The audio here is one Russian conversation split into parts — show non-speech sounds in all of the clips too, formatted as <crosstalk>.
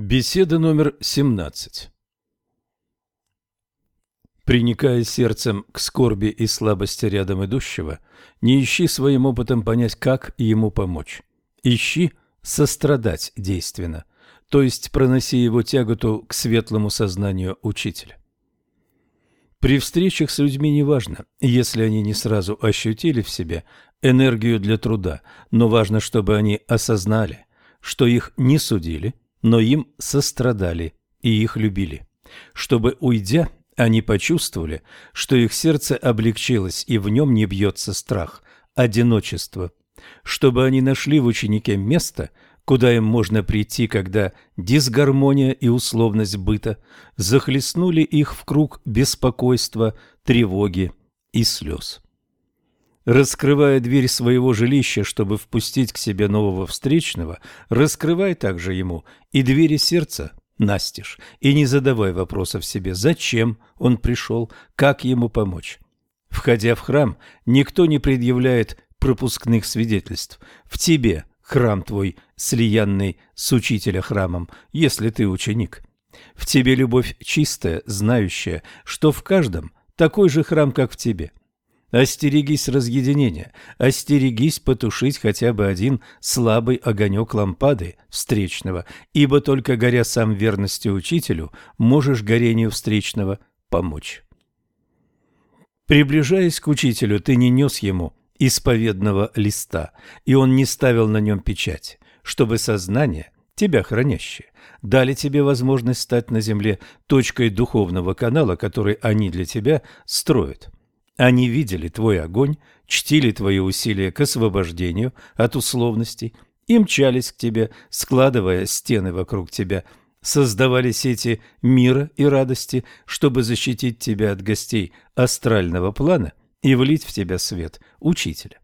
Беседа номер 17 Приникая сердцем к скорби и слабости рядом идущего, не ищи своим опытом понять, как ему помочь. Ищи сострадать действенно, то есть проноси его тяготу к светлому сознанию учителя. При встречах с людьми неважно, если они не сразу ощутили в себе энергию для труда, но важно, чтобы они осознали, что их не судили – но им сострадали и их любили, чтобы, уйдя, они почувствовали, что их сердце облегчилось и в нем не бьется страх, одиночество, чтобы они нашли в ученике место, куда им можно прийти, когда дисгармония и условность быта захлестнули их в круг беспокойства, тревоги и слез. Раскрывая дверь своего жилища, чтобы впустить к себе нового встречного, раскрывай также ему и двери сердца настежь, и не задавай вопросов себе, зачем он пришел, как ему помочь. Входя в храм, никто не предъявляет пропускных свидетельств. В тебе храм твой, слиянный с учителя храмом, если ты ученик. В тебе любовь чистая, знающая, что в каждом такой же храм, как в тебе. Остерегись разъединения, остерегись потушить хотя бы один слабый огонек лампады встречного, ибо только горя сам верности учителю, можешь горению встречного помочь. Приближаясь к учителю, ты не нес ему исповедного листа, и он не ставил на нем печать, чтобы сознание, тебя хранящее, дали тебе возможность стать на земле точкой духовного канала, который они для тебя строят. Они видели твой огонь, чтили твои усилия к освобождению от условностей и мчались к тебе, складывая стены вокруг тебя, создавали сети мира и радости, чтобы защитить тебя от гостей астрального плана и влить в тебя свет учителя.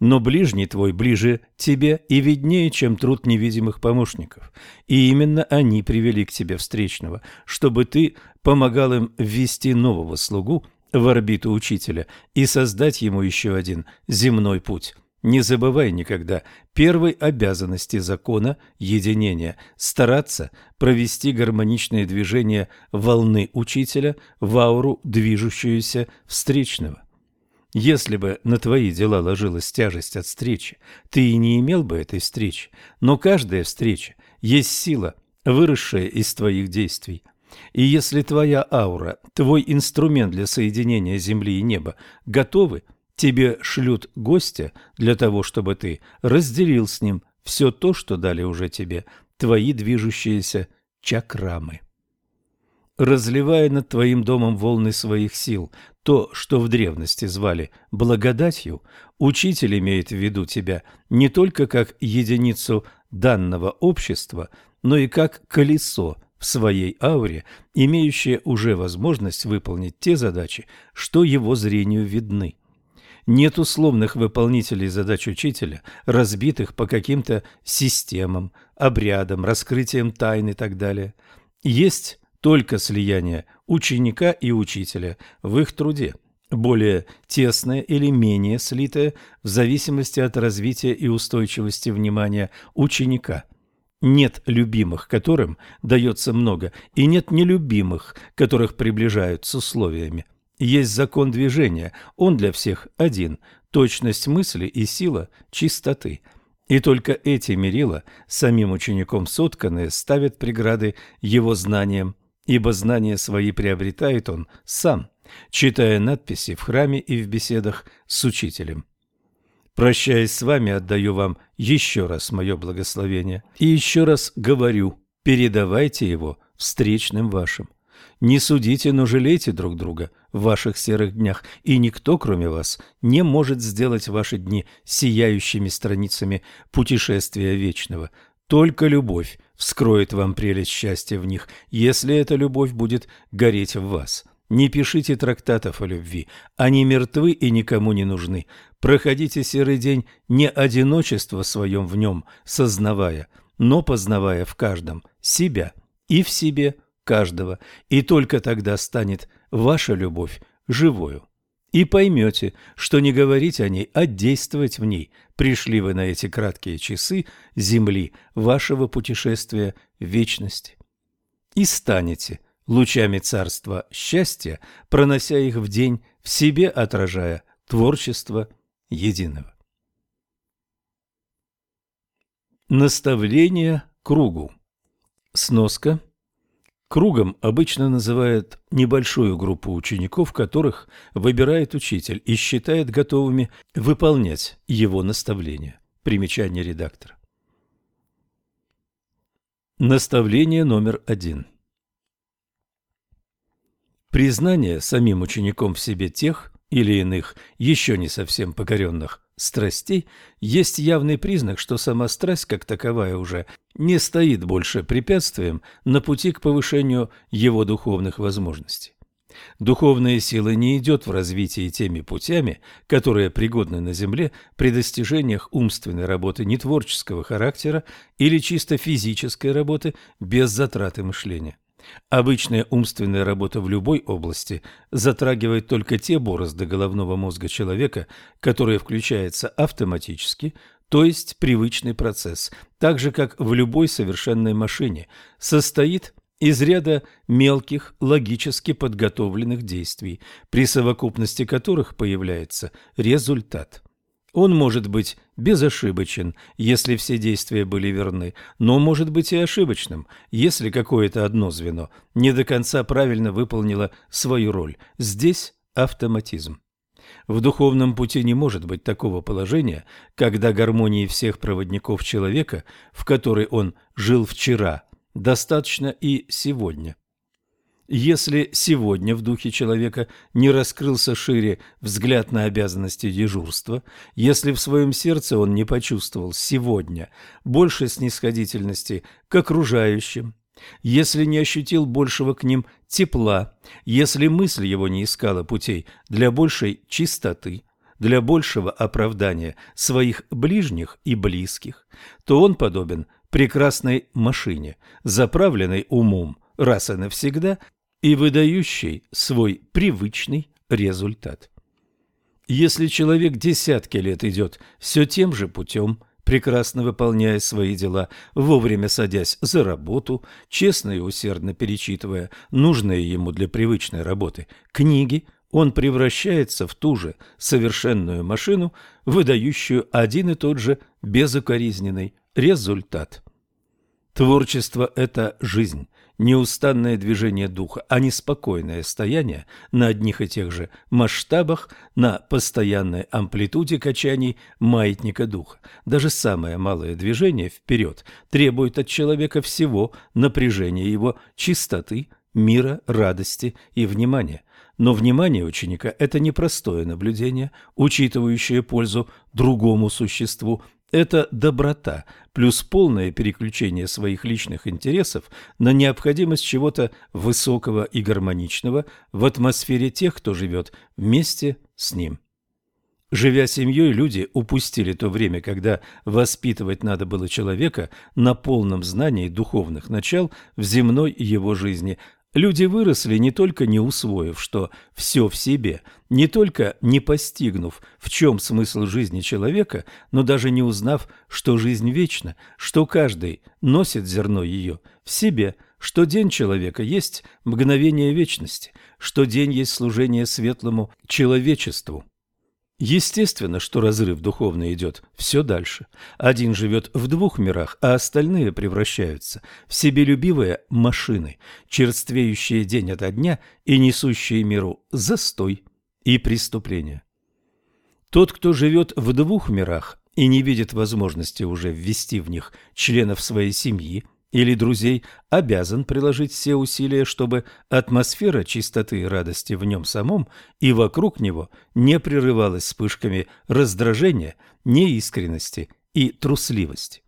Но ближний твой ближе тебе и виднее, чем труд невидимых помощников. И именно они привели к тебе встречного, чтобы ты помогал им ввести нового слугу в орбиту учителя и создать ему еще один земной путь. Не забывай никогда первой обязанности закона единения – стараться провести гармоничное движение волны учителя в ауру, движущуюся встречного. Если бы на твои дела ложилась тяжесть от встречи, ты и не имел бы этой встречи, но каждая встреча есть сила, выросшая из твоих действий. И если твоя аура, твой инструмент для соединения земли и неба готовы, тебе шлют гостя для того, чтобы ты разделил с ним все то, что дали уже тебе твои движущиеся чакрамы. Разливая над твоим домом волны своих сил, то, что в древности звали благодатью, учитель имеет в виду тебя не только как единицу данного общества, но и как колесо в своей ауре, имеющая уже возможность выполнить те задачи, что его зрению видны. Нет условных выполнителей задач учителя, разбитых по каким-то системам, обрядам, раскрытиям тайн и так далее. Есть только слияние ученика и учителя в их труде, более тесное или менее слитое в зависимости от развития и устойчивости внимания ученика – нет любимых, которым дается много, и нет нелюбимых, которых приближают с условиями. Есть закон движения, он для всех один, точность мысли и сила чистоты. И только эти мерила, самим учеником сотканные, ставят преграды его знаниям, ибо знания свои приобретает он сам, читая надписи в храме и в беседах с учителем. Прощаясь с вами, отдаю вам еще раз мое благословение. И еще раз говорю, передавайте его встречным вашим. Не судите, но жалейте друг друга в ваших серых днях, и никто, кроме вас, не может сделать ваши дни сияющими страницами путешествия вечного. Только любовь вскроет вам прелесть счастья в них, если эта любовь будет гореть в вас. Не пишите трактатов о любви, они мертвы и никому не нужны. Проходите серый день не одиночество своем в нем, сознавая, но познавая в каждом себя и в себе каждого, и только тогда станет ваша любовь живою и поймете, что не говорить о ней, а действовать в ней пришли вы на эти краткие часы земли вашего путешествия вечности. И станете лучами царства счастья, пронося их в день, в себе отражая творчество единого. Наставление кругу. Сноска. Кругом обычно называют небольшую группу учеников, которых выбирает учитель и считает готовыми выполнять его наставления. Примечание редактора. Наставление номер один. Признание самим учеником в себе тех или иных, еще не совсем покоренных страстей, есть явный признак, что сама страсть как таковая уже не стоит больше препятствием на пути к повышению его духовных возможностей. Духовная сила не идет в развитии теми путями, которые пригодны на Земле при достижениях умственной работы не творческого характера или чисто физической работы без затраты мышления. Обычная умственная работа в любой области затрагивает только те борозды головного мозга человека, которые включаются автоматически, то есть привычный процесс, так же как в любой совершенной машине, состоит из ряда мелких логически подготовленных действий, при совокупности которых появляется результат. Он может быть безошибочен, если все действия были верны, но может быть и ошибочным, если какое-то одно звено не до конца правильно выполнило свою роль. Здесь автоматизм. В духовном пути не может быть такого положения, когда гармонии всех проводников человека, в которой он жил вчера, достаточно и сегодня. Если сегодня в духе человека не раскрылся шире взгляд на обязанности дежурства, если в своем сердце он не почувствовал сегодня больше снисходительности к окружающим, если не ощутил большего к ним тепла, если мысль его не искала путей для большей чистоты, для большего оправдания своих ближних и близких, то он подобен прекрасной машине, заправленной умом раз и навсегда и выдающий свой привычный результат. Если человек десятки лет идет все тем же путем, прекрасно выполняя свои дела, вовремя садясь за работу, честно и усердно перечитывая нужные ему для привычной работы книги, он превращается в ту же совершенную машину, выдающую один и тот же безукоризненный результат. Творчество – это жизнь, неустанное движение духа, а не спокойное стояние на одних и тех же масштабах, на постоянной амплитуде качаний маятника духа. Даже самое малое движение вперед требует от человека всего напряжения его чистоты, мира, радости и внимания. Но внимание ученика – это непростое наблюдение, учитывающее пользу другому существу это доброта плюс полное переключение своих личных интересов на необходимость чего-то высокого и гармоничного в атмосфере тех, кто живет вместе с ним. Живя семьей, люди упустили то время, когда воспитывать надо было человека на полном знании духовных начал в земной его жизни, Люди выросли, не только не усвоив, что все в себе, не только не постигнув, в чем смысл жизни человека, но даже не узнав, что жизнь вечна, что каждый носит зерно ее в себе, что день человека есть мгновение вечности, что день есть служение светлому человечеству. Естественно, что разрыв духовный идет все дальше. Один живет в двух мирах, а остальные превращаются в себелюбивые машины, черствеющие день ото дня и несущие миру застой и преступления. Тот, кто живет в двух мирах и не видит возможности уже ввести в них членов своей семьи, или друзей обязан приложить все усилия, чтобы атмосфера чистоты и радости в нем самом и вокруг него не прерывалась вспышками раздражения, неискренности и трусливости.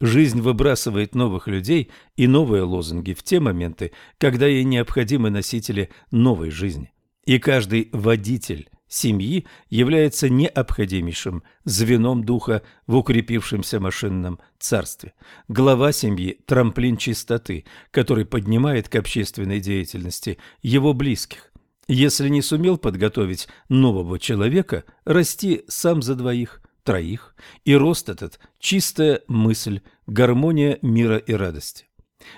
Жизнь выбрасывает новых людей и новые лозунги в те моменты, когда ей необходимы носители новой жизни. И каждый водитель семьи является необходимейшим звеном духа в укрепившемся машинном царстве. Глава семьи – трамплин чистоты, который поднимает к общественной деятельности его близких. Если не сумел подготовить нового человека, расти сам за двоих, троих, и рост этот – чистая мысль, гармония мира и радости.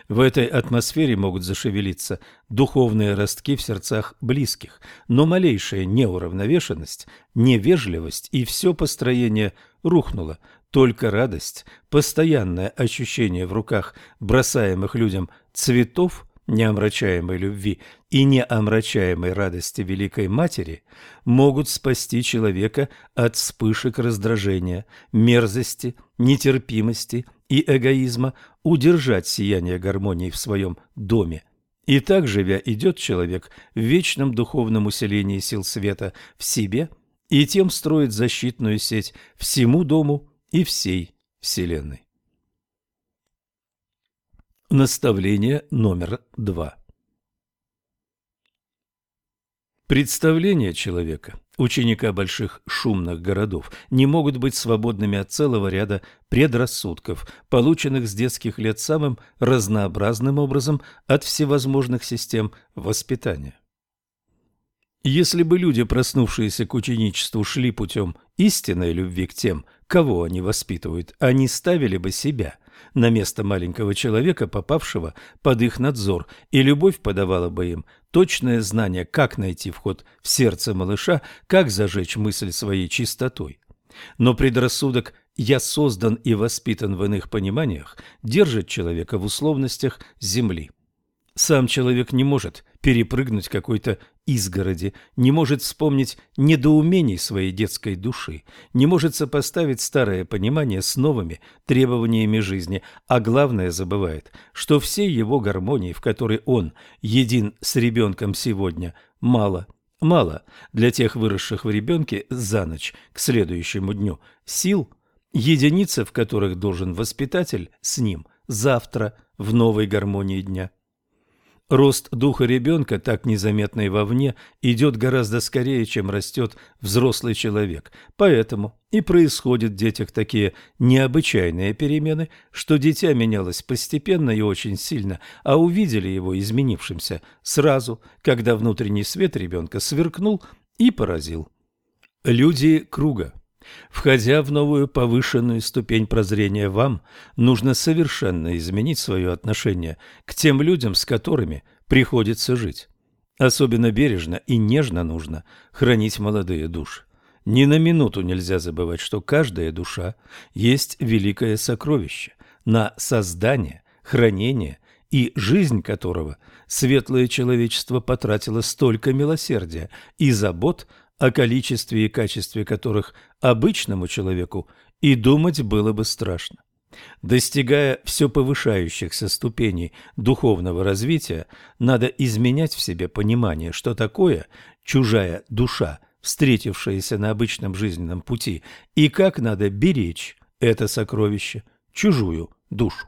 В этой атмосфере могут зашевелиться духовные ростки в сердцах близких, но малейшая неуравновешенность, невежливость и все построение рухнуло. Только радость, постоянное ощущение в руках бросаемых людям цветов неомрачаемой любви и неомрачаемой радости Великой Матери могут спасти человека от вспышек раздражения, мерзости, нетерпимости и эгоизма, удержать сияние гармонии в своем доме. И так живя идет человек в вечном духовном усилении сил света в себе и тем строит защитную сеть всему дому и всей Вселенной. Наставление номер два. Представления человека, ученика больших шумных городов, не могут быть свободными от целого ряда предрассудков, полученных с детских лет самым разнообразным образом от всевозможных систем воспитания. Если бы люди, проснувшиеся к ученичеству, шли путем истинной любви к тем, кого они воспитывают, они ставили бы себя на место маленького человека, попавшего под их надзор, и любовь подавала бы им точное знание, как найти вход в сердце малыша, как зажечь мысль своей чистотой. Но предрассудок «я создан и воспитан в иных пониманиях» держит человека в условностях земли. Сам человек не может перепрыгнуть какой-то изгороди, не может вспомнить недоумений своей детской души, не может сопоставить старое понимание с новыми требованиями жизни, а главное забывает, что всей его гармонии, в которой он един с ребенком сегодня, мало – Мало для тех выросших в ребенке за ночь к следующему дню сил, единицы в которых должен воспитатель с ним завтра в новой гармонии дня. Рост духа ребенка, так незаметный вовне, идет гораздо скорее, чем растет взрослый человек. Поэтому и происходят в детях такие необычайные перемены, что дитя менялось постепенно и очень сильно, а увидели его изменившимся сразу, когда внутренний свет ребенка сверкнул и поразил. Люди круга Входя в новую повышенную ступень прозрения вам, нужно совершенно изменить свое отношение к тем людям, с которыми приходится жить. Особенно бережно и нежно нужно хранить молодые души. Ни на минуту нельзя забывать, что каждая душа есть великое сокровище, на создание, хранение и жизнь которого светлое человечество потратило столько милосердия и забот о количестве и качестве которых обычному человеку и думать было бы страшно. Достигая все повышающихся ступеней духовного развития, надо изменять в себе понимание, что такое чужая душа, встретившаяся на обычном жизненном пути, и как надо беречь это сокровище, чужую душу.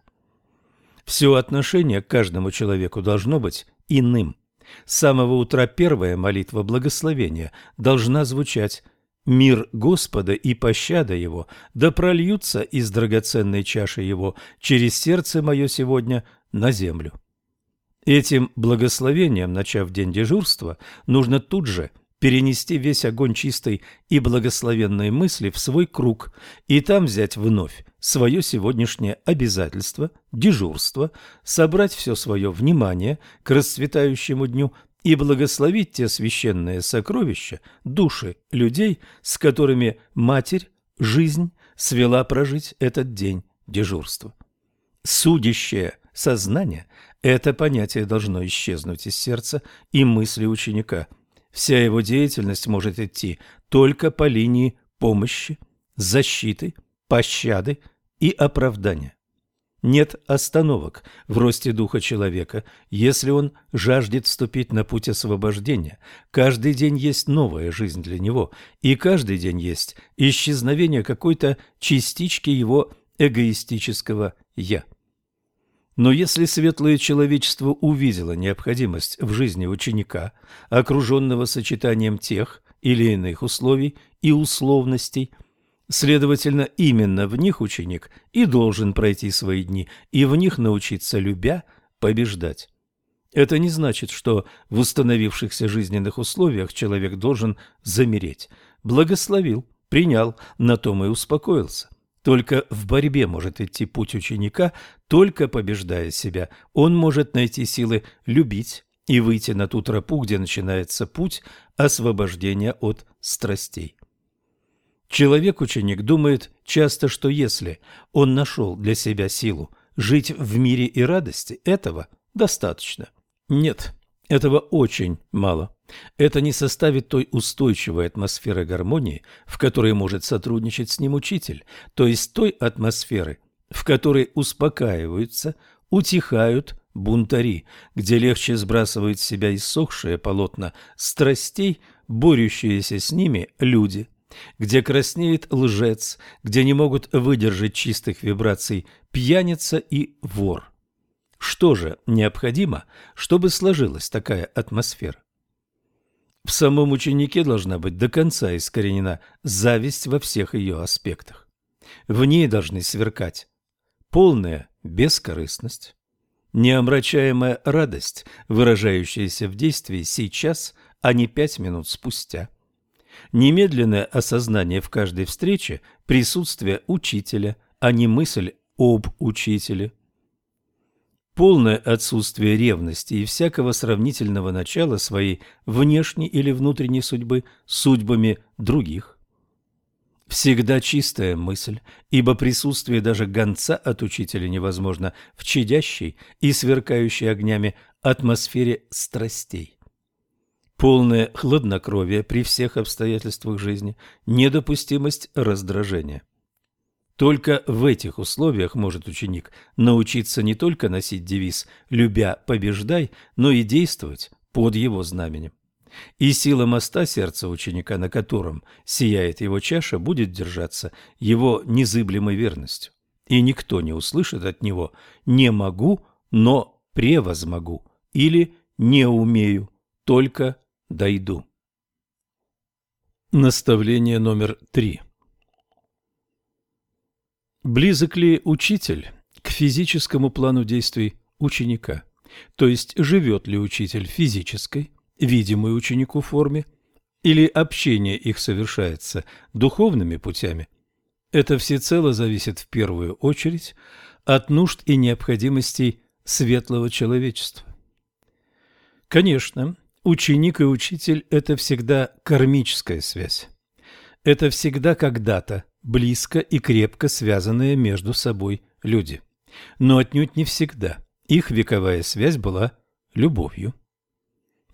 Все отношение к каждому человеку должно быть иным. С самого утра первая молитва благословения должна звучать «Мир Господа и пощада Его да прольются из драгоценной чаши Его через сердце мое сегодня на землю». Этим благословением, начав день дежурства, нужно тут же – перенести весь огонь чистой и благословенной мысли в свой круг и там взять вновь свое сегодняшнее обязательство, дежурство, собрать все свое внимание к расцветающему дню и благословить те священные сокровища, души людей, с которыми Матерь, жизнь, свела прожить этот день дежурства. Судящее сознание – это понятие должно исчезнуть из сердца и мысли ученика – Вся его деятельность может идти только по линии помощи, защиты, пощады и оправдания. Нет остановок в росте духа человека, если он жаждет вступить на путь освобождения. Каждый день есть новая жизнь для него, и каждый день есть исчезновение какой-то частички его эгоистического «я». Но если светлое человечество увидело необходимость в жизни ученика, окруженного сочетанием тех или иных условий и условностей, следовательно, именно в них ученик и должен пройти свои дни, и в них научиться, любя, побеждать. Это не значит, что в установившихся жизненных условиях человек должен замереть. Благословил, принял, на том и успокоился. Только в борьбе может идти путь ученика, только побеждая себя, он может найти силы любить и выйти на ту тропу, где начинается путь освобождения от страстей. Человек-ученик думает часто, что если он нашел для себя силу жить в мире и радости, этого достаточно. Нет, этого очень мало. Это не составит той устойчивой атмосферы гармонии, в которой может сотрудничать с ним учитель, то есть той атмосферы, в которой успокаиваются, утихают бунтари, где легче сбрасывают с себя иссохшие полотна страстей, борющиеся с ними люди, где краснеет лжец, где не могут выдержать чистых вибраций пьяница и вор. Что же необходимо, чтобы сложилась такая атмосфера? В самом ученике должна быть до конца искоренена зависть во всех ее аспектах. В ней должны сверкать полная бескорыстность, неомрачаемая радость, выражающаяся в действии сейчас, а не пять минут спустя, немедленное осознание в каждой встрече присутствия учителя, а не мысль об учителе – полное отсутствие ревности и всякого сравнительного начала своей внешней или внутренней судьбы судьбами других. Всегда чистая мысль, ибо присутствие даже гонца от учителя невозможно в чадящей и сверкающей огнями атмосфере страстей. Полное хладнокровие при всех обстоятельствах жизни, недопустимость раздражения. Только в этих условиях может ученик научиться не только носить девиз «любя, побеждай», но и действовать под его знаменем. И сила моста сердца ученика, на котором сияет его чаша, будет держаться его незыблемой верностью. И никто не услышит от него «не могу, но превозмогу» или «не умею, только дойду». Наставление номер три. Близок ли учитель к физическому плану действий ученика? То есть живет ли учитель физической, видимой ученику форме, или общение их совершается духовными путями? Это всецело зависит в первую очередь от нужд и необходимостей светлого человечества. Конечно, ученик и учитель – это всегда кармическая связь. Это всегда когда-то близко и крепко связанные между собой люди. Но отнюдь не всегда. Их вековая связь была любовью.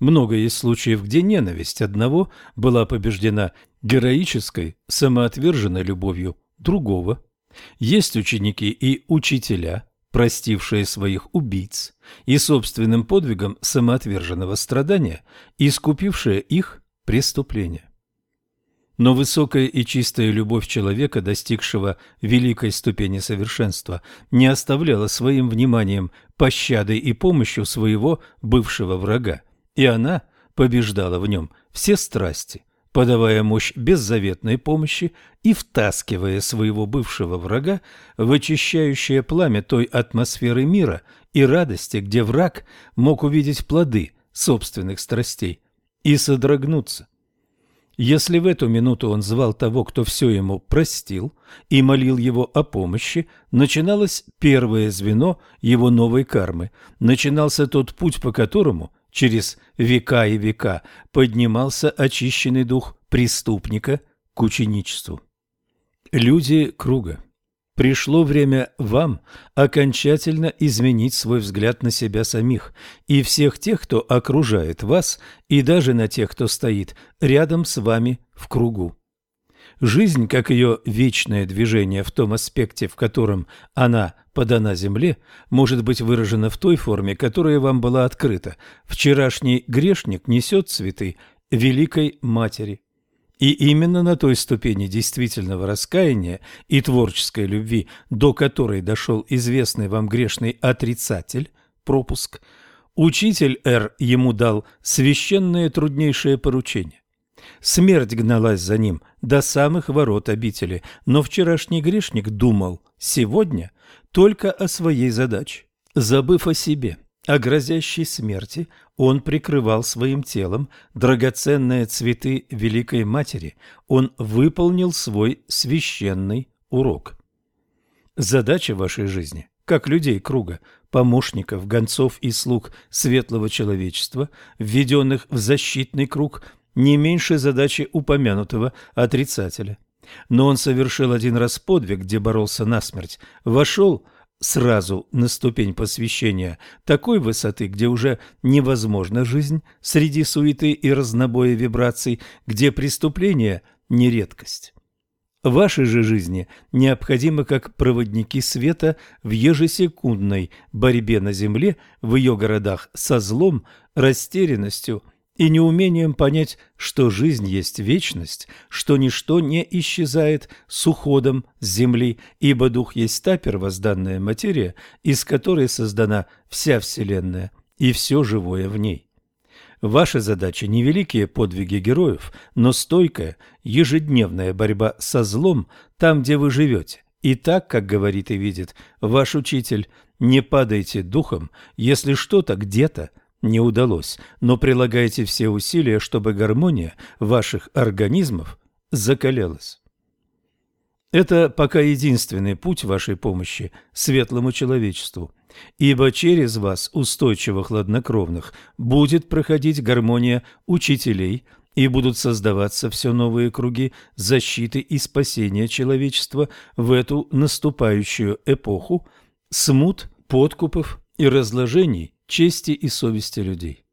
Много есть случаев, где ненависть одного была побеждена героической, самоотверженной любовью другого. Есть ученики и учителя, простившие своих убийц и собственным подвигом самоотверженного страдания, искупившие их преступления. Но высокая и чистая любовь человека, достигшего великой ступени совершенства, не оставляла своим вниманием пощады и помощью своего бывшего врага, и она побеждала в нем все страсти, подавая мощь беззаветной помощи и втаскивая своего бывшего врага в очищающее пламя той атмосферы мира и радости, где враг мог увидеть плоды собственных страстей и содрогнуться – если в эту минуту он звал того, кто все ему простил, и молил его о помощи, начиналось первое звено его новой кармы, начинался тот путь, по которому через века и века поднимался очищенный дух преступника к ученичеству. Люди круга Пришло время вам окончательно изменить свой взгляд на себя самих и всех тех, кто окружает вас, и даже на тех, кто стоит рядом с вами в кругу. Жизнь, как ее вечное движение в том аспекте, в котором она подана земле, может быть выражена в той форме, которая вам была открыта. Вчерашний грешник несет цветы Великой Матери. И именно на той ступени действительного раскаяния и творческой любви, до которой дошел известный вам грешный отрицатель, пропуск, учитель Р. ему дал священное труднейшее поручение. Смерть гналась за ним до самых ворот обители, но вчерашний грешник думал сегодня только о своей задаче, забыв о себе – о грозящей смерти он прикрывал своим телом драгоценные цветы Великой Матери, он выполнил свой священный урок. Задача вашей жизни, как людей круга, помощников, гонцов и слуг светлого человечества, введенных в защитный круг, не меньше задачи упомянутого отрицателя. Но он совершил один раз подвиг, где боролся насмерть, вошел сразу на ступень посвящения такой высоты, где уже невозможна жизнь среди суеты и разнобоя вибраций, где преступление – не редкость. Вашей же жизни необходимо как проводники света в ежесекундной борьбе на Земле, в ее городах со злом, растерянностью – и неумением понять, что жизнь есть вечность, что ничто не исчезает с уходом с земли, ибо дух есть та первозданная материя, из которой создана вся Вселенная и все живое в ней. Ваша задача не великие подвиги героев, но стойкая, ежедневная борьба со злом там, где вы живете. И так, как говорит и видит ваш учитель, не падайте духом, если что-то где-то не удалось, но прилагайте все усилия, чтобы гармония ваших организмов закалялась. Это пока единственный путь вашей помощи светлому человечеству, ибо через вас, устойчиво хладнокровных, будет проходить гармония учителей и будут создаваться все новые круги защиты и спасения человечества в эту наступающую эпоху смут, подкупов и разложений чести и совести людей.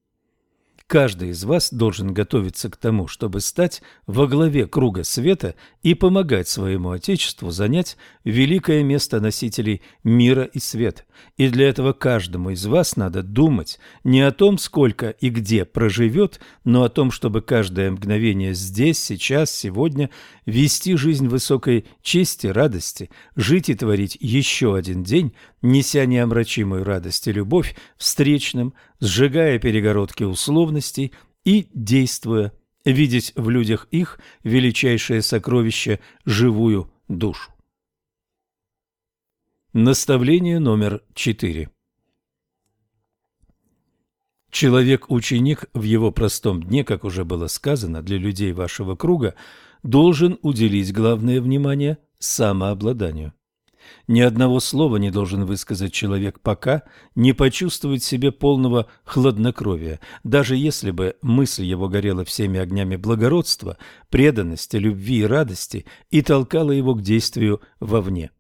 Каждый из вас должен готовиться к тому, чтобы стать во главе круга света и помогать своему Отечеству занять великое место носителей мира и света. И для этого каждому из вас надо думать не о том, сколько и где проживет, но о том, чтобы каждое мгновение здесь, сейчас, сегодня вести жизнь высокой чести, радости, жить и творить еще один день, неся неомрачимую радость и любовь встречным, сжигая перегородки условностей и действуя, видеть в людях их величайшее сокровище – живую душу. Наставление номер четыре. Человек-ученик в его простом дне, как уже было сказано, для людей вашего круга, должен уделить главное внимание самообладанию. Ни одного слова не должен высказать человек, пока не почувствует себе полного хладнокровия, даже если бы мысль его горела всеми огнями благородства, преданности, любви и радости и толкала его к действию вовне.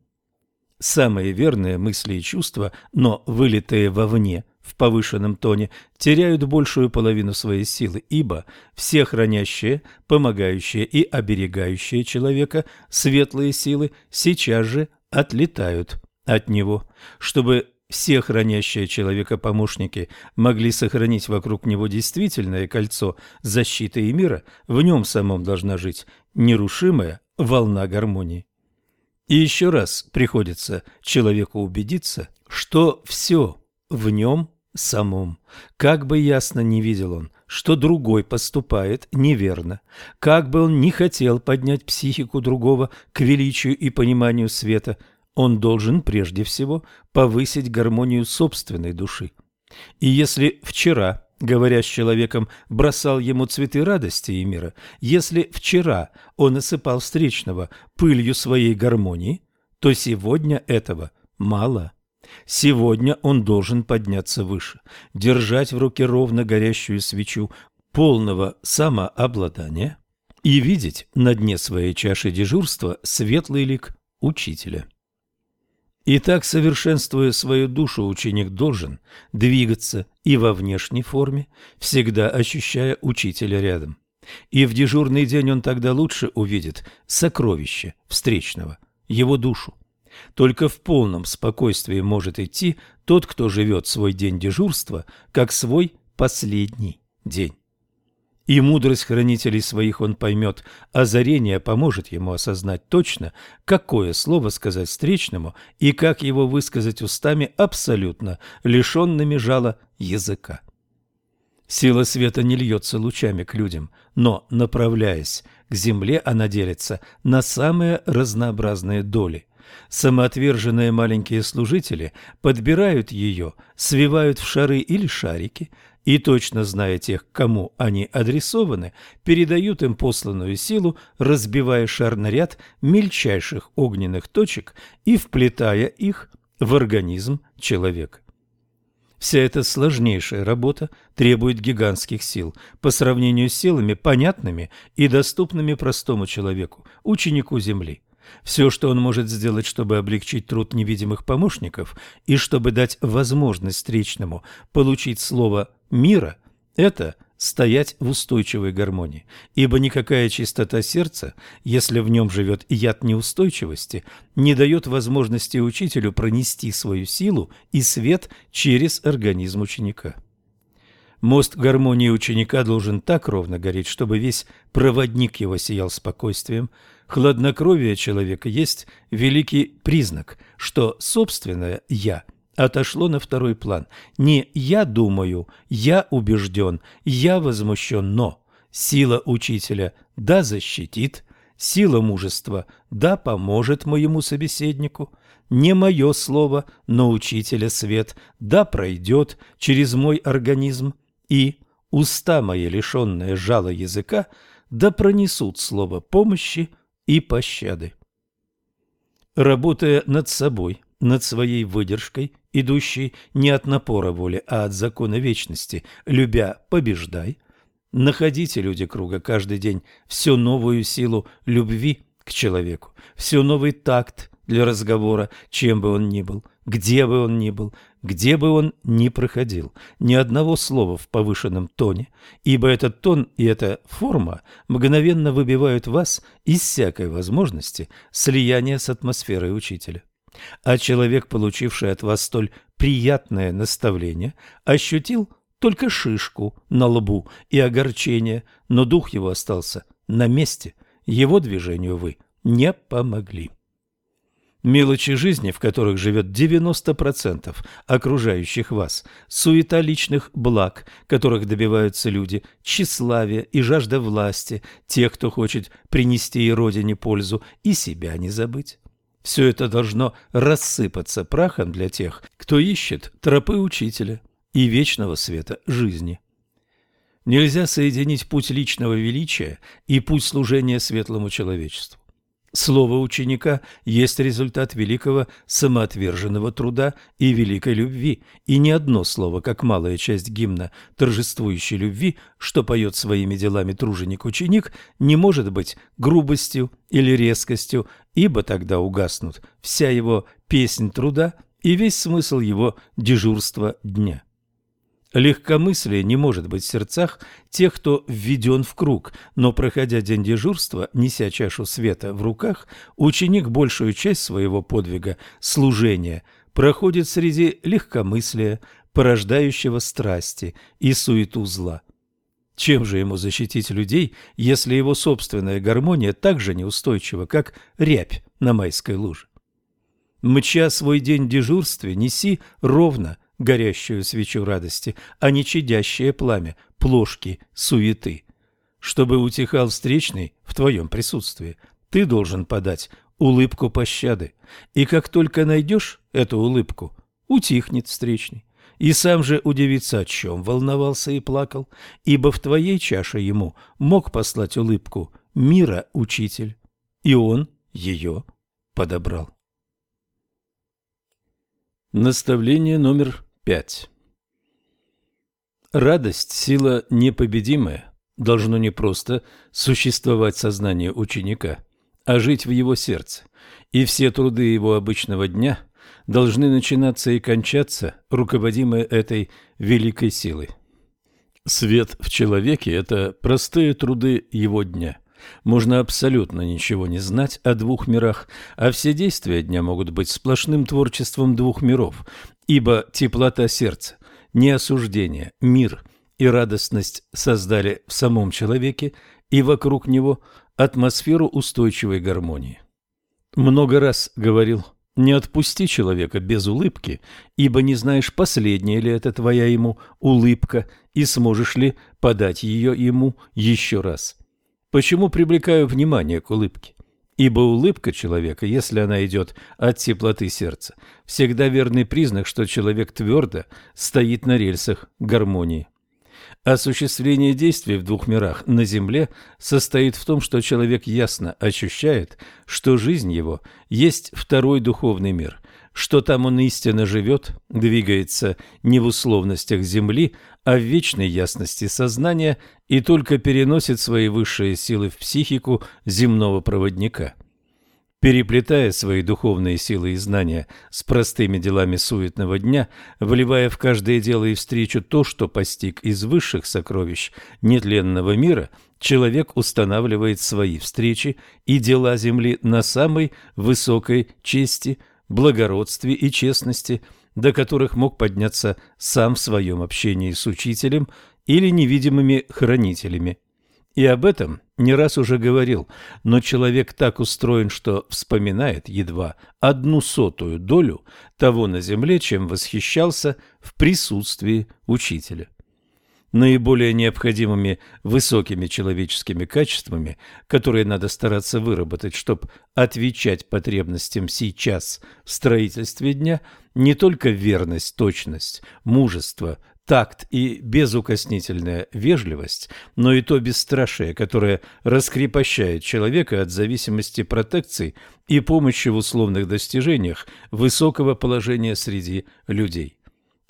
Самые верные мысли и чувства, но вылитые вовне – в повышенном тоне теряют большую половину своей силы, ибо все хранящие, помогающие и оберегающие человека светлые силы сейчас же отлетают от него, чтобы все хранящие человека помощники могли сохранить вокруг него действительное кольцо защиты и мира, в нем самом должна жить нерушимая волна гармонии. И еще раз приходится человеку убедиться, что все в нем самом, как бы ясно не видел он, что другой поступает неверно, как бы он не хотел поднять психику другого к величию и пониманию света, он должен прежде всего повысить гармонию собственной души. И если вчера, говоря с человеком, бросал ему цветы радости и мира, если вчера он осыпал встречного пылью своей гармонии, то сегодня этого мало. Сегодня он должен подняться выше, держать в руке ровно горящую свечу полного самообладания и видеть на дне своей чаши дежурства светлый лик учителя. Итак, совершенствуя свою душу, ученик должен двигаться и во внешней форме, всегда ощущая учителя рядом. И в дежурный день он тогда лучше увидит сокровище встречного, его душу. Только в полном спокойствии может идти тот, кто живет свой день дежурства, как свой последний день. И мудрость хранителей своих он поймет, озарение поможет ему осознать точно, какое слово сказать встречному и как его высказать устами абсолютно лишенными жала языка. Сила света не льется лучами к людям, но, направляясь к земле, она делится на самые разнообразные доли – Самоотверженные маленькие служители подбирают ее, свивают в шары или шарики и, точно зная тех, кому они адресованы, передают им посланную силу, разбивая шар на ряд мельчайших огненных точек и вплетая их в организм человека. Вся эта сложнейшая работа требует гигантских сил по сравнению с силами, понятными и доступными простому человеку, ученику Земли. Все, что он может сделать, чтобы облегчить труд невидимых помощников и чтобы дать возможность встречному получить слово «мира», это стоять в устойчивой гармонии, ибо никакая чистота сердца, если в нем живет яд неустойчивости, не дает возможности учителю пронести свою силу и свет через организм ученика. Мост гармонии ученика должен так ровно гореть, чтобы весь проводник его сиял спокойствием. Хладнокровие человека есть великий признак, что собственное «я» – отошло на второй план. Не «я думаю», «я убежден», «я возмущен», но сила учителя да защитит, сила мужества да поможет моему собеседнику, не мое слово, но учителя свет да пройдет через мой организм, и уста мои, лишенные жала языка, да пронесут слово помощи и пощады. Работая над собой, над своей выдержкой, идущей не от напора воли, а от закона вечности, любя побеждай. Находите, люди круга, каждый день всю новую силу любви к человеку, все новый такт для разговора, чем бы он ни был, где бы он ни был, где бы он ни проходил, ни одного слова в повышенном тоне, ибо этот тон и эта форма мгновенно выбивают вас из всякой возможности слияния с атмосферой учителя а человек, получивший от вас столь приятное наставление, ощутил только шишку на лбу и огорчение, но дух его остался на месте, его движению вы не помогли. Мелочи жизни, в которых живет 90% окружающих вас, суета личных благ, которых добиваются люди, тщеславие и жажда власти, тех, кто хочет принести и родине пользу, и себя не забыть. Все это должно рассыпаться прахом для тех, кто ищет тропы учителя и вечного света жизни. Нельзя соединить путь личного величия и путь служения светлому человечеству. Слово ученика есть результат великого самоотверженного труда и великой любви, и ни одно слово, как малая часть гимна торжествующей любви, что поет своими делами труженик-ученик, не может быть грубостью или резкостью, ибо тогда угаснут вся его песнь труда и весь смысл его дежурства дня. Легкомыслие не может быть в сердцах тех, кто введен в круг, но, проходя день дежурства, неся чашу света в руках, ученик большую часть своего подвига, служения, проходит среди легкомыслия, порождающего страсти и суету зла. Чем же ему защитить людей, если его собственная гармония так же неустойчива, как рябь на майской луже? Мча свой день в дежурстве, неси ровно – горящую свечу радости, а не чадящее пламя плошки суеты. Чтобы утихал встречный в твоем присутствии, ты должен подать улыбку пощады, и как только найдешь эту улыбку, утихнет встречный. И сам же удивится, о чем волновался и плакал, ибо в твоей чаше ему мог послать улыбку мира учитель, и он ее подобрал. Наставление номер 5. Радость – сила непобедимая. Должно не просто существовать сознание ученика, а жить в его сердце. И все труды его обычного дня должны начинаться и кончаться, руководимые этой великой силой. Свет в человеке – это простые труды его дня – можно абсолютно ничего не знать о двух мирах, а все действия дня могут быть сплошным творчеством двух миров, ибо теплота сердца, неосуждение, мир и радостность создали в самом человеке и вокруг него атмосферу устойчивой гармонии. Много раз говорил, не отпусти человека без улыбки, ибо не знаешь, последняя ли это твоя ему улыбка, и сможешь ли подать ее ему еще раз. Почему привлекаю внимание к улыбке? Ибо улыбка человека, если она идет от теплоты сердца, всегда верный признак, что человек твердо стоит на рельсах гармонии. Осуществление действий в двух мирах на Земле состоит в том, что человек ясно ощущает, что жизнь его есть второй духовный мир, что там он истинно живет, двигается не в условностях Земли, а в вечной ясности сознания и только переносит свои высшие силы в психику земного проводника – переплетая свои духовные силы и знания с простыми делами суетного дня, вливая в каждое дело и встречу то, что постиг из высших сокровищ нетленного мира, человек устанавливает свои встречи и дела Земли на самой высокой чести, благородстве и честности, до которых мог подняться сам в своем общении с учителем или невидимыми хранителями. И об этом не раз уже говорил, но человек так устроен, что вспоминает едва одну сотую долю того на земле, чем восхищался в присутствии учителя. Наиболее необходимыми высокими человеческими качествами, которые надо стараться выработать, чтобы отвечать потребностям сейчас в строительстве дня, не только верность, точность, мужество, такт и безукоснительная вежливость, но и то бесстрашие, которое раскрепощает человека от зависимости протекций и помощи в условных достижениях высокого положения среди людей.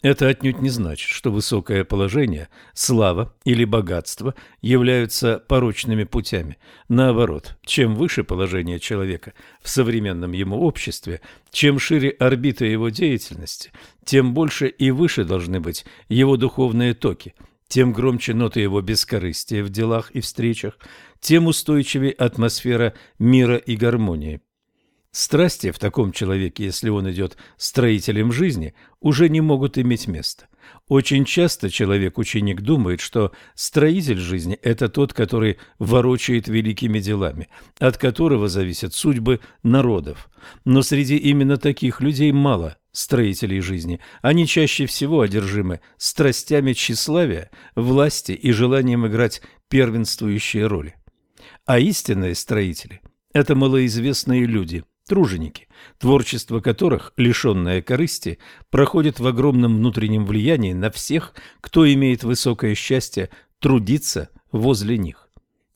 Это отнюдь не значит, что высокое положение, слава или богатство являются порочными путями. Наоборот, чем выше положение человека в современном ему обществе, чем шире орбита его деятельности, тем больше и выше должны быть его духовные токи, тем громче ноты его бескорыстия в делах и встречах, тем устойчивее атмосфера мира и гармонии. Страсти в таком человеке, если он идет строителем жизни, уже не могут иметь места. Очень часто человек-ученик думает, что строитель жизни – это тот, который ворочает великими делами, от которого зависят судьбы народов. Но среди именно таких людей мало строителей жизни. Они чаще всего одержимы страстями тщеславия, власти и желанием играть первенствующие роли. А истинные строители – это малоизвестные люди – труженики, творчество которых, лишенное корысти, проходит в огромном внутреннем влиянии на всех, кто имеет высокое счастье трудиться возле них.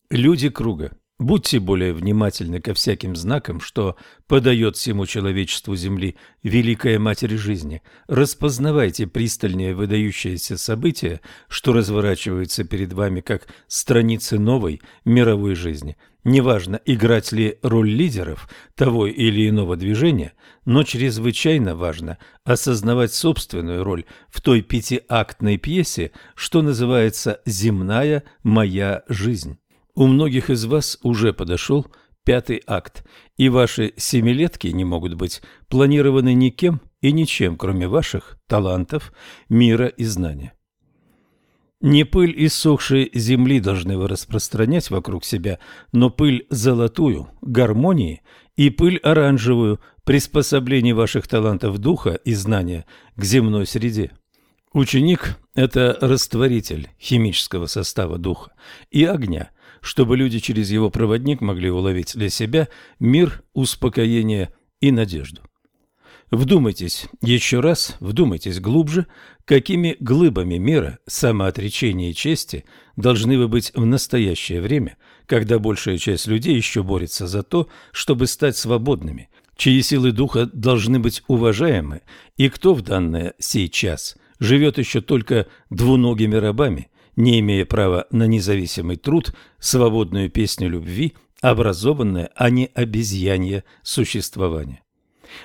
Люди круга, будьте более внимательны ко всяким знакам, что подает всему человечеству Земли Великая Матерь жизни. Распознавайте пристальнее выдающиеся события, что разворачиваются перед вами как страницы новой мировой жизни – Неважно, играть ли роль лидеров того или иного движения, но чрезвычайно важно осознавать собственную роль в той пятиактной пьесе, что называется «Земная моя жизнь». У многих из вас уже подошел пятый акт, и ваши семилетки не могут быть планированы никем и ничем, кроме ваших талантов, мира и знания. Не пыль иссохшей земли должны вы распространять вокруг себя, но пыль золотую, гармонии, и пыль оранжевую, приспособление ваших талантов духа и знания к земной среде. Ученик – это растворитель химического состава духа и огня, чтобы люди через его проводник могли уловить для себя мир, успокоение и надежду. Вдумайтесь еще раз, вдумайтесь глубже, какими глыбами мира, самоотречения и чести должны вы быть в настоящее время, когда большая часть людей еще борется за то, чтобы стать свободными, чьи силы духа должны быть уважаемы, и кто в данное сейчас живет еще только двуногими рабами, не имея права на независимый труд, свободную песню любви, образованное, а не обезьянье существование.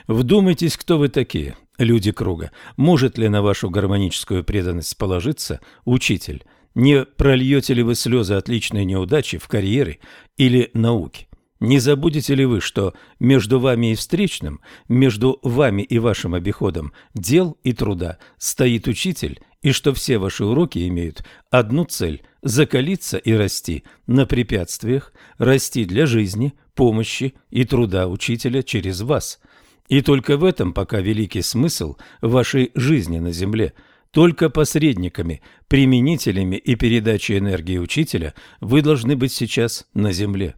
Вдумайтесь, кто вы такие, люди круга. Может ли на вашу гармоническую преданность положиться учитель? Не прольете ли вы слезы от личной неудачи в карьере или науке? Не забудете ли вы, что между вами и встречным, между вами и вашим обиходом дел и труда стоит учитель, и что все ваши уроки имеют одну цель – закалиться и расти на препятствиях, расти для жизни, помощи и труда учителя через вас – и только в этом пока великий смысл вашей жизни на Земле. Только посредниками, применителями и передачей энергии учителя вы должны быть сейчас на Земле.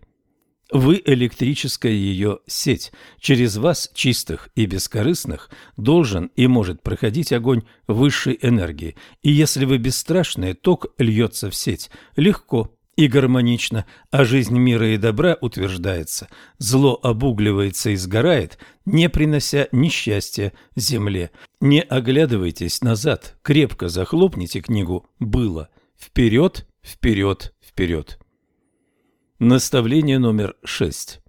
Вы электрическая ее сеть. Через вас, чистых и бескорыстных, должен и может проходить огонь высшей энергии. И если вы бесстрашные, ток льется в сеть легко и гармонично, а жизнь мира и добра утверждается. Зло обугливается и сгорает, не принося несчастья земле. Не оглядывайтесь назад, крепко захлопните книгу «Было». Вперед, вперед, вперед. Наставление номер шесть.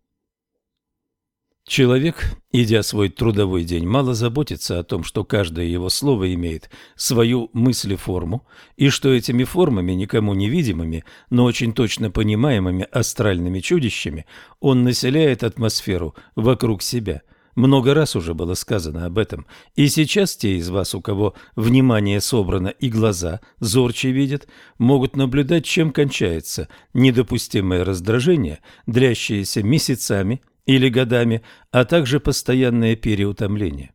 Человек, идя свой трудовой день, мало заботится о том, что каждое его слово имеет свою мыслеформу, и что этими формами, никому невидимыми, но очень точно понимаемыми астральными чудищами, он населяет атмосферу вокруг себя – много раз уже было сказано об этом, и сейчас те из вас, у кого внимание собрано и глаза зорче видят, могут наблюдать, чем кончается недопустимое раздражение, длящееся месяцами или годами, а также постоянное переутомление.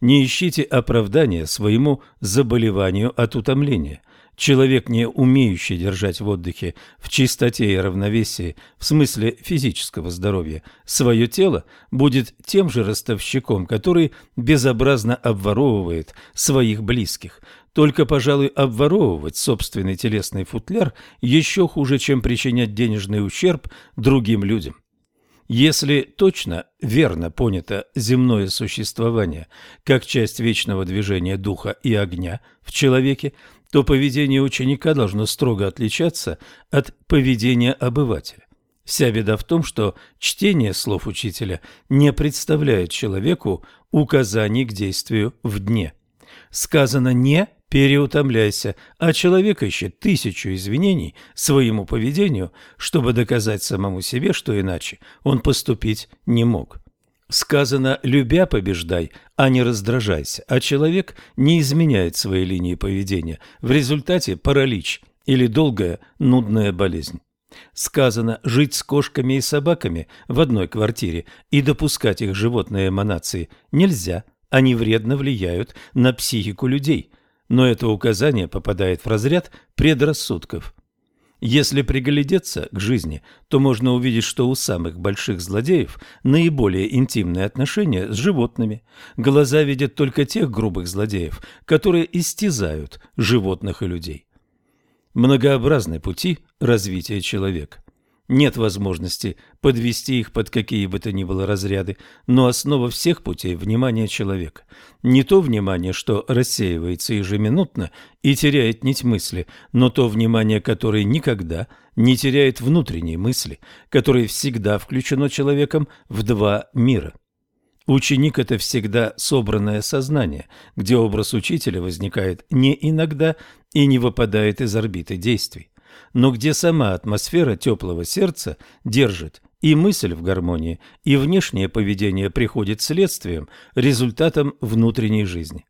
Не ищите оправдания своему заболеванию от утомления – Человек, не умеющий держать в отдыхе, в чистоте и равновесии, в смысле физического здоровья, свое тело, будет тем же ростовщиком, который безобразно обворовывает своих близких. Только, пожалуй, обворовывать собственный телесный футляр еще хуже, чем причинять денежный ущерб другим людям. Если точно, верно понято земное существование как часть вечного движения духа и огня в человеке, то поведение ученика должно строго отличаться от поведения обывателя. Вся беда в том, что чтение слов учителя не представляет человеку указаний к действию в дне. Сказано «не переутомляйся», а человек ищет тысячу извинений своему поведению, чтобы доказать самому себе, что иначе он поступить не мог. Сказано «любя побеждай», а не раздражайся, а человек не изменяет своей линии поведения. В результате паралич или долгая нудная болезнь. Сказано жить с кошками и собаками в одной квартире и допускать их животные эманации нельзя, они вредно влияют на психику людей, но это указание попадает в разряд предрассудков. Если приглядеться к жизни, то можно увидеть, что у самых больших злодеев наиболее интимные отношения с животными. Глаза видят только тех грубых злодеев, которые истязают животных и людей. Многообразны пути развития человека. Нет возможности подвести их под какие бы то ни было разряды, но основа всех путей – внимание человека. Не то внимание, что рассеивается ежеминутно и теряет нить мысли, но то внимание, которое никогда не теряет внутренней мысли, которое всегда включено человеком в два мира. Ученик – это всегда собранное сознание, где образ учителя возникает не иногда и не выпадает из орбиты действий но где сама атмосфера теплого сердца держит и мысль в гармонии, и внешнее поведение приходит следствием, результатом внутренней жизни.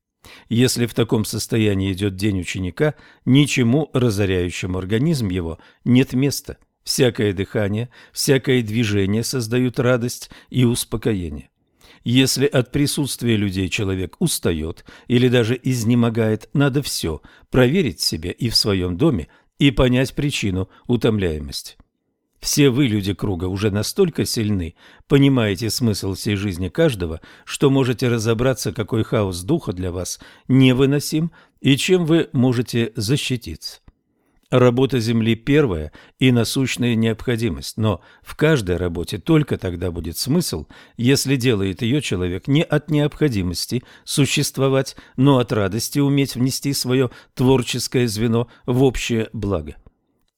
Если в таком состоянии идет день ученика, ничему разоряющему организм его нет места. Всякое дыхание, всякое движение создают радость и успокоение. Если от присутствия людей человек устает или даже изнемогает, надо все проверить себе и в своем доме, и понять причину утомляемости. Все вы, люди круга, уже настолько сильны, понимаете смысл всей жизни каждого, что можете разобраться, какой хаос духа для вас невыносим и чем вы можете защититься. Работа Земли первая и насущная необходимость, но в каждой работе только тогда будет смысл, если делает ее человек не от необходимости существовать, но от радости уметь внести свое творческое звено в общее благо.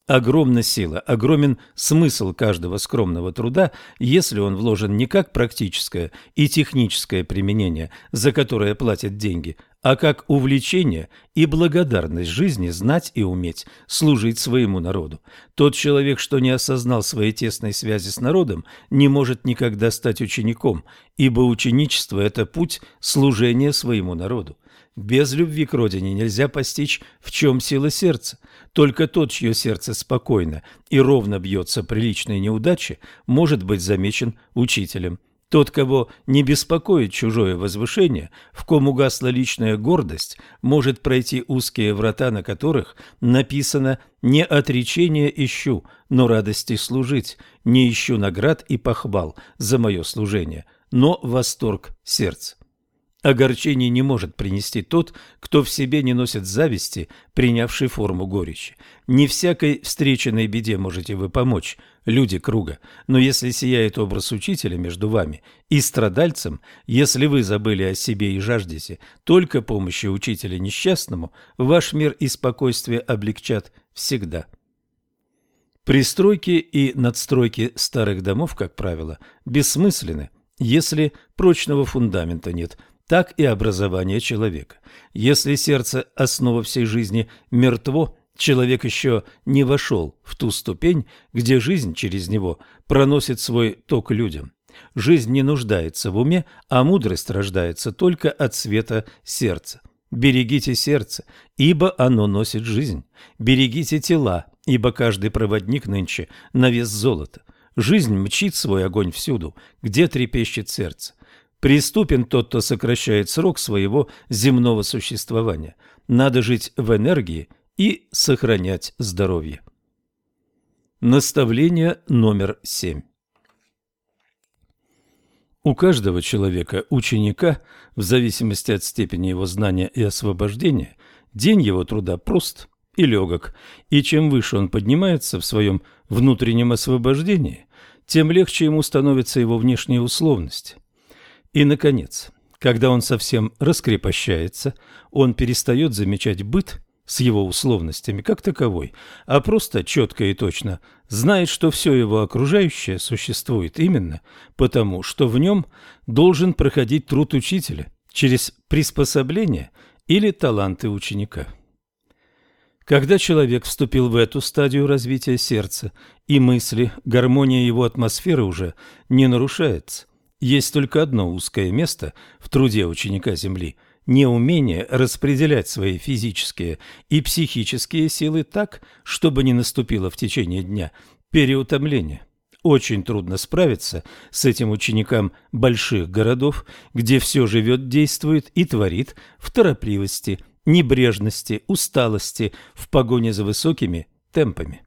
Огромна сила, огромен смысл каждого скромного труда, если он вложен не как практическое и техническое применение, за которое платят деньги, а как увлечение и благодарность жизни знать и уметь служить своему народу. Тот человек, что не осознал своей тесной связи с народом, не может никогда стать учеником, ибо ученичество – это путь служения своему народу. Без любви к родине нельзя постичь, в чем сила сердца. Только тот, чье сердце спокойно и ровно бьется при личной неудаче, может быть замечен учителем. Тот, кого не беспокоит чужое возвышение, в ком угасла личная гордость, может пройти узкие врата, на которых написано «Не отречение ищу, но радости служить, не ищу наград и похвал за мое служение, но восторг сердца». Огорчение не может принести тот, кто в себе не носит зависти, принявший форму горечи. Не всякой встреченной беде можете вы помочь, люди круга, но если сияет образ учителя между вами и страдальцем, если вы забыли о себе и жаждете только помощи учителя несчастному, ваш мир и спокойствие облегчат всегда. Пристройки и надстройки старых домов, как правило, бессмысленны, если прочного фундамента нет – так и образование человека. Если сердце – основа всей жизни, мертво, человек еще не вошел в ту ступень, где жизнь через него проносит свой ток людям. Жизнь не нуждается в уме, а мудрость рождается только от света сердца. Берегите сердце, ибо оно носит жизнь. Берегите тела, ибо каждый проводник нынче на вес золота. Жизнь мчит свой огонь всюду, где трепещет сердце. Преступен тот, кто сокращает срок своего земного существования. Надо жить в энергии и сохранять здоровье. Наставление номер семь. У каждого человека, ученика, в зависимости от степени его знания и освобождения, день его труда прост и легок, и чем выше он поднимается в своем внутреннем освобождении, тем легче ему становятся его внешние условности. И, наконец, когда он совсем раскрепощается, он перестает замечать быт с его условностями как таковой, а просто четко и точно знает, что все его окружающее существует именно потому, что в нем должен проходить труд учителя через приспособление или таланты ученика. Когда человек вступил в эту стадию развития сердца и мысли, гармония его атмосферы уже не нарушается – есть только одно узкое место в труде ученика Земли – неумение распределять свои физические и психические силы так, чтобы не наступило в течение дня переутомление. Очень трудно справиться с этим ученикам больших городов, где все живет, действует и творит в торопливости, небрежности, усталости, в погоне за высокими темпами.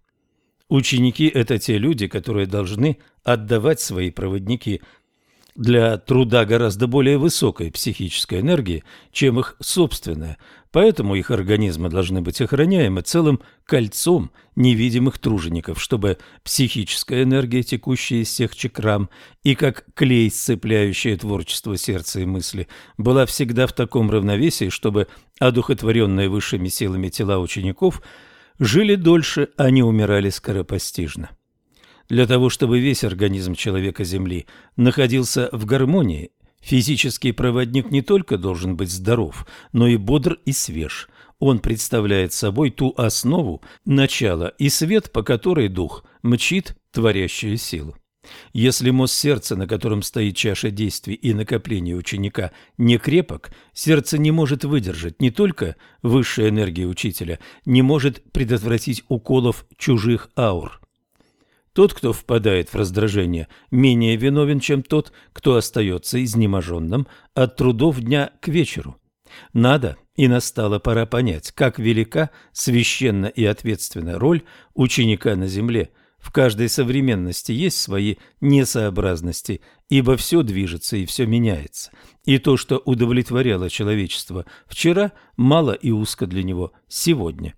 Ученики – это те люди, которые должны отдавать свои проводники для труда гораздо более высокой психической энергии, чем их собственная, поэтому их организмы должны быть охраняемы целым кольцом невидимых тружеников, чтобы психическая энергия, текущая из всех чакрам, и как клей, сцепляющий творчество сердца и мысли, была всегда в таком равновесии, чтобы одухотворенные высшими силами тела учеников жили дольше, а не умирали скоропостижно. Для того, чтобы весь организм человека Земли находился в гармонии, физический проводник не только должен быть здоров, но и бодр и свеж. Он представляет собой ту основу, начало и свет, по которой дух мчит творящую силу. Если мост сердца, на котором стоит чаша действий и накопления ученика, не крепок, сердце не может выдержать не только высшей энергии учителя, не может предотвратить уколов чужих аур. Тот, кто впадает в раздражение, менее виновен, чем тот, кто остается изнеможенным от трудов дня к вечеру. Надо и настала пора понять, как велика священна и ответственна роль ученика на земле. В каждой современности есть свои несообразности, ибо все движется и все меняется. И то, что удовлетворяло человечество вчера, мало и узко для него сегодня.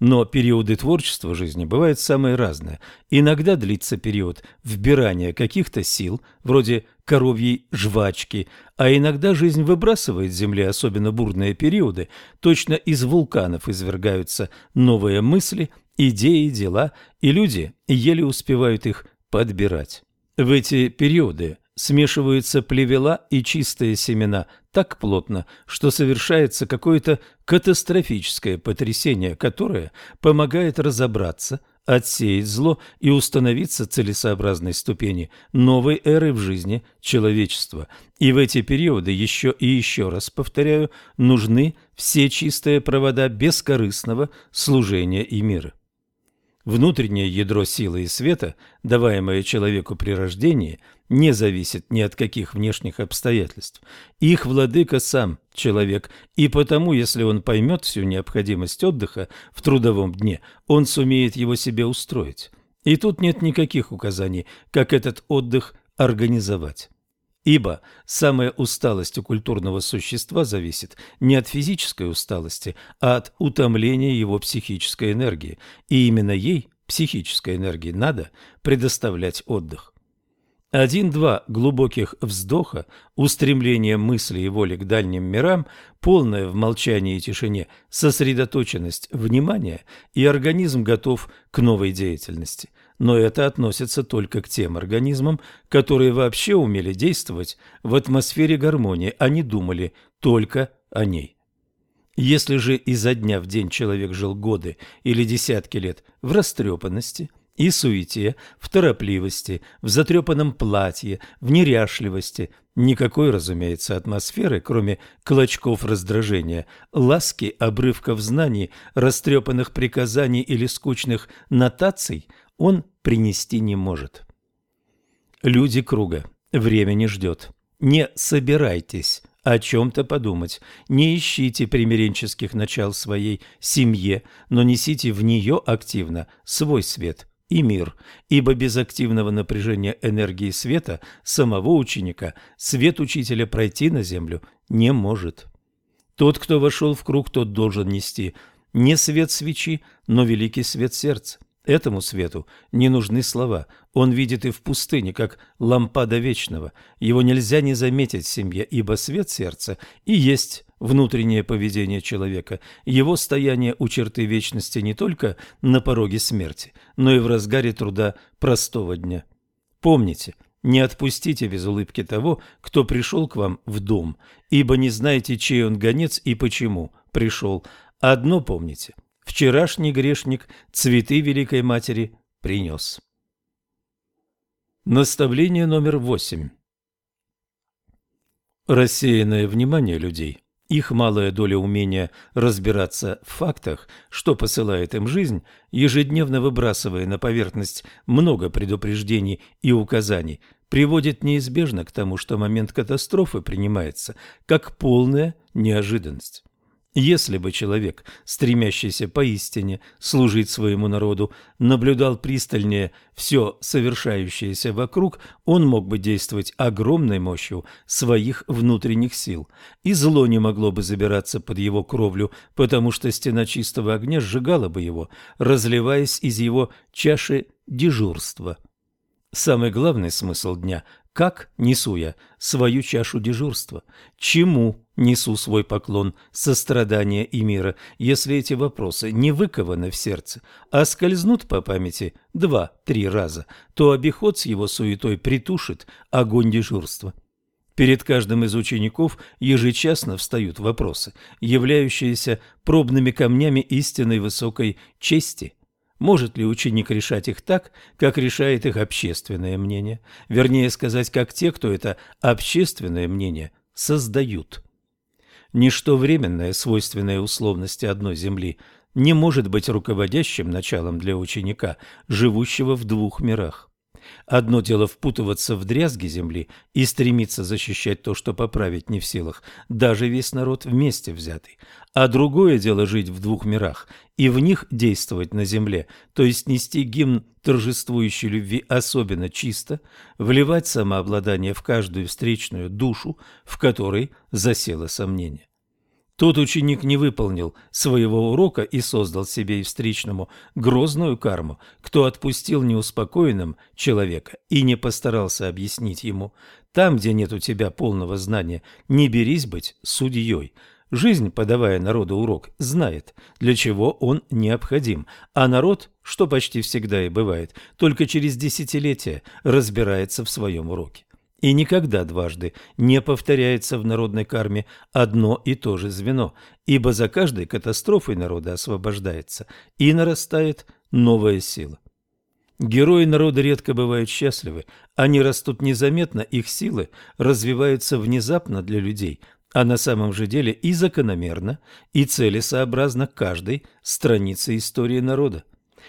Но периоды творчества жизни бывают самые разные. Иногда длится период вбирания каких-то сил, вроде коровьей жвачки, а иногда жизнь выбрасывает с земли особенно бурные периоды, точно из вулканов извергаются новые мысли, идеи, дела, и люди еле успевают их подбирать. В эти периоды смешиваются плевела и чистые семена так плотно, что совершается какое-то катастрофическое потрясение, которое помогает разобраться, отсеять зло и установиться целесообразной ступени новой эры в жизни человечества. И в эти периоды еще и еще раз повторяю, нужны все чистые провода бескорыстного служения и мира. Внутреннее ядро силы и света, даваемое человеку при рождении, не зависит ни от каких внешних обстоятельств. Их владыка сам человек, и потому, если он поймет всю необходимость отдыха в трудовом дне, он сумеет его себе устроить. И тут нет никаких указаний, как этот отдых организовать. Ибо самая усталость у культурного существа зависит не от физической усталости, а от утомления его психической энергии, и именно ей, психической энергии, надо предоставлять отдых. Один-два глубоких вздоха, устремление мысли и воли к дальним мирам, полная в молчании и тишине сосредоточенность внимания, и организм готов к новой деятельности – но это относится только к тем организмам, которые вообще умели действовать в атмосфере гармонии, они думали только о ней. Если же изо дня в день человек жил годы или десятки лет в растрепанности и суете, в торопливости, в затрепанном платье, в неряшливости, никакой, разумеется, атмосферы, кроме клочков раздражения, ласки, обрывков знаний, растрепанных приказаний или скучных нотаций – он принести не может. Люди круга. Время не ждет. Не собирайтесь о чем-то подумать. Не ищите примиренческих начал своей семье, но несите в нее активно свой свет и мир, ибо без активного напряжения энергии света самого ученика свет учителя пройти на землю не может. Тот, кто вошел в круг, тот должен нести не свет свечи, но великий свет сердца. Этому свету не нужны слова. Он видит и в пустыне, как лампада вечного. Его нельзя не заметить в семье, ибо свет сердца и есть внутреннее поведение человека, его стояние у черты вечности не только на пороге смерти, но и в разгаре труда простого дня. Помните, не отпустите без улыбки того, кто пришел к вам в дом, ибо не знаете, чей он гонец и почему пришел. Одно помните – Вчерашний грешник цветы Великой Матери принес. Наставление номер восемь. Рассеянное внимание людей, их малая доля умения разбираться в фактах, что посылает им жизнь, ежедневно выбрасывая на поверхность много предупреждений и указаний, приводит неизбежно к тому, что момент катастрофы принимается как полная неожиданность. Если бы человек, стремящийся поистине служить своему народу, наблюдал пристальнее все совершающееся вокруг, он мог бы действовать огромной мощью своих внутренних сил, и зло не могло бы забираться под его кровлю, потому что стена чистого огня сжигала бы его, разливаясь из его чаши дежурства. Самый главный смысл дня – как несу я свою чашу дежурства? Чему несу свой поклон сострадания и мира, если эти вопросы не выкованы в сердце, а скользнут по памяти два-три раза, то обиход с его суетой притушит огонь дежурства. Перед каждым из учеников ежечасно встают вопросы, являющиеся пробными камнями истинной высокой чести. Может ли ученик решать их так, как решает их общественное мнение? Вернее сказать, как те, кто это общественное мнение создают. Ничто временное, свойственное условности одной земли, не может быть руководящим началом для ученика, живущего в двух мирах. Одно дело впутываться в дрязги земли и стремиться защищать то, что поправить не в силах, даже весь народ вместе взятый. А другое дело жить в двух мирах и в них действовать на земле, то есть нести гимн торжествующей любви особенно чисто, вливать самообладание в каждую встречную душу, в которой засело сомнение. Тот ученик не выполнил своего урока и создал себе и встречному грозную карму, кто отпустил неуспокоенным человека и не постарался объяснить ему. Там, где нет у тебя полного знания, не берись быть судьей. Жизнь, подавая народу урок, знает, для чего он необходим, а народ, что почти всегда и бывает, только через десятилетия разбирается в своем уроке. И никогда дважды не повторяется в народной карме одно и то же звено, ибо за каждой катастрофой народа освобождается и нарастает новая сила. Герои народа редко бывают счастливы, они растут незаметно, их силы развиваются внезапно для людей, а на самом же деле и закономерно, и целесообразно каждой странице истории народа.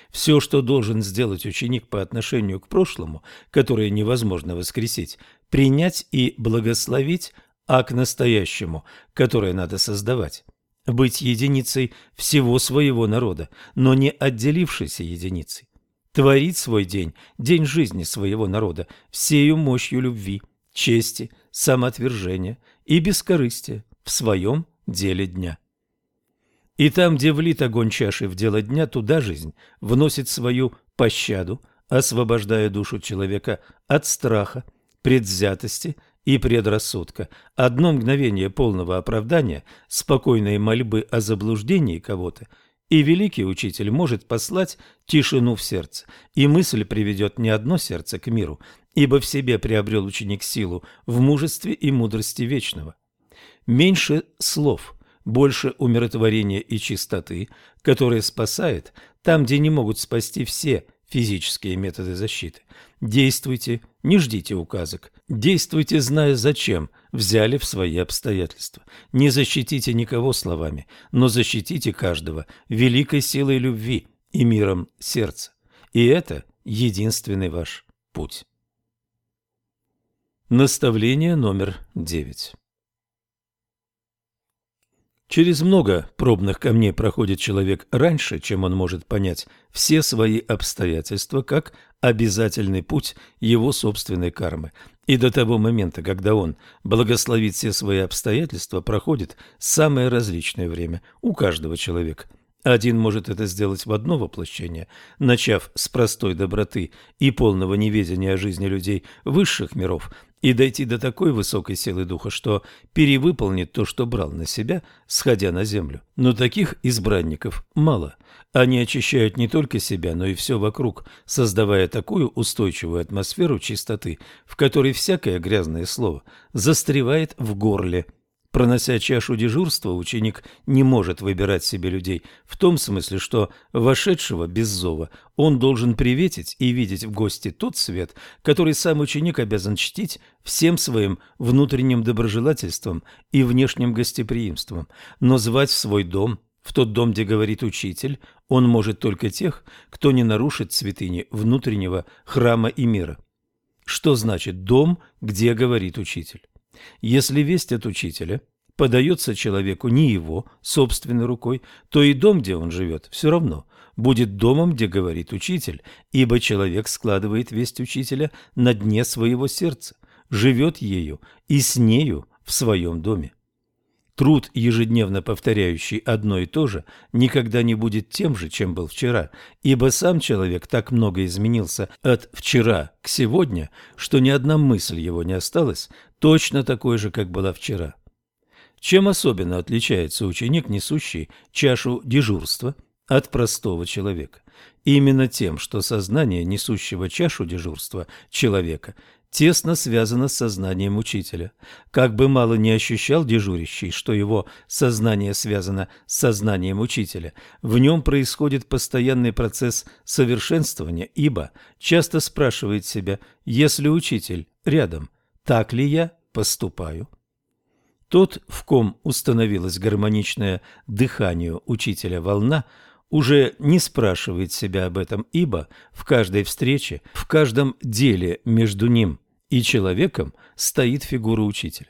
Все, что должен сделать ученик по отношению к прошлому, которое невозможно воскресить, принять и благословить, а к настоящему, которое надо создавать. Быть единицей всего своего народа, но не отделившейся единицей. Творить свой день, день жизни своего народа, всею мощью любви, чести, самоотвержения и бескорыстия в своем деле дня. И там, где влит огонь чаши в дело дня, туда жизнь вносит свою пощаду, освобождая душу человека от страха, предвзятости и предрассудка. Одно мгновение полного оправдания, спокойной мольбы о заблуждении кого-то, и великий учитель может послать тишину в сердце, и мысль приведет не одно сердце к миру, ибо в себе приобрел ученик силу в мужестве и мудрости вечного. Меньше слов – больше умиротворения и чистоты, которое спасает там, где не могут спасти все физические методы защиты. Действуйте, не ждите указок. Действуйте, зная зачем взяли в свои обстоятельства. Не защитите никого словами, но защитите каждого великой силой любви и миром сердца. И это единственный ваш путь. Наставление номер девять. Через много пробных камней проходит человек раньше, чем он может понять все свои обстоятельства как обязательный путь его собственной кармы. И до того момента, когда он благословит все свои обстоятельства, проходит самое различное время у каждого человека. Один может это сделать в одно воплощение, начав с простой доброты и полного неведения о жизни людей высших миров, и дойти до такой высокой силы духа, что перевыполнит то, что брал на себя, сходя на землю. Но таких избранников мало. Они очищают не только себя, но и все вокруг, создавая такую устойчивую атмосферу чистоты, в которой всякое грязное слово застревает в горле – Пронося чашу дежурства, ученик не может выбирать себе людей в том смысле, что вошедшего без зова он должен приветить и видеть в гости тот свет, который сам ученик обязан чтить всем своим внутренним доброжелательством и внешним гостеприимством, но звать в свой дом, в тот дом, где говорит учитель, он может только тех, кто не нарушит святыни внутреннего храма и мира. Что значит «дом, где говорит учитель»? Если весть от учителя подается человеку не его собственной рукой, то и дом, где он живет, все равно будет домом, где говорит учитель, ибо человек складывает весть учителя на дне своего сердца, живет ею и с нею в своем доме. Труд, ежедневно повторяющий одно и то же, никогда не будет тем же, чем был вчера, ибо сам человек так много изменился от вчера к сегодня, что ни одна мысль его не осталась точно такой же, как была вчера. Чем особенно отличается ученик, несущий чашу дежурства, от простого человека? Именно тем, что сознание несущего чашу дежурства человека тесно связано с сознанием учителя. Как бы мало не ощущал дежурящий, что его сознание связано с сознанием учителя, в нем происходит постоянный процесс совершенствования, ибо часто спрашивает себя, если учитель рядом, так ли я поступаю? Тот, в ком установилось гармоничное дыхание учителя волна, уже не спрашивает себя об этом, ибо в каждой встрече, в каждом деле между ним и человеком стоит фигура учителя.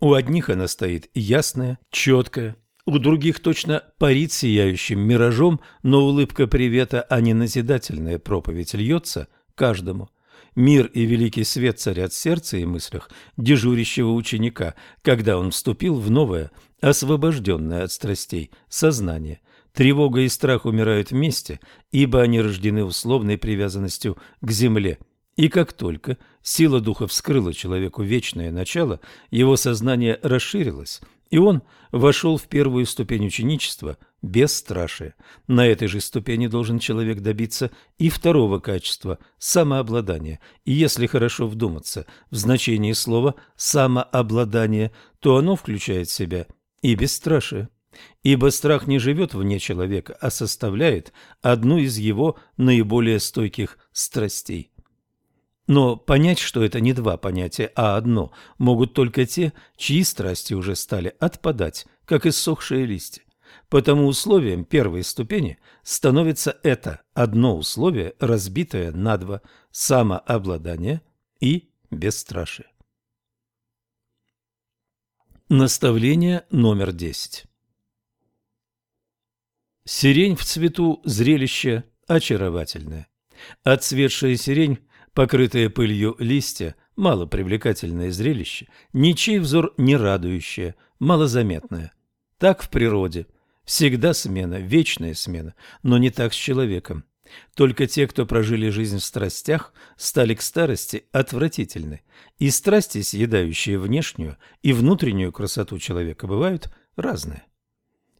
У одних она стоит ясная, четкая, у других точно парит сияющим миражом, но улыбка привета, а не назидательная проповедь льется каждому. Мир и великий свет царят в сердце и мыслях дежурящего ученика, когда он вступил в новое, освобожденное от страстей, сознание. Тревога и страх умирают вместе, ибо они рождены условной привязанностью к земле – и как только сила духа вскрыла человеку вечное начало, его сознание расширилось, и он вошел в первую ступень ученичества – бесстрашие. На этой же ступени должен человек добиться и второго качества – самообладания. И если хорошо вдуматься в значение слова «самообладание», то оно включает в себя и бесстрашие. Ибо страх не живет вне человека, а составляет одну из его наиболее стойких страстей. Но понять, что это не два понятия, а одно, могут только те, чьи страсти уже стали отпадать, как иссохшие листья. Потому условием первой ступени становится это одно условие, разбитое на два – самообладание и бесстрашие. Наставление номер 10 Сирень в цвету – зрелище очаровательное. Отцветшая сирень, покрытая пылью листья, малопривлекательное зрелище, ничей взор не радующее, малозаметное. Так в природе. Всегда смена, вечная смена, но не так с человеком. Только те, кто прожили жизнь в страстях, стали к старости отвратительны. И страсти, съедающие внешнюю и внутреннюю красоту человека, бывают разные.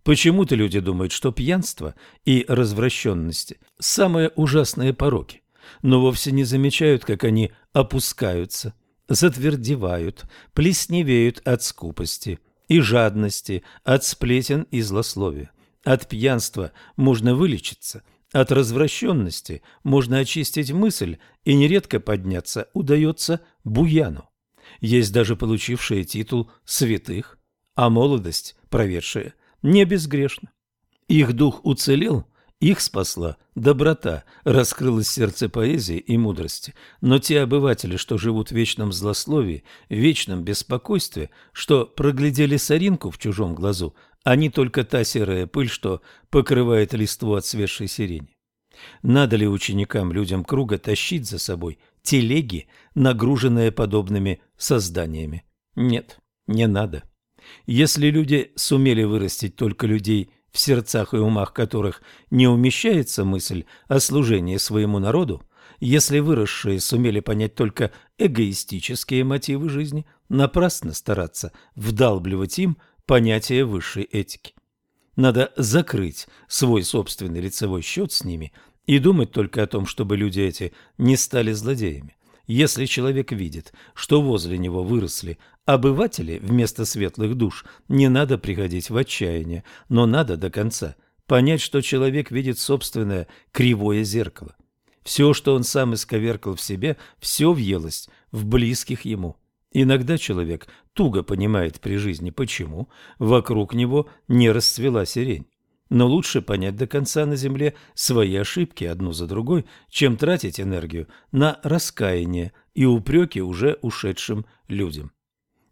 Почему-то люди думают, что пьянство и развращенность – самые ужасные пороки, но вовсе не замечают, как они опускаются, затвердевают, плесневеют от скупости и жадности, от сплетен и злословия. От пьянства можно вылечиться, от развращенности можно очистить мысль, и нередко подняться удается буяну. Есть даже получившие титул святых, а молодость, проведшая не безгрешно. Их дух уцелел, их спасла доброта, раскрылось сердце поэзии и мудрости. Но те обыватели, что живут в вечном злословии, в вечном беспокойстве, что проглядели соринку в чужом глазу, они только та серая пыль, что покрывает листву отцветшей сирени. Надо ли ученикам, людям круга, тащить за собой телеги, нагруженные подобными созданиями? Нет, не надо. Если люди сумели вырастить только людей, в сердцах и умах которых не умещается мысль о служении своему народу, если выросшие сумели понять только эгоистические мотивы жизни, напрасно стараться вдалбливать им понятие высшей этики. Надо закрыть свой собственный лицевой счет с ними и думать только о том, чтобы люди эти не стали злодеями. Если человек видит, что возле него выросли обыватели вместо светлых душ, не надо приходить в отчаяние, но надо до конца понять, что человек видит собственное кривое зеркало. Все, что он сам исковеркал в себе, все въелось в близких ему. Иногда человек туго понимает при жизни, почему вокруг него не расцвела сирень. Но лучше понять до конца на земле свои ошибки одну за другой, чем тратить энергию на раскаяние и упреки уже ушедшим людям.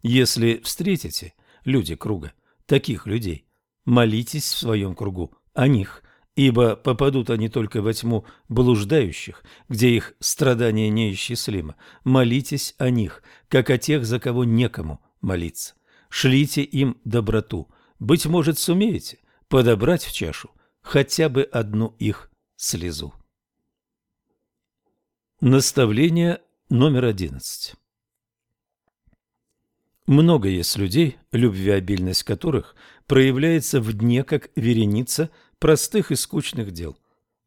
Если встретите, люди круга, таких людей, молитесь в своем кругу о них, ибо попадут они только во тьму блуждающих, где их страдания неисчислимо. Молитесь о них, как о тех, за кого некому молиться. Шлите им доброту. Быть может, сумеете, подобрать в чашу хотя бы одну их слезу. Наставление номер одиннадцать. Много есть людей, любвеобильность которых проявляется в дне как вереница простых и скучных дел.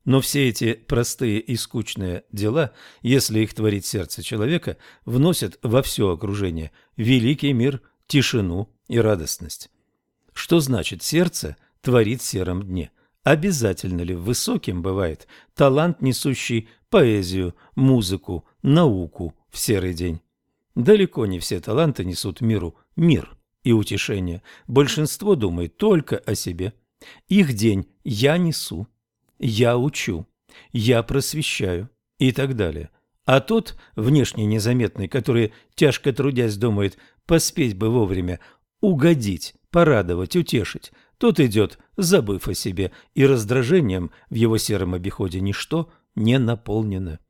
Но все эти простые и скучные дела, если их творит сердце человека, вносят во все окружение великий мир, тишину и радостность. Что значит сердце – творит в сером дне. Обязательно ли высоким бывает талант, несущий поэзию, музыку, науку в серый день? Далеко не все таланты несут миру мир и утешение. Большинство думает только о себе. Их день «я несу», «я учу», «я просвещаю» и так далее. А тот, внешне незаметный, который, тяжко трудясь, думает поспеть бы вовремя, угодить, порадовать, утешить, тот идет, забыв о себе, и раздражением в его сером обиходе ничто не наполнено.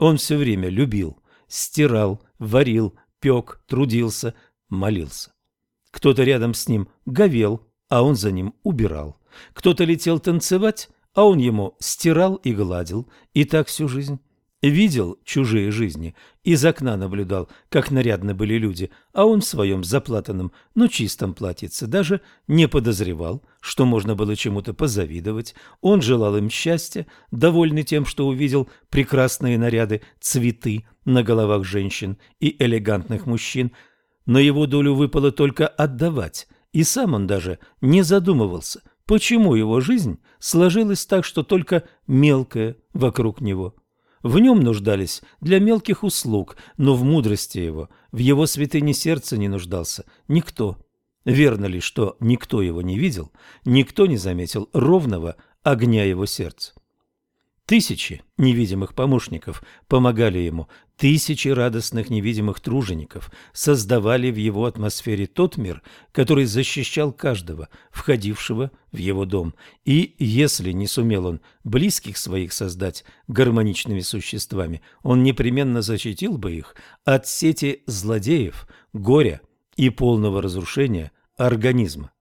Он все время любил, стирал, варил, пек, трудился, молился. Кто-то рядом с ним говел, а он за ним убирал. Кто-то летел танцевать, а он ему стирал и гладил, и так всю жизнь. Видел чужие жизни, из окна наблюдал, как нарядны были люди, а он в своем заплатанном, но чистом платьице даже не подозревал, что можно было чему-то позавидовать. Он желал им счастья, довольный тем, что увидел прекрасные наряды, цветы на головах женщин и элегантных мужчин. На его долю выпало только отдавать, и сам он даже не задумывался, почему его жизнь сложилась так, что только мелкое вокруг него – в нем нуждались для мелких услуг, но в мудрости его, в его святыне сердца не нуждался никто. Верно ли, что никто его не видел, никто не заметил ровного огня его сердца? Тысячи невидимых помощников помогали ему, тысячи радостных невидимых тружеников создавали в его атмосфере тот мир, который защищал каждого, входившего в его дом. И если не сумел он близких своих создать гармоничными существами, он непременно защитил бы их от сети злодеев, горя и полного разрушения организма.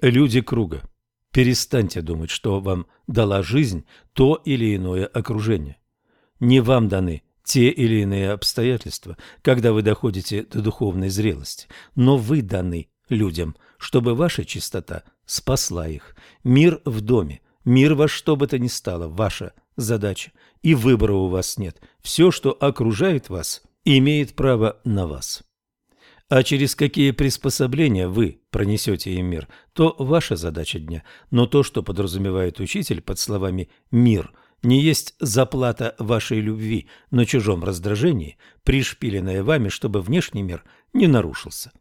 Люди круга. Перестаньте думать, что вам дала жизнь то или иное окружение. Не вам даны те или иные обстоятельства, когда вы доходите до духовной зрелости, но вы даны людям, чтобы ваша чистота спасла их. Мир в доме, мир во что бы то ни стало, ваша задача, и выбора у вас нет. Все, что окружает вас, имеет право на вас. А через какие приспособления вы пронесете им мир, то ваша задача дня. Но то, что подразумевает учитель под словами «мир», не есть заплата вашей любви на чужом раздражении, пришпиленная вами, чтобы внешний мир не нарушился.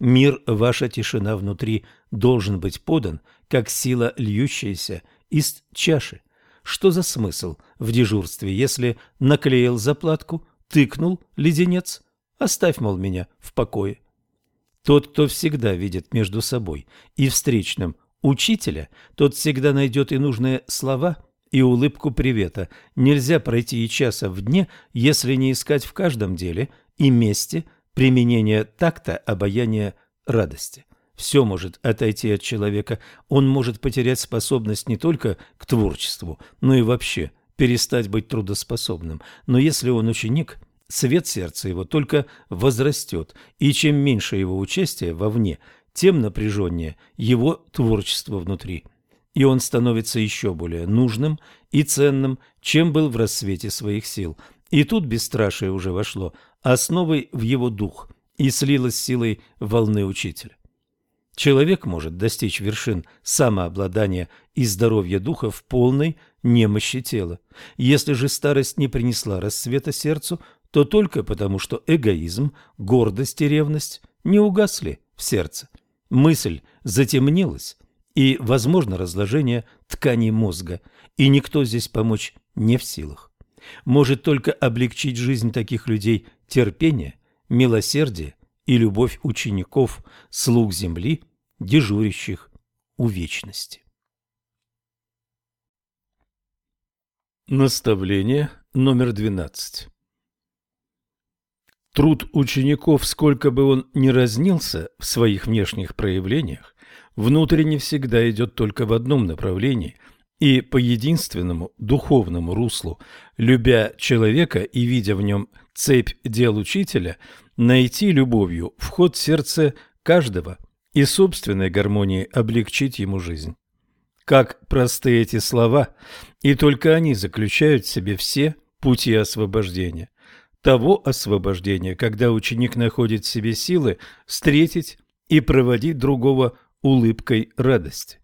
Мир, ваша тишина внутри, должен быть подан, как сила, льющаяся из чаши. Что за смысл в дежурстве, если наклеил заплатку, тыкнул леденец, Оставь, мол, меня в покое. Тот, кто всегда видит между собой и встречным учителя, тот всегда найдет и нужные слова, и улыбку привета. Нельзя пройти и часа в дне, если не искать в каждом деле и месте применения такта, обаяния, радости. Все может отойти от человека, он может потерять способность не только к творчеству, но и вообще перестать быть трудоспособным. Но если он ученик – свет сердца его только возрастет, и чем меньше его участия вовне, тем напряженнее его творчество внутри, и он становится еще более нужным и ценным, чем был в рассвете своих сил. И тут бесстрашие уже вошло основой в его дух и слилось силой волны учителя. Человек может достичь вершин самообладания и здоровья духа в полной немощи тела. Если же старость не принесла рассвета сердцу, то только потому, что эгоизм, гордость и ревность не угасли в сердце. Мысль затемнилась, и возможно разложение тканей мозга, и никто здесь помочь не в силах. Может только облегчить жизнь таких людей терпение, милосердие и любовь учеников, слуг земли, дежурящих у вечности. Наставление номер двенадцать Труд учеников, сколько бы он ни разнился в своих внешних проявлениях, внутренне всегда идет только в одном направлении и по единственному духовному руслу, любя человека и видя в нем цепь дел учителя, найти любовью вход в сердце каждого и собственной гармонии облегчить ему жизнь. Как просты эти слова, и только они заключают в себе все пути освобождения того освобождения, когда ученик находит в себе силы встретить и проводить другого улыбкой радости.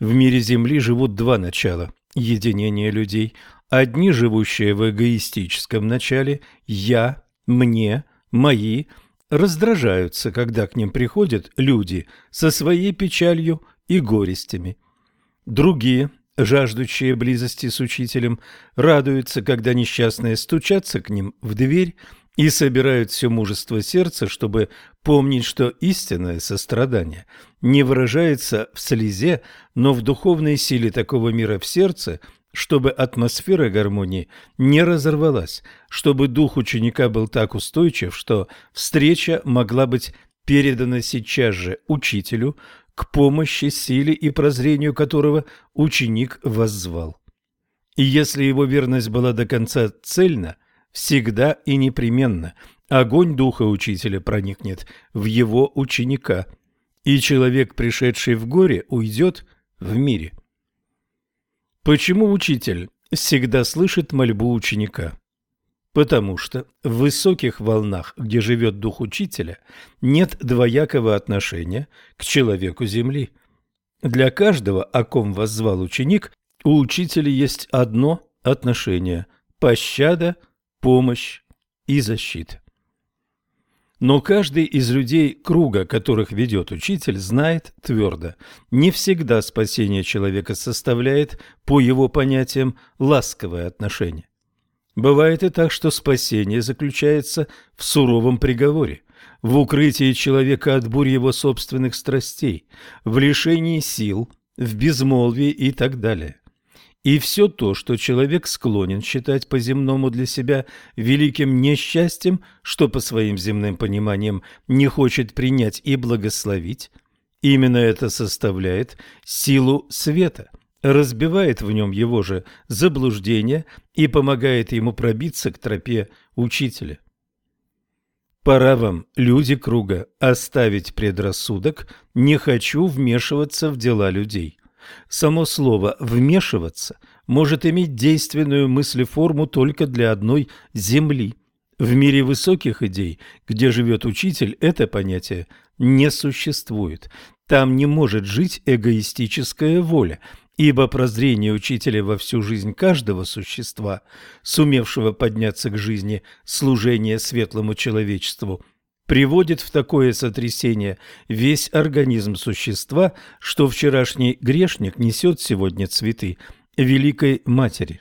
В мире Земли живут два начала единения людей. Одни, живущие в эгоистическом начале «я», «мне», «мои», раздражаются, когда к ним приходят люди со своей печалью и горестями. Другие, жаждущие близости с учителем, радуются, когда несчастные стучатся к ним в дверь и собирают все мужество сердца, чтобы помнить, что истинное сострадание не выражается в слезе, но в духовной силе такого мира в сердце, чтобы атмосфера гармонии не разорвалась, чтобы дух ученика был так устойчив, что встреча могла быть передана сейчас же учителю, к помощи, силе и прозрению которого ученик воззвал. И если его верность была до конца цельна, всегда и непременно огонь духа учителя проникнет в его ученика, и человек, пришедший в горе, уйдет в мире. Почему учитель всегда слышит мольбу ученика? Потому что в высоких волнах, где живет дух учителя, нет двоякого отношения к человеку Земли. Для каждого, о ком воззвал ученик, у учителя есть одно отношение – пощада, помощь и защита. Но каждый из людей круга, которых ведет учитель, знает твердо, не всегда спасение человека составляет, по его понятиям, ласковое отношение. Бывает и так, что спасение заключается в суровом приговоре, в укрытии человека от бурь его собственных страстей, в лишении сил, в безмолвии и так далее. И все то, что человек склонен считать по-земному для себя великим несчастьем, что по своим земным пониманиям не хочет принять и благословить, именно это составляет силу света, разбивает в нем его же заблуждение и помогает ему пробиться к тропе учителя. Пора вам, люди круга, оставить предрассудок «не хочу вмешиваться в дела людей». Само слово «вмешиваться» может иметь действенную мыслеформу только для одной земли. В мире высоких идей, где живет учитель, это понятие не существует. Там не может жить эгоистическая воля, ибо прозрение учителя во всю жизнь каждого существа, сумевшего подняться к жизни служения светлому человечеству – приводит в такое сотрясение весь организм существа, что вчерашний грешник несет сегодня цветы Великой Матери.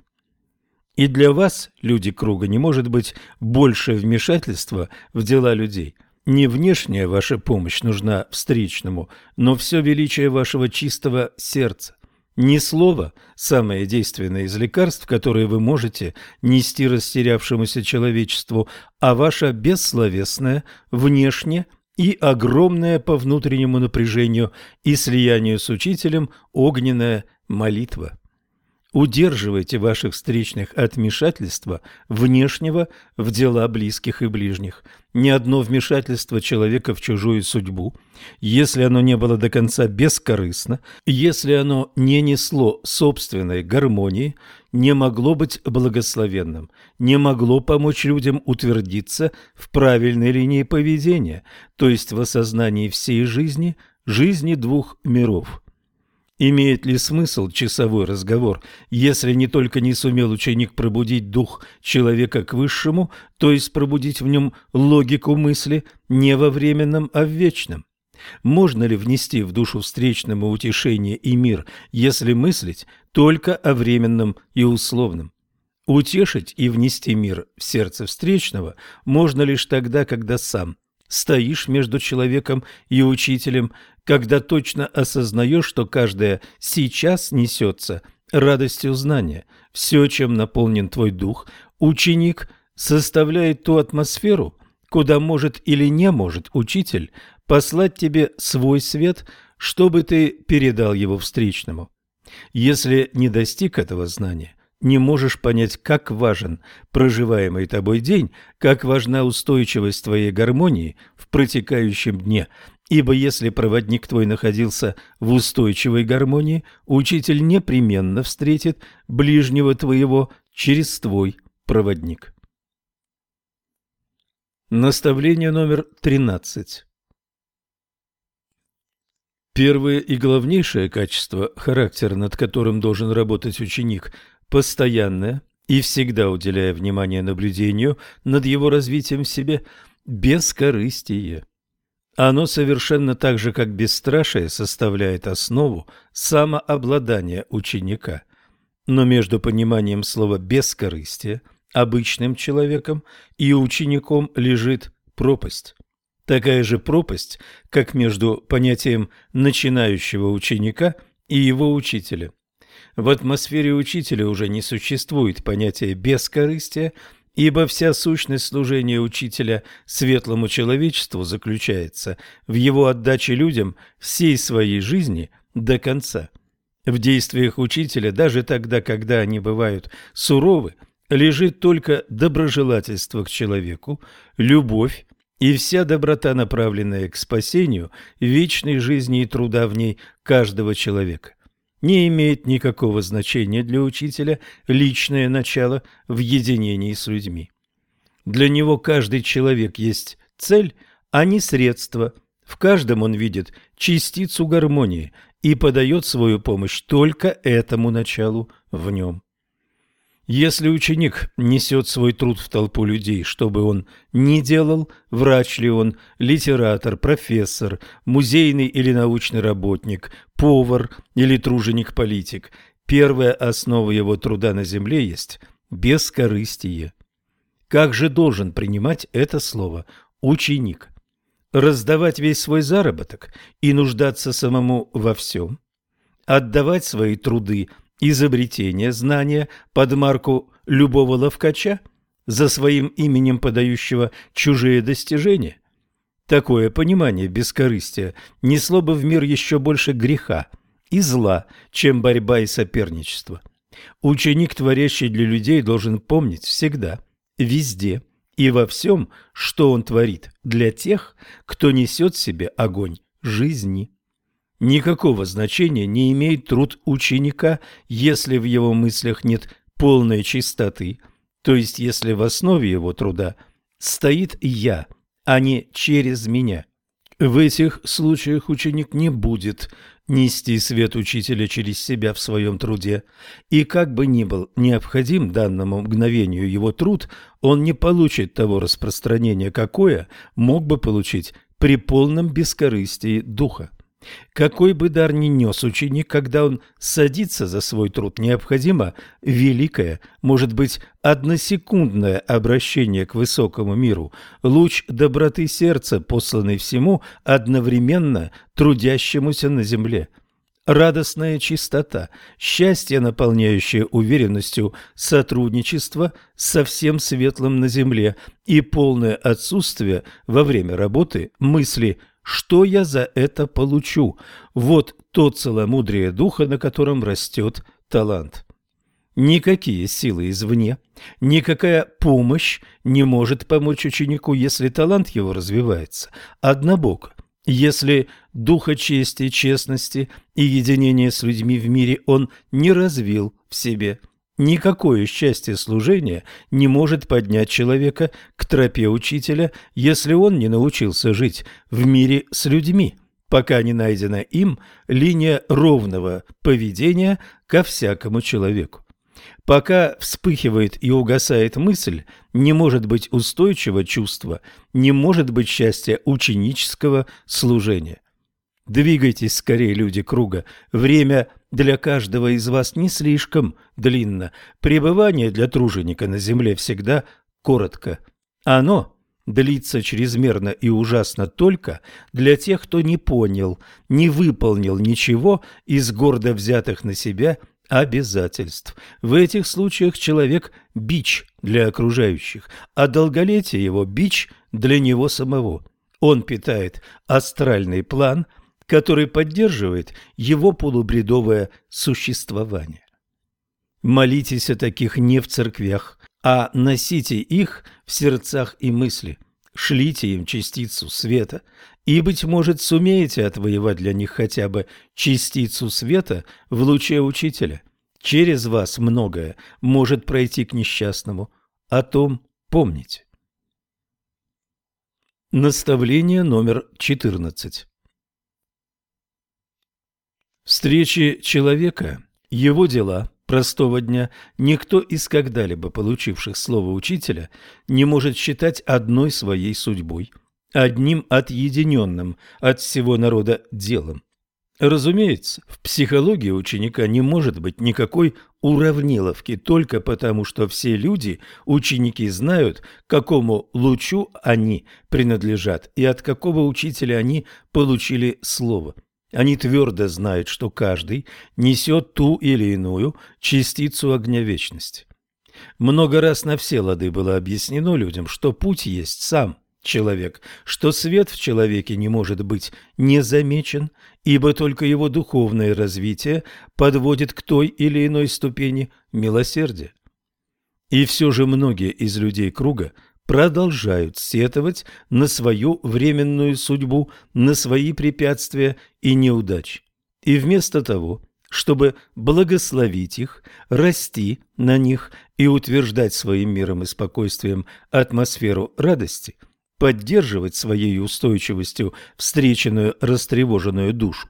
И для вас, люди круга, не может быть больше вмешательства в дела людей. Не внешняя ваша помощь нужна встречному, но все величие вашего чистого сердца. Не слово – самое действенное из лекарств, которые вы можете нести растерявшемуся человечеству, а ваша бессловесная, внешне и огромная по внутреннему напряжению и слиянию с учителем огненная молитва. Удерживайте ваших встречных от вмешательства внешнего в дела близких и ближних. Ни одно вмешательство человека в чужую судьбу, если оно не было до конца бескорыстно, если оно не несло собственной гармонии, не могло быть благословенным, не могло помочь людям утвердиться в правильной линии поведения, то есть в осознании всей жизни, жизни двух миров – Имеет ли смысл часовой разговор, если не только не сумел ученик пробудить дух человека к высшему, то есть пробудить в нем логику мысли не во временном, а в вечном? Можно ли внести в душу встречному утешение и мир, если мыслить только о временном и условном? Утешить и внести мир в сердце встречного можно лишь тогда, когда сам стоишь между человеком и учителем, когда точно осознаешь, что каждое «сейчас» несется радостью знания. Все, чем наполнен твой дух, ученик составляет ту атмосферу, куда может или не может учитель послать тебе свой свет, чтобы ты передал его встречному. Если не достиг этого знания, не можешь понять, как важен проживаемый тобой день, как важна устойчивость твоей гармонии в протекающем дне, Ибо если проводник твой находился в устойчивой гармонии, учитель непременно встретит ближнего твоего через твой проводник. Наставление номер 13 Первое и главнейшее качество, характер, над которым должен работать ученик, постоянное и всегда уделяя внимание наблюдению над его развитием в себе, бескорыстие. Оно совершенно так же, как бесстрашие, составляет основу самообладания ученика. Но между пониманием слова «бескорыстие» обычным человеком и учеником лежит пропасть. Такая же пропасть, как между понятием начинающего ученика и его учителя. В атмосфере учителя уже не существует понятия бескорыстия – Ибо вся сущность служения учителя светлому человечеству заключается в его отдаче людям всей своей жизни до конца. В действиях учителя, даже тогда, когда они бывают суровы, лежит только доброжелательство к человеку, любовь и вся доброта, направленная к спасению вечной жизни и труда в ней каждого человека не имеет никакого значения для учителя личное начало в единении с людьми. Для него каждый человек есть цель, а не средство. В каждом он видит частицу гармонии и подает свою помощь только этому началу в нем. Если ученик несет свой труд в толпу людей, что бы он ни делал, врач ли он, литератор, профессор, музейный или научный работник, повар или труженик-политик, первая основа его труда на земле есть бескорыстие. Как же должен принимать это слово «ученик»? Раздавать весь свой заработок и нуждаться самому во всем? Отдавать свои труды – изобретение знания под марку любого ловкача, за своим именем подающего чужие достижения. Такое понимание бескорыстия несло бы в мир еще больше греха и зла, чем борьба и соперничество. Ученик, творящий для людей, должен помнить всегда, везде и во всем, что он творит для тех, кто несет в себе огонь жизни. Никакого значения не имеет труд ученика, если в его мыслях нет полной чистоты, то есть если в основе его труда стоит «я», а не «через меня». В этих случаях ученик не будет нести свет учителя через себя в своем труде, и как бы ни был необходим данному мгновению его труд, он не получит того распространения, какое мог бы получить при полном бескорыстии духа. Какой бы дар ни нес ученик, когда он садится за свой труд, необходимо великое, может быть, односекундное обращение к высокому миру, луч доброты сердца, посланный всему одновременно трудящемуся на земле. Радостная чистота, счастье, наполняющее уверенностью сотрудничества со всем светлым на земле и полное отсутствие во время работы мысли – что я за это получу? Вот то целомудрие духа, на котором растет талант. Никакие силы извне, никакая помощь не может помочь ученику, если талант его развивается однобоко. Если духа чести, честности и единения с людьми в мире он не развил в себе – Никакое счастье служения не может поднять человека к тропе учителя, если он не научился жить в мире с людьми, пока не найдена им линия ровного поведения ко всякому человеку. Пока вспыхивает и угасает мысль, не может быть устойчивого чувства, не может быть счастья ученического служения. Двигайтесь скорее, люди круга. Время для каждого из вас не слишком длинно. Пребывание для труженика на земле всегда коротко. Оно длится чрезмерно и ужасно только для тех, кто не понял, не выполнил ничего из гордо взятых на себя обязательств. В этих случаях человек – бич для окружающих, а долголетие его – бич для него самого. Он питает астральный план – который поддерживает его полубредовое существование. Молитесь о таких не в церквях, а носите их в сердцах и мысли, шлите им частицу света, и, быть может, сумеете отвоевать для них хотя бы частицу света в луче учителя. Через вас многое может пройти к несчастному. О том помните. Наставление номер 14 Встречи человека, его дела, простого дня, никто из когда-либо получивших слово учителя не может считать одной своей судьбой, одним отъединенным от всего народа делом. Разумеется, в психологии ученика не может быть никакой уравниловки только потому, что все люди, ученики, знают, какому лучу они принадлежат и от какого учителя они получили слово – они твердо знают, что каждый несет ту или иную частицу огня вечности. Много раз на все лады было объяснено людям, что путь есть сам человек, что свет в человеке не может быть незамечен, ибо только его духовное развитие подводит к той или иной ступени милосердия. И все же многие из людей круга – продолжают сетовать на свою временную судьбу, на свои препятствия и неудачи. И вместо того, чтобы благословить их, расти на них и утверждать своим миром и спокойствием атмосферу радости, поддерживать своей устойчивостью встреченную растревоженную душу,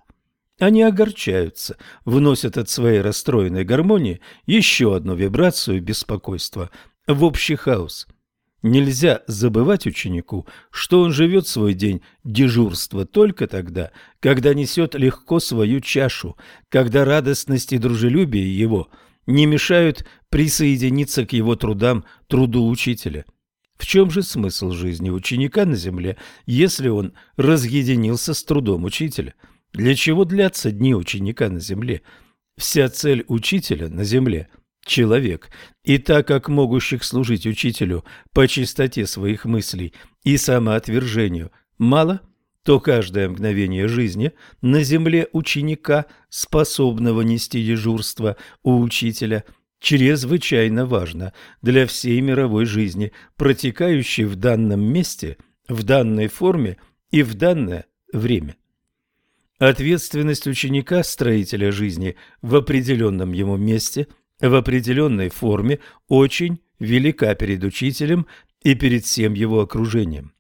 Они огорчаются, вносят от своей расстроенной гармонии еще одну вибрацию беспокойства в общий хаос. Нельзя забывать ученику, что он живет свой день дежурства только тогда, когда несет легко свою чашу, когда радостность и дружелюбие его не мешают присоединиться к его трудам труду учителя. В чем же смысл жизни ученика на земле, если он разъединился с трудом учителя – для чего длятся дни ученика на земле? Вся цель учителя на земле – человек, и так как могущих служить учителю по чистоте своих мыслей и самоотвержению мало, то каждое мгновение жизни на земле ученика, способного нести дежурство у учителя, чрезвычайно важно для всей мировой жизни, протекающей в данном месте, в данной форме и в данное время. Ответственность ученика, строителя жизни в определенном ему месте, в определенной форме, очень велика перед учителем и перед всем его окружением.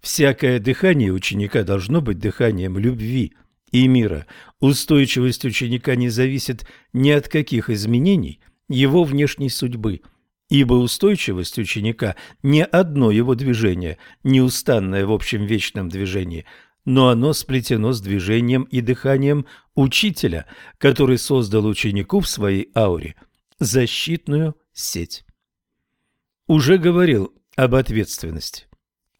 Всякое дыхание ученика должно быть дыханием любви и мира. Устойчивость ученика не зависит ни от каких изменений его внешней судьбы, ибо устойчивость ученика – не одно его движение, неустанное в общем вечном движении – но оно сплетено с движением и дыханием учителя, который создал ученику в своей ауре защитную сеть. Уже говорил об ответственности.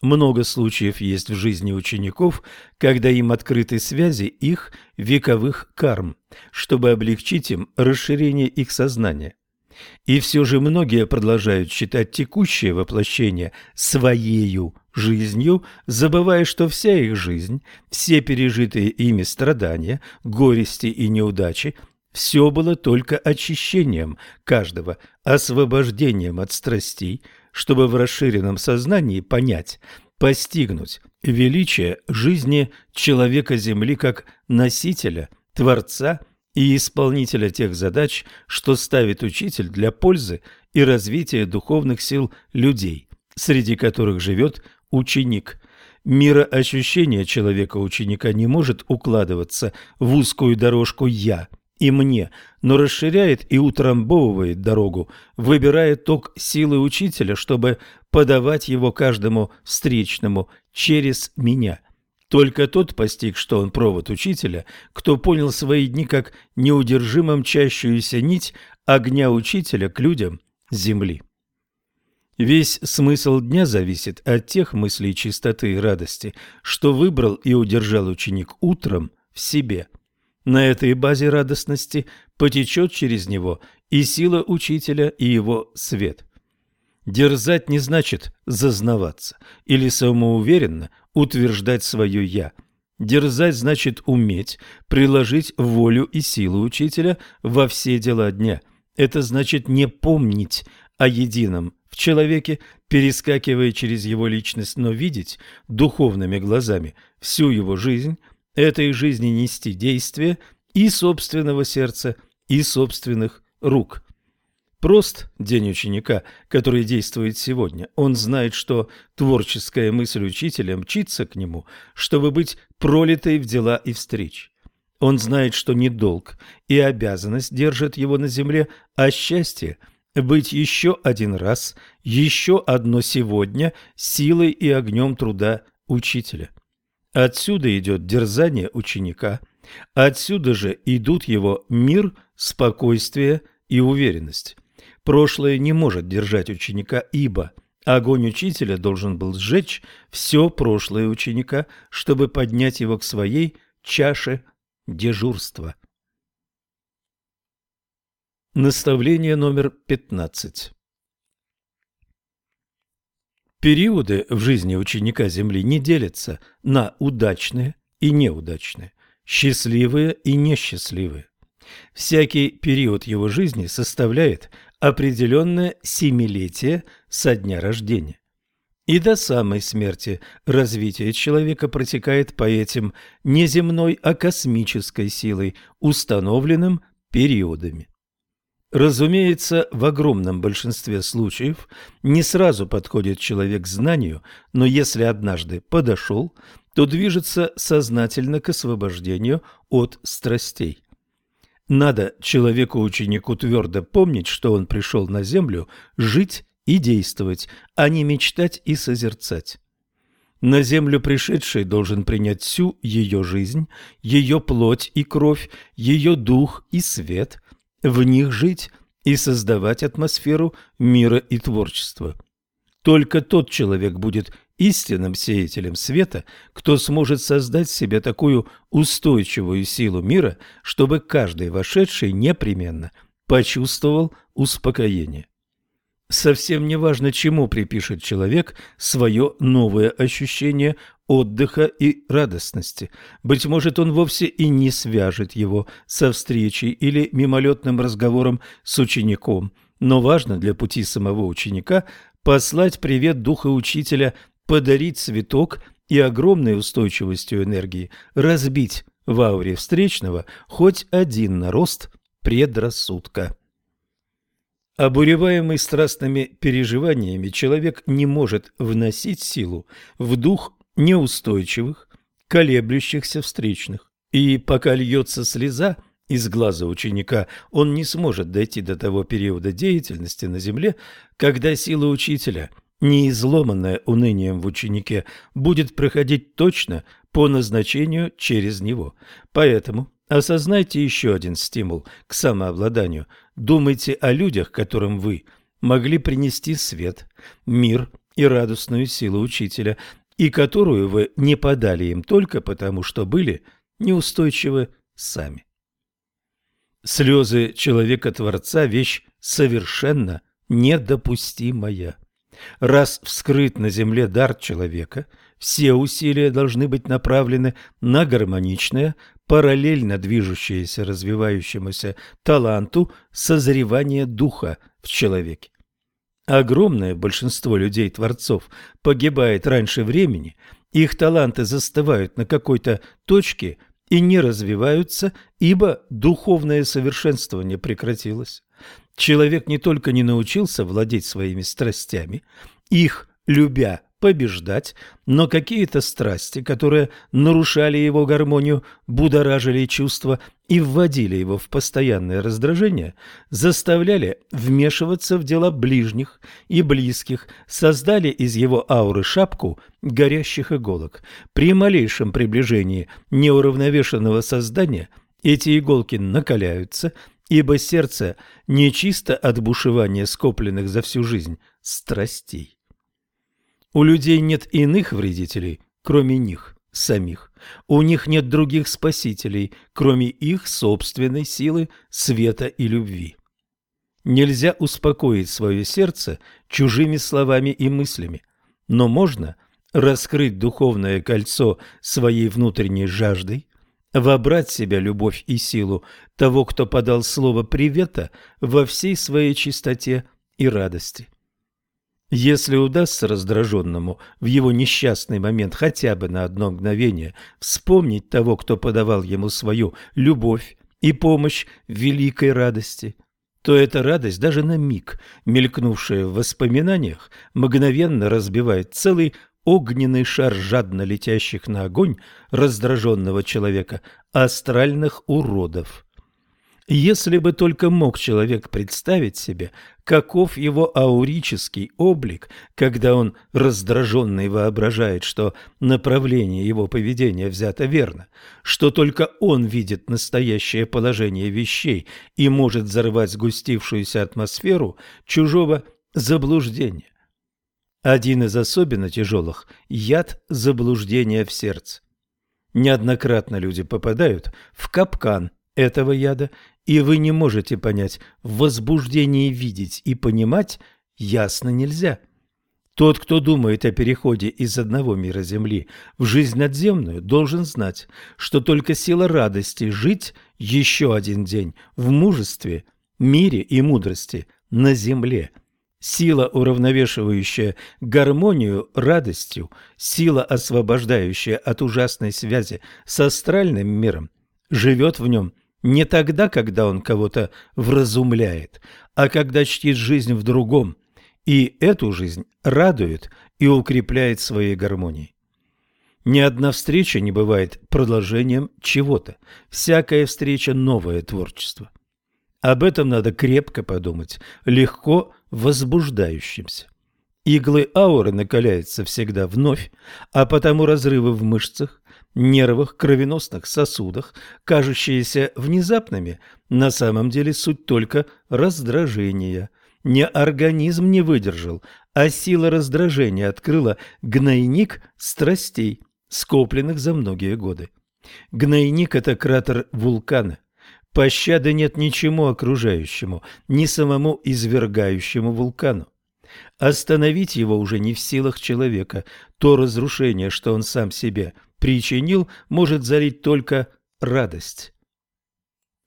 Много случаев есть в жизни учеников, когда им открыты связи их вековых карм, чтобы облегчить им расширение их сознания. И все же многие продолжают считать текущее воплощение своею жизнью, забывая, что вся их жизнь, все пережитые ими страдания, горести и неудачи – все было только очищением каждого, освобождением от страстей, чтобы в расширенном сознании понять, постигнуть величие жизни человека Земли как носителя, творца и исполнителя тех задач, что ставит учитель для пользы и развития духовных сил людей, среди которых живет ученик. Мироощущение человека-ученика не может укладываться в узкую дорожку «я» и «мне», но расширяет и утрамбовывает дорогу, выбирая ток силы учителя, чтобы подавать его каждому встречному через «меня». Только тот постиг, что он провод учителя, кто понял свои дни как неудержимо мчащуюся нить огня учителя к людям земли. Весь смысл дня зависит от тех мыслей чистоты и радости, что выбрал и удержал ученик утром в себе. На этой базе радостности потечет через него и сила учителя, и его свет. Дерзать не значит зазнаваться или самоуверенно утверждать свое «я». Дерзать значит уметь приложить волю и силу учителя во все дела дня. Это значит не помнить о едином в человеке, перескакивая через его личность, но видеть духовными глазами всю его жизнь, этой жизни нести действия и собственного сердца, и собственных рук. Прост день ученика, который действует сегодня. Он знает, что творческая мысль учителя мчится к нему, чтобы быть пролитой в дела и встречи. Он знает, что не долг и обязанность держат его на земле, а счастье – быть еще один раз, еще одно сегодня силой и огнем труда учителя. Отсюда идет дерзание ученика, отсюда же идут его мир, спокойствие и уверенность. Прошлое не может держать ученика, ибо огонь учителя должен был сжечь все прошлое ученика, чтобы поднять его к своей чаше дежурства. Наставление номер 15 Периоды в жизни ученика Земли не делятся на удачные и неудачные, счастливые и несчастливые. Всякий период его жизни составляет определенное семилетие со дня рождения. И до самой смерти развитие человека протекает по этим не земной, а космической силой, установленным периодами. Разумеется, в огромном большинстве случаев не сразу подходит человек к знанию, но если однажды подошел, то движется сознательно к освобождению от страстей. Надо человеку-ученику твердо помнить, что он пришел на землю жить и действовать, а не мечтать и созерцать. На землю пришедший должен принять всю ее жизнь, ее плоть и кровь, ее дух и свет, в них жить и создавать атмосферу мира и творчества. Только тот человек будет истинным сеятелем света, кто сможет создать себе такую устойчивую силу мира, чтобы каждый вошедший непременно почувствовал успокоение. Совсем не важно, чему припишет человек свое новое ощущение отдыха и радостности. Быть может, он вовсе и не свяжет его со встречей или мимолетным разговором с учеником, но важно для пути самого ученика послать привет духа учителя, подарить цветок и огромной устойчивостью энергии разбить в ауре встречного хоть один нарост предрассудка. Обуреваемый страстными переживаниями, человек не может вносить силу в дух неустойчивых, колеблющихся встречных. И пока льется слеза из глаза ученика, он не сможет дойти до того периода деятельности на земле, когда сила учителя, не изломанная унынием в ученике, будет проходить точно по назначению через него. Поэтому Осознайте еще один стимул к самообладанию. Думайте о людях, которым вы могли принести свет, мир и радостную силу учителя, и которую вы не подали им только потому, что были неустойчивы сами. Слезы человека-творца – вещь совершенно недопустимая. Раз вскрыт на земле дар человека, все усилия должны быть направлены на гармоничное, параллельно движущееся развивающемуся таланту созревания духа в человеке. Огромное большинство людей-творцов погибает раньше времени, их таланты застывают на какой-то точке и не развиваются, ибо духовное совершенствование прекратилось. Человек не только не научился владеть своими страстями, их любя побеждать, но какие-то страсти, которые нарушали его гармонию, будоражили чувства и вводили его в постоянное раздражение, заставляли вмешиваться в дела ближних и близких, создали из его ауры шапку горящих иголок. При малейшем приближении неуравновешенного создания эти иголки накаляются, ибо сердце нечисто от бушевания скопленных за всю жизнь страстей. У людей нет иных вредителей, кроме них самих. У них нет других спасителей, кроме их собственной силы, света и любви. Нельзя успокоить свое сердце чужими словами и мыслями, но можно раскрыть духовное кольцо своей внутренней жаждой, вобрать в себя любовь и силу того, кто подал слово привета во всей своей чистоте и радости. Если удастся раздраженному в его несчастный момент хотя бы на одно мгновение вспомнить того, кто подавал ему свою любовь и помощь в великой радости, то эта радость, даже на миг мелькнувшая в воспоминаниях, мгновенно разбивает целый огненный шар жадно летящих на огонь раздраженного человека астральных уродов. Если бы только мог человек представить себе, каков его аурический облик, когда он раздраженный воображает, что направление его поведения взято верно, что только он видит настоящее положение вещей и может взорвать сгустившуюся атмосферу чужого заблуждения. Один из особенно тяжелых – яд заблуждения в сердце. Неоднократно люди попадают в капкан этого яда и вы не можете понять, в возбуждении видеть и понимать ясно нельзя. Тот, кто думает о переходе из одного мира Земли в жизнь надземную, должен знать, что только сила радости жить еще один день в мужестве, мире и мудрости на Земле. Сила, уравновешивающая гармонию радостью, сила, освобождающая от ужасной связи с астральным миром, живет в нем не тогда, когда он кого-то вразумляет, а когда чтит жизнь в другом, и эту жизнь радует и укрепляет своей гармонией. Ни одна встреча не бывает продолжением чего-то. Всякая встреча – новое творчество. Об этом надо крепко подумать, легко возбуждающимся. Иглы ауры накаляются всегда вновь, а потому разрывы в мышцах, нервах, кровеносных сосудах, кажущиеся внезапными, на самом деле суть только раздражения. Не организм не выдержал, а сила раздражения открыла гнойник страстей, скопленных за многие годы. Гнойник – это кратер вулкана – Пощады нет ничему окружающему, ни самому извергающему вулкану. Остановить его уже не в силах человека. То разрушение, что он сам себе причинил, может залить только радость.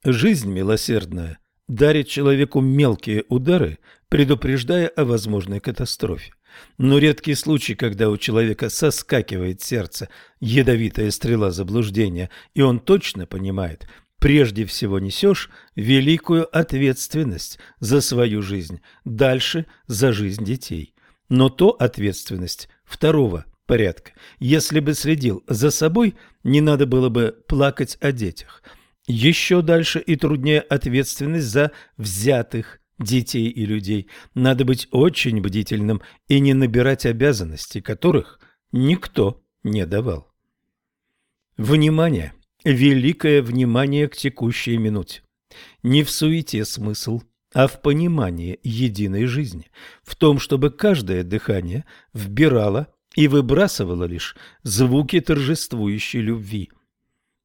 Жизнь милосердная дарит человеку мелкие удары, предупреждая о возможной катастрофе. Но редкий случай, когда у человека соскакивает сердце ядовитая стрела заблуждения, и он точно понимает – прежде всего несешь великую ответственность за свою жизнь, дальше за жизнь детей. Но то ответственность второго порядка. Если бы следил за собой, не надо было бы плакать о детях. Еще дальше и труднее ответственность за взятых детей и людей. Надо быть очень бдительным и не набирать обязанностей, которых никто не давал. Внимание! великое внимание к текущей минуте. Не в суете смысл, а в понимании единой жизни, в том, чтобы каждое дыхание вбирало и выбрасывало лишь звуки торжествующей любви.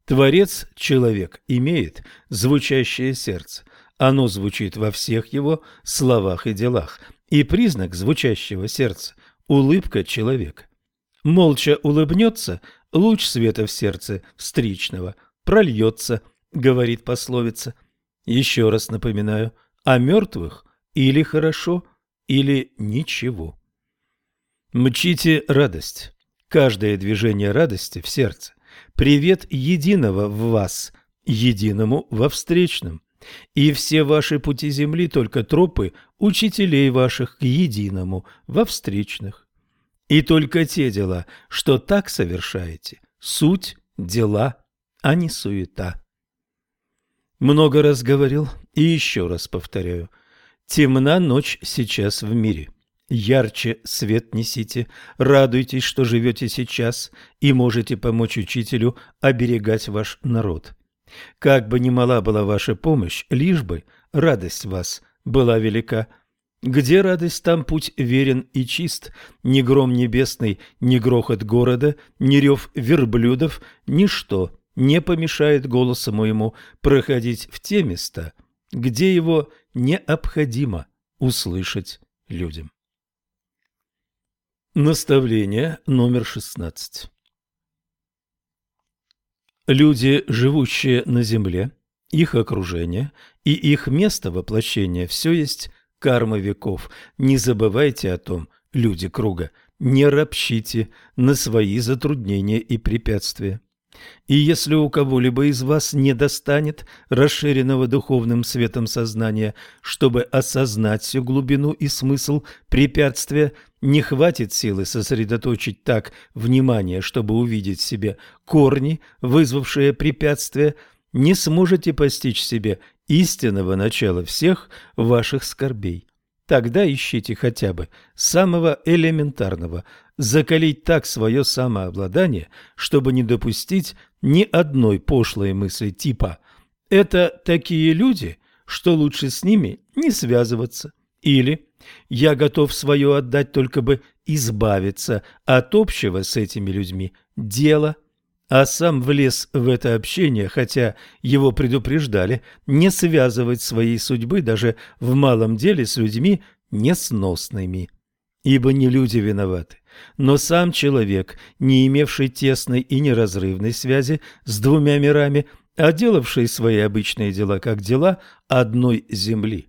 Творец – человек, имеет звучащее сердце. Оно звучит во всех его словах и делах. И признак звучащего сердца – улыбка человека. Молча улыбнется – луч света в сердце встречного прольется, говорит пословица. Еще раз напоминаю, о мертвых или хорошо, или ничего. Мчите радость. Каждое движение радости в сердце. Привет единого в вас, единому во встречном. И все ваши пути земли только тропы учителей ваших к единому во встречных. И только те дела, что так совершаете, суть дела, а не суета. Много раз говорил и еще раз повторяю. Темна ночь сейчас в мире. Ярче свет несите, радуйтесь, что живете сейчас и можете помочь учителю оберегать ваш народ. Как бы ни мала была ваша помощь, лишь бы радость вас была велика, где радость, там путь верен и чист, ни гром небесный, ни грохот города, ни рев верблюдов, ничто не помешает голосу моему проходить в те места, где его необходимо услышать людям. Наставление номер 16 Люди, живущие на земле, их окружение и их место воплощения – все есть карма веков. Не забывайте о том, люди круга, не ропщите на свои затруднения и препятствия. И если у кого-либо из вас не достанет расширенного духовным светом сознания, чтобы осознать всю глубину и смысл препятствия, не хватит силы сосредоточить так внимание, чтобы увидеть в себе корни, вызвавшие препятствия, не сможете постичь себе истинного начала всех ваших скорбей. Тогда ищите хотя бы самого элементарного, закалить так свое самообладание, чтобы не допустить ни одной пошлой мысли типа «это такие люди, что лучше с ними не связываться» или «я готов свое отдать, только бы избавиться от общего с этими людьми дела» а сам влез в это общение, хотя его предупреждали не связывать своей судьбы даже в малом деле с людьми несносными. Ибо не люди виноваты, но сам человек, не имевший тесной и неразрывной связи с двумя мирами, а делавший свои обычные дела как дела одной земли.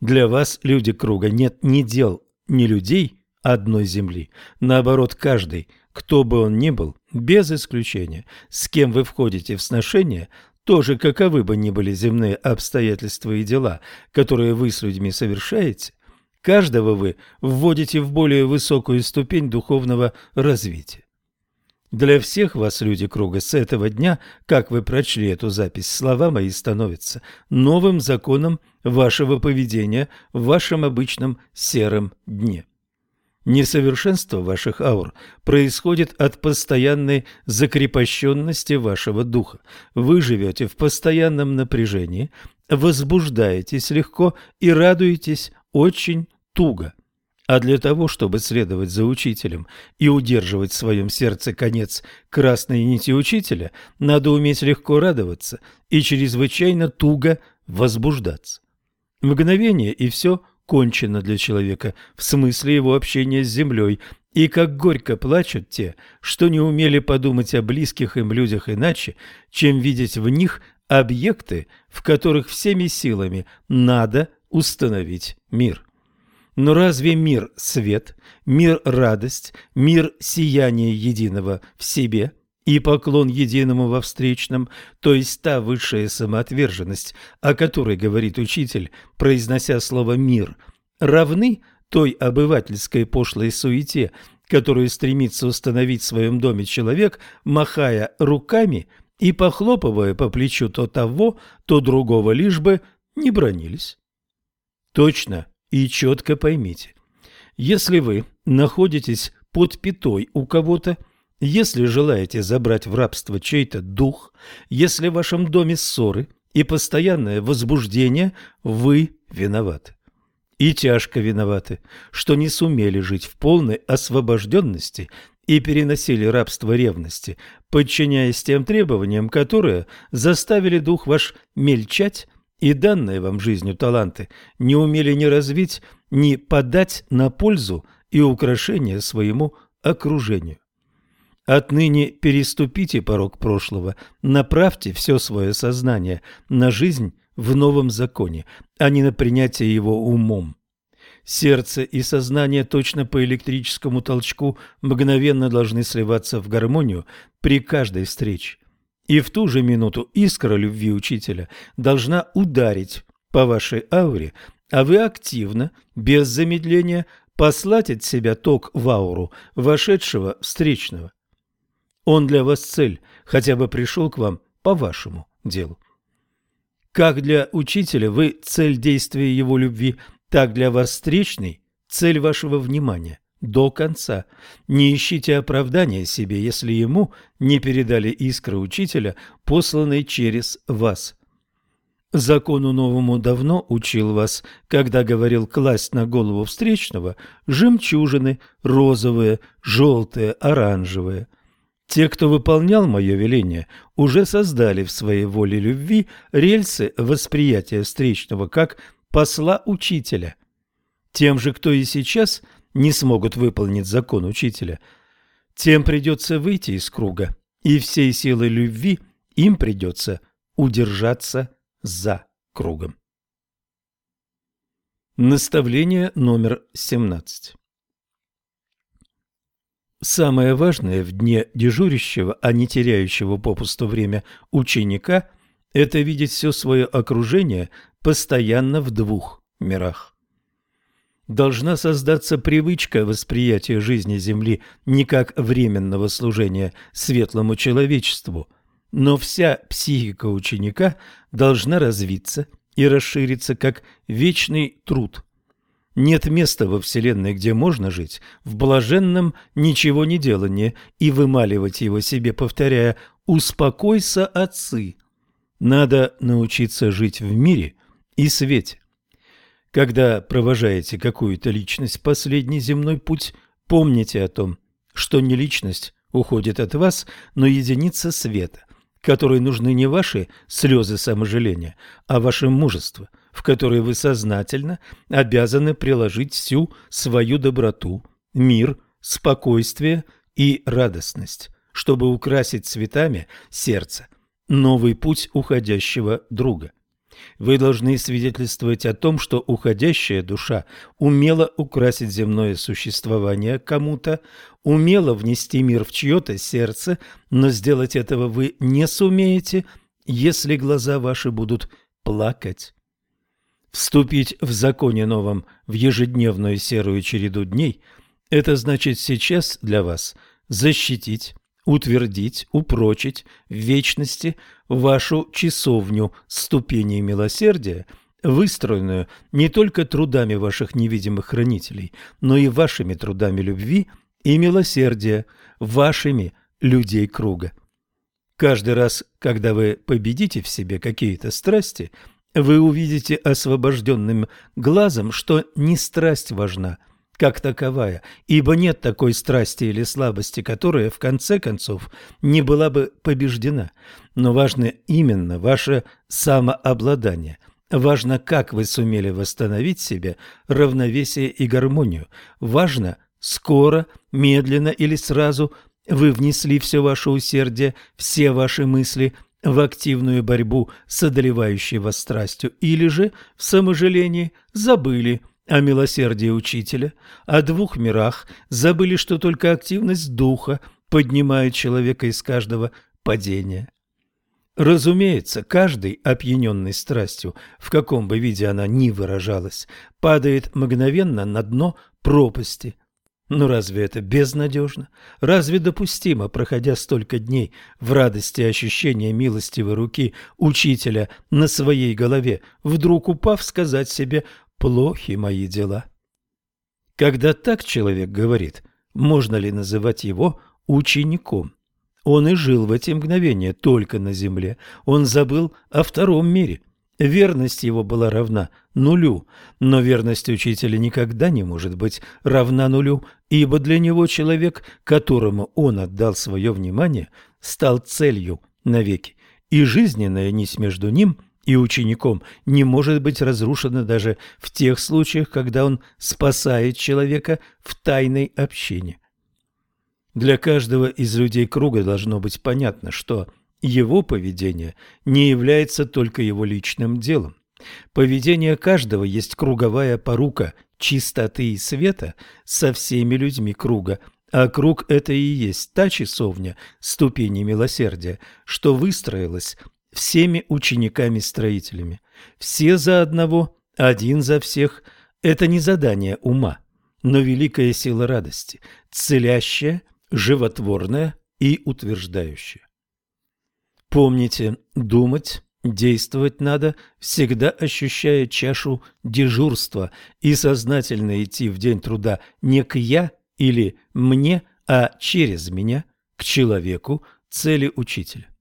Для вас, люди круга, нет ни дел, ни людей одной земли. Наоборот, каждый – кто бы он ни был, без исключения, с кем вы входите в сношение, тоже каковы бы ни были земные обстоятельства и дела, которые вы с людьми совершаете, каждого вы вводите в более высокую ступень духовного развития. Для всех вас, люди круга, с этого дня, как вы прочли эту запись, слова мои становятся новым законом вашего поведения в вашем обычном сером дне. Несовершенство ваших аур происходит от постоянной закрепощенности вашего духа. Вы живете в постоянном напряжении, возбуждаетесь легко и радуетесь очень туго. А для того, чтобы следовать за учителем и удерживать в своем сердце конец красной нити учителя, надо уметь легко радоваться и чрезвычайно туго возбуждаться. Мгновение и все кончено для человека в смысле его общения с землей, и как горько плачут те, что не умели подумать о близких им людях иначе, чем видеть в них объекты, в которых всеми силами надо установить мир. Но разве мир – свет, мир – радость, мир – сияние единого в себе и поклон единому во встречном, то есть та высшая самоотверженность, о которой говорит учитель, произнося слово «мир», равны той обывательской пошлой суете, которую стремится установить в своем доме человек, махая руками и похлопывая по плечу то того, то другого, лишь бы не бронились. Точно и четко поймите, если вы находитесь под пятой у кого-то, если желаете забрать в рабство чей-то дух, если в вашем доме ссоры и постоянное возбуждение, вы виноваты. И тяжко виноваты, что не сумели жить в полной освобожденности и переносили рабство ревности, подчиняясь тем требованиям, которые заставили дух ваш мельчать и данные вам жизнью таланты не умели ни развить, ни подать на пользу и украшение своему окружению. Отныне переступите порог прошлого, направьте все свое сознание на жизнь в новом законе, а не на принятие его умом. Сердце и сознание точно по электрическому толчку мгновенно должны сливаться в гармонию при каждой встрече. И в ту же минуту искра любви учителя должна ударить по вашей ауре, а вы активно, без замедления, послать от себя ток в ауру вошедшего встречного. Он для вас цель, хотя бы пришел к вам по вашему делу. Как для учителя вы цель действия его любви, так для вас встречный цель вашего внимания до конца. Не ищите оправдания себе, если ему не передали искры учителя, посланной через вас. Закону новому давно учил вас, когда говорил класть на голову встречного жемчужины розовые, желтые, оранжевые. Те, кто выполнял мое веление, уже создали в своей воле любви рельсы восприятия встречного как посла учителя. Тем же, кто и сейчас – не смогут выполнить закон учителя, тем придется выйти из круга, и всей силой любви им придется удержаться за кругом. Наставление номер 17 Самое важное в дне дежурящего, а не теряющего попусту время ученика – это видеть все свое окружение постоянно в двух мирах должна создаться привычка восприятия жизни Земли не как временного служения светлому человечеству, но вся психика ученика должна развиться и расшириться как вечный труд. Нет места во Вселенной, где можно жить в блаженном ничего не делании и вымаливать его себе, повторяя «Успокойся, отцы». Надо научиться жить в мире и свете. Когда провожаете какую-то личность в последний земной путь, помните о том, что не личность уходит от вас, но единица света, которой нужны не ваши слезы саможаления, а ваше мужество, в которое вы сознательно обязаны приложить всю свою доброту, мир, спокойствие и радостность, чтобы украсить цветами сердце новый путь уходящего друга. Вы должны свидетельствовать о том, что уходящая душа умела украсить земное существование кому-то, умела внести мир в чье-то сердце, но сделать этого вы не сумеете, если глаза ваши будут плакать. Вступить в законе новом в ежедневную серую череду дней – это значит сейчас для вас защитить, утвердить, упрочить в вечности вашу часовню ступеней милосердия, выстроенную не только трудами ваших невидимых хранителей, но и вашими трудами любви и милосердия, вашими людей круга. Каждый раз, когда вы победите в себе какие-то страсти, вы увидите освобожденным глазом, что не страсть важна – как таковая, ибо нет такой страсти или слабости, которая, в конце концов, не была бы побеждена. Но важно именно ваше самообладание. Важно, как вы сумели восстановить себе равновесие и гармонию. Важно, скоро, медленно или сразу вы внесли все ваше усердие, все ваши мысли в активную борьбу с одолевающей вас страстью, или же, в саможалении, забыли – о милосердии учителя, о двух мирах, забыли, что только активность духа поднимает человека из каждого падения. Разумеется, каждый, опьяненный страстью, в каком бы виде она ни выражалась, падает мгновенно на дно пропасти. Но разве это безнадежно? Разве допустимо, проходя столько дней в радости ощущения милостивой руки учителя на своей голове, вдруг упав, сказать себе плохи мои дела. Когда так человек говорит, можно ли называть его учеником? Он и жил в эти мгновения только на земле. Он забыл о втором мире. Верность его была равна нулю, но верность учителя никогда не может быть равна нулю, ибо для него человек, которому он отдал свое внимание, стал целью навеки, и жизненная нить между ним и учеником не может быть разрушена даже в тех случаях, когда он спасает человека в тайной общине. Для каждого из людей круга должно быть понятно, что его поведение не является только его личным делом. Поведение каждого есть круговая порука чистоты и света со всеми людьми круга, а круг – это и есть та часовня ступени милосердия, что выстроилась всеми учениками-строителями. Все за одного, один за всех – это не задание ума, но великая сила радости, целящая, животворная и утверждающая. Помните, думать, действовать надо, всегда ощущая чашу дежурства и сознательно идти в день труда не к «я» или «мне», а через меня, к человеку, цели учителя.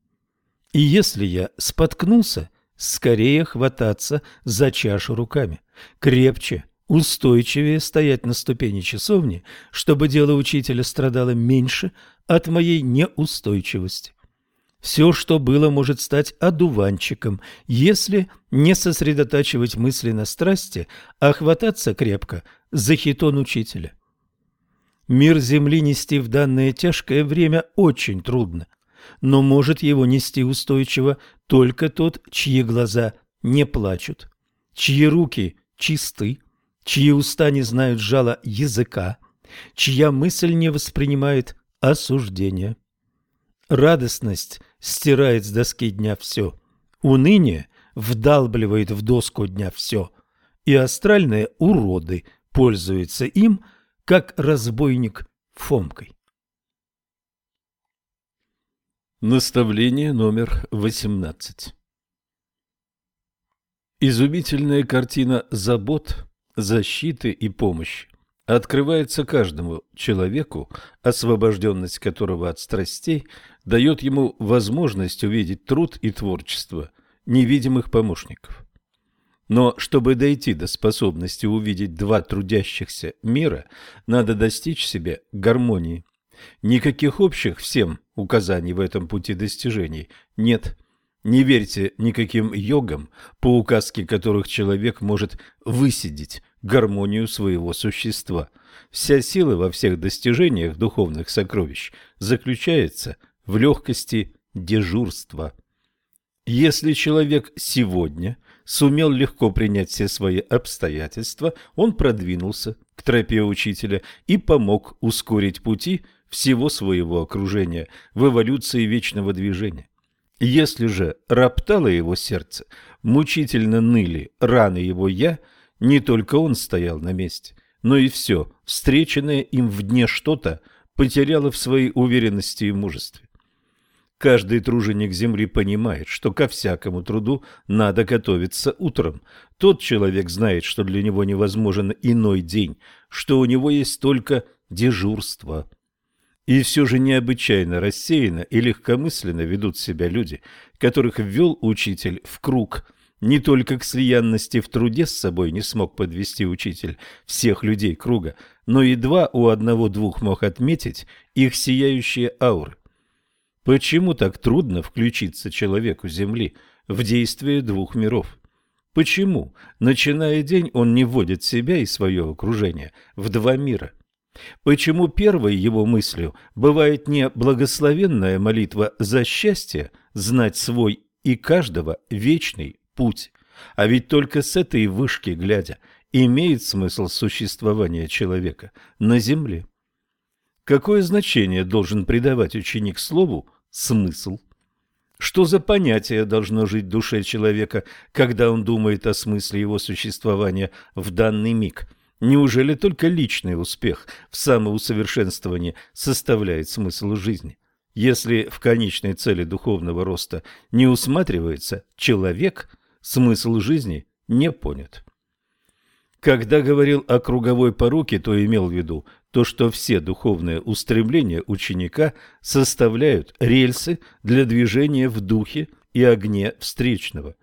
И если я споткнулся, скорее хвататься за чашу руками, крепче, устойчивее стоять на ступени часовни, чтобы дело учителя страдало меньше от моей неустойчивости. Все, что было, может стать одуванчиком, если не сосредотачивать мысли на страсти, а хвататься крепко за хитон учителя. Мир Земли нести в данное тяжкое время очень трудно но может его нести устойчиво только тот, чьи глаза не плачут, чьи руки чисты, чьи уста не знают жала языка, чья мысль не воспринимает осуждения. Радостность стирает с доски дня все, уныние вдалбливает в доску дня все, и астральные уроды пользуются им, как разбойник Фомкой. Наставление номер 18 Изумительная картина забот, защиты и помощи открывается каждому человеку, освобожденность которого от страстей дает ему возможность увидеть труд и творчество невидимых помощников. Но чтобы дойти до способности увидеть два трудящихся мира, надо достичь себе гармонии. Никаких общих всем указаний в этом пути достижений нет. Не верьте никаким йогам, по указке которых человек может высидеть гармонию своего существа. Вся сила во всех достижениях духовных сокровищ заключается в легкости дежурства. Если человек сегодня сумел легко принять все свои обстоятельства, он продвинулся к тропе учителя и помог ускорить пути всего своего окружения в эволюции вечного движения. Если же роптало его сердце, мучительно ныли раны его «я», не только он стоял на месте, но и все, встреченное им в дне что-то, потеряла в своей уверенности и мужестве. Каждый труженик земли понимает, что ко всякому труду надо готовиться утром. Тот человек знает, что для него невозможен иной день, что у него есть только дежурство. И все же необычайно рассеянно и легкомысленно ведут себя люди, которых ввел учитель в круг. Не только к слиянности в труде с собой не смог подвести учитель всех людей круга, но едва у одного-двух мог отметить их сияющие ауры. Почему так трудно включиться человеку Земли в действие двух миров? Почему, начиная день, он не вводит себя и свое окружение в два мира? Почему первой его мыслью бывает не благословенная молитва за счастье, знать свой и каждого вечный путь, а ведь только с этой вышки глядя имеет смысл существования человека на земле? Какое значение должен придавать ученик слову смысл? Что за понятие должно жить в душе человека, когда он думает о смысле его существования в данный миг? Неужели только личный успех в самоусовершенствовании составляет смысл жизни? Если в конечной цели духовного роста не усматривается человек, смысл жизни не понят. Когда говорил о круговой поруке, то имел в виду то, что все духовные устремления ученика составляют рельсы для движения в духе и огне встречного.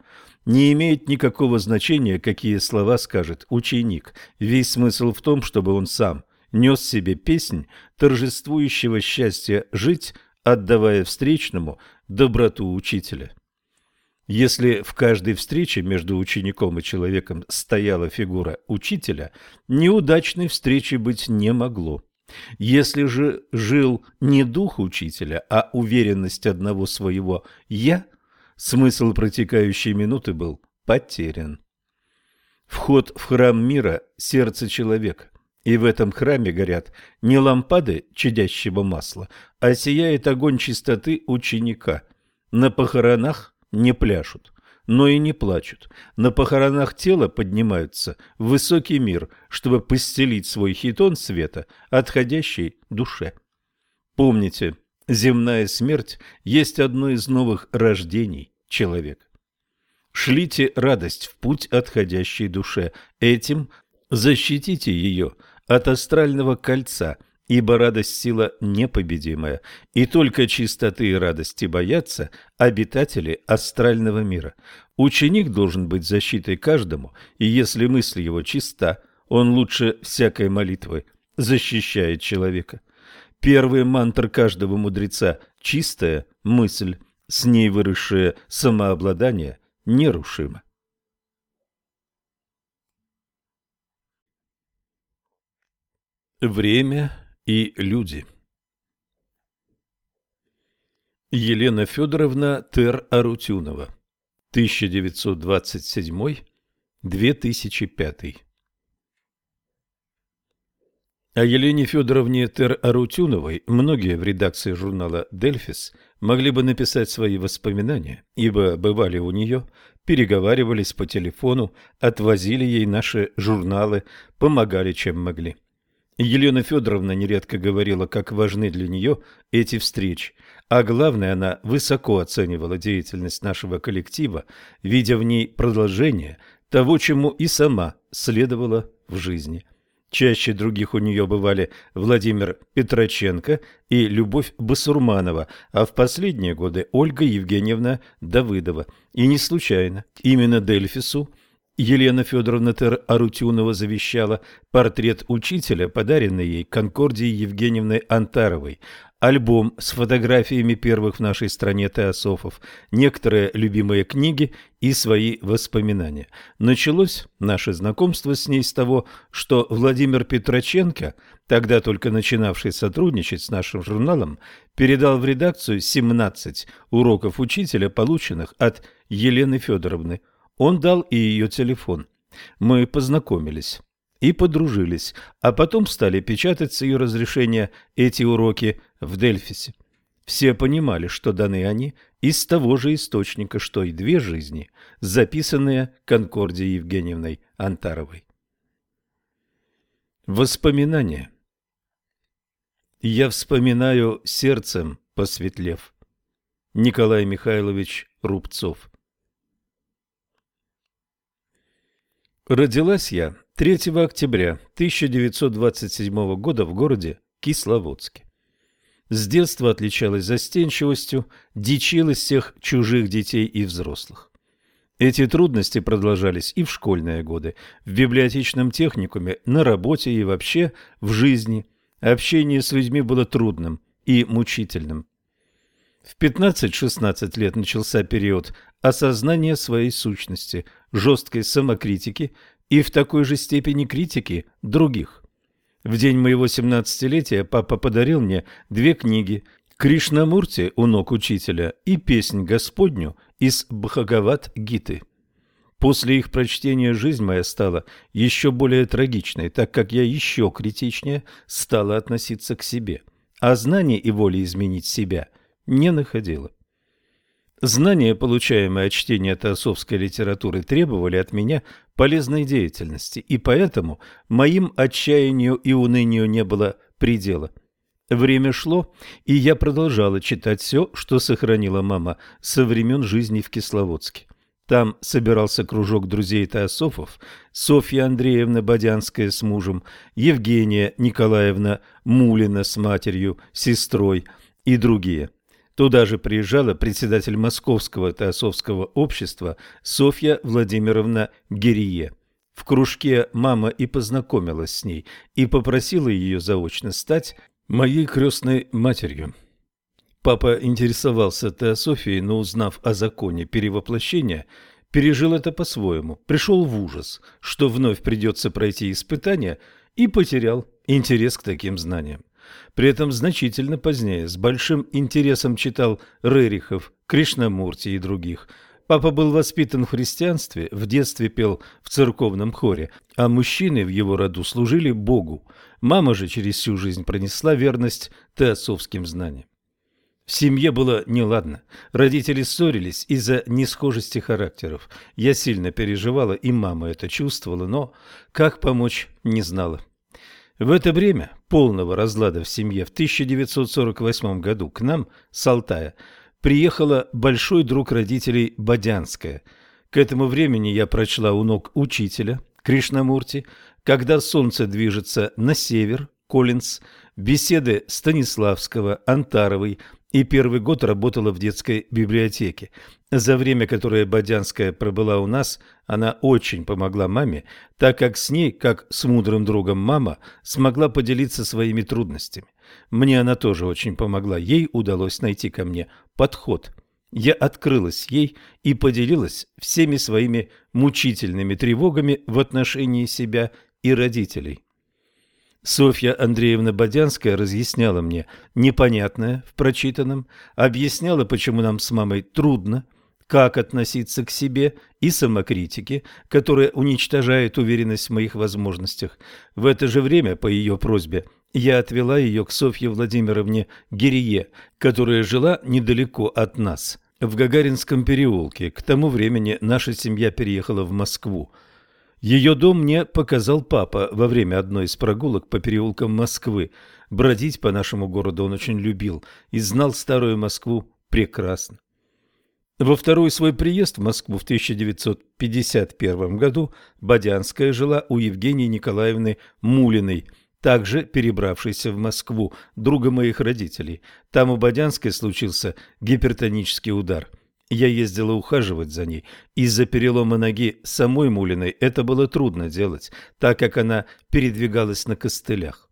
Не имеет никакого значения, какие слова скажет ученик. Весь смысл в том, чтобы он сам нес себе песнь торжествующего счастья жить, отдавая встречному доброту учителя. Если в каждой встрече между учеником и человеком стояла фигура учителя, неудачной встречи быть не могло. Если же жил не дух учителя, а уверенность одного своего «я», смысл протекающей минуты был потерян. Вход в храм мира – сердце человека, и в этом храме горят не лампады чадящего масла, а сияет огонь чистоты ученика. На похоронах не пляшут, но и не плачут. На похоронах тела поднимаются в высокий мир, чтобы постелить свой хитон света отходящей душе. Помните, земная смерть есть одно из новых рождений человека. Шлите радость в путь отходящей душе. Этим защитите ее от астрального кольца – ибо радость – сила непобедимая, и только чистоты и радости боятся обитатели астрального мира. Ученик должен быть защитой каждому, и если мысль его чиста, он лучше всякой молитвы защищает человека. Первый мантр каждого мудреца – чистая мысль, с ней выросшее самообладание нерушимо. Время и люди. Елена Федоровна Тер-Арутюнова, 1927-2005 О Елене Федоровне Тер-Арутюновой многие в редакции журнала «Дельфис» могли бы написать свои воспоминания, ибо бывали у нее, переговаривались по телефону, отвозили ей наши журналы, помогали чем могли. Елена Федоровна нередко говорила, как важны для нее эти встречи, а главное, она высоко оценивала деятельность нашего коллектива, видя в ней продолжение того, чему и сама следовала в жизни. Чаще других у нее бывали Владимир Петроченко и Любовь Басурманова, а в последние годы Ольга Евгеньевна Давыдова. И не случайно именно Дельфису – Елена Федоровна Тер-Арутюнова завещала портрет учителя, подаренный ей Конкордией Евгеньевной Антаровой, альбом с фотографиями первых в нашей стране теософов, некоторые любимые книги и свои воспоминания. Началось наше знакомство с ней с того, что Владимир Петроченко, тогда только начинавший сотрудничать с нашим журналом, передал в редакцию 17 уроков учителя, полученных от Елены Федоровны. Он дал и ее телефон. Мы познакомились и подружились, а потом стали печатать с ее разрешения эти уроки в Дельфисе. Все понимали, что даны они из того же источника, что и две жизни, записанные Конкордией Евгеньевной Антаровой. Воспоминания Я вспоминаю сердцем, посветлев. Николай Михайлович Рубцов Родилась я 3 октября 1927 года в городе Кисловодске. С детства отличалась застенчивостью, дичилась всех чужих детей и взрослых. Эти трудности продолжались и в школьные годы, в библиотечном техникуме, на работе и вообще в жизни. Общение с людьми было трудным и мучительным. В 15-16 лет начался период осознания своей сущности, жесткой самокритики и в такой же степени критики других. В день моего семнадцатилетия папа подарил мне две книги «Кришнамурти у ног учителя» и «Песнь Господню» из Бхагават-гиты. После их прочтения жизнь моя стала еще более трагичной, так как я еще критичнее стала относиться к себе, а знания и воли изменить себя не находила. Знания, получаемые от чтения теософской литературы, требовали от меня полезной деятельности, и поэтому моим отчаянию и унынию не было предела. Время шло, и я продолжала читать все, что сохранила мама со времен жизни в Кисловодске. Там собирался кружок друзей теософов, Софья Андреевна Бодянская с мужем, Евгения Николаевна Мулина с матерью, сестрой и другие – Туда же приезжала председатель Московского теософского общества Софья Владимировна Герие. В кружке мама и познакомилась с ней и попросила ее заочно стать моей крестной матерью. Папа интересовался теософией, но узнав о законе перевоплощения, пережил это по-своему, пришел в ужас, что вновь придется пройти испытания, и потерял интерес к таким знаниям. При этом значительно позднее с большим интересом читал Рерихов, Кришнамурти и других. Папа был воспитан в христианстве, в детстве пел в церковном хоре, а мужчины в его роду служили Богу. Мама же через всю жизнь пронесла верность теософским знаниям. В семье было неладно. Родители ссорились из-за несхожести характеров. Я сильно переживала, и мама это чувствовала, но как помочь не знала. В это время полного разлада в семье в 1948 году к нам с Алтая приехала большой друг родителей Бодянская. К этому времени я прочла у ног учителя Кришнамурти «Когда солнце движется на север» Коллинз, беседы Станиславского, Антаровой и первый год работала в детской библиотеке. За время, которое Бодянская пробыла у нас, она очень помогла маме, так как с ней, как с мудрым другом мама, смогла поделиться своими трудностями. Мне она тоже очень помогла, ей удалось найти ко мне подход. Я открылась ей и поделилась всеми своими мучительными тревогами в отношении себя и родителей. Софья Андреевна Бодянская разъясняла мне непонятное в прочитанном, объясняла, почему нам с мамой трудно, как относиться к себе и самокритике, которая уничтожает уверенность в моих возможностях. В это же время, по ее просьбе, я отвела ее к Софье Владимировне Гирие, которая жила недалеко от нас, в Гагаринском переулке. К тому времени наша семья переехала в Москву. Ее дом мне показал папа во время одной из прогулок по переулкам Москвы. Бродить по нашему городу он очень любил и знал старую Москву прекрасно. Во второй свой приезд в Москву в 1951 году Бодянская жила у Евгении Николаевны Мулиной, также перебравшейся в Москву, друга моих родителей. Там у Бодянской случился гипертонический удар. Я ездила ухаживать за ней. Из-за перелома ноги самой Мулиной это было трудно делать, так как она передвигалась на костылях.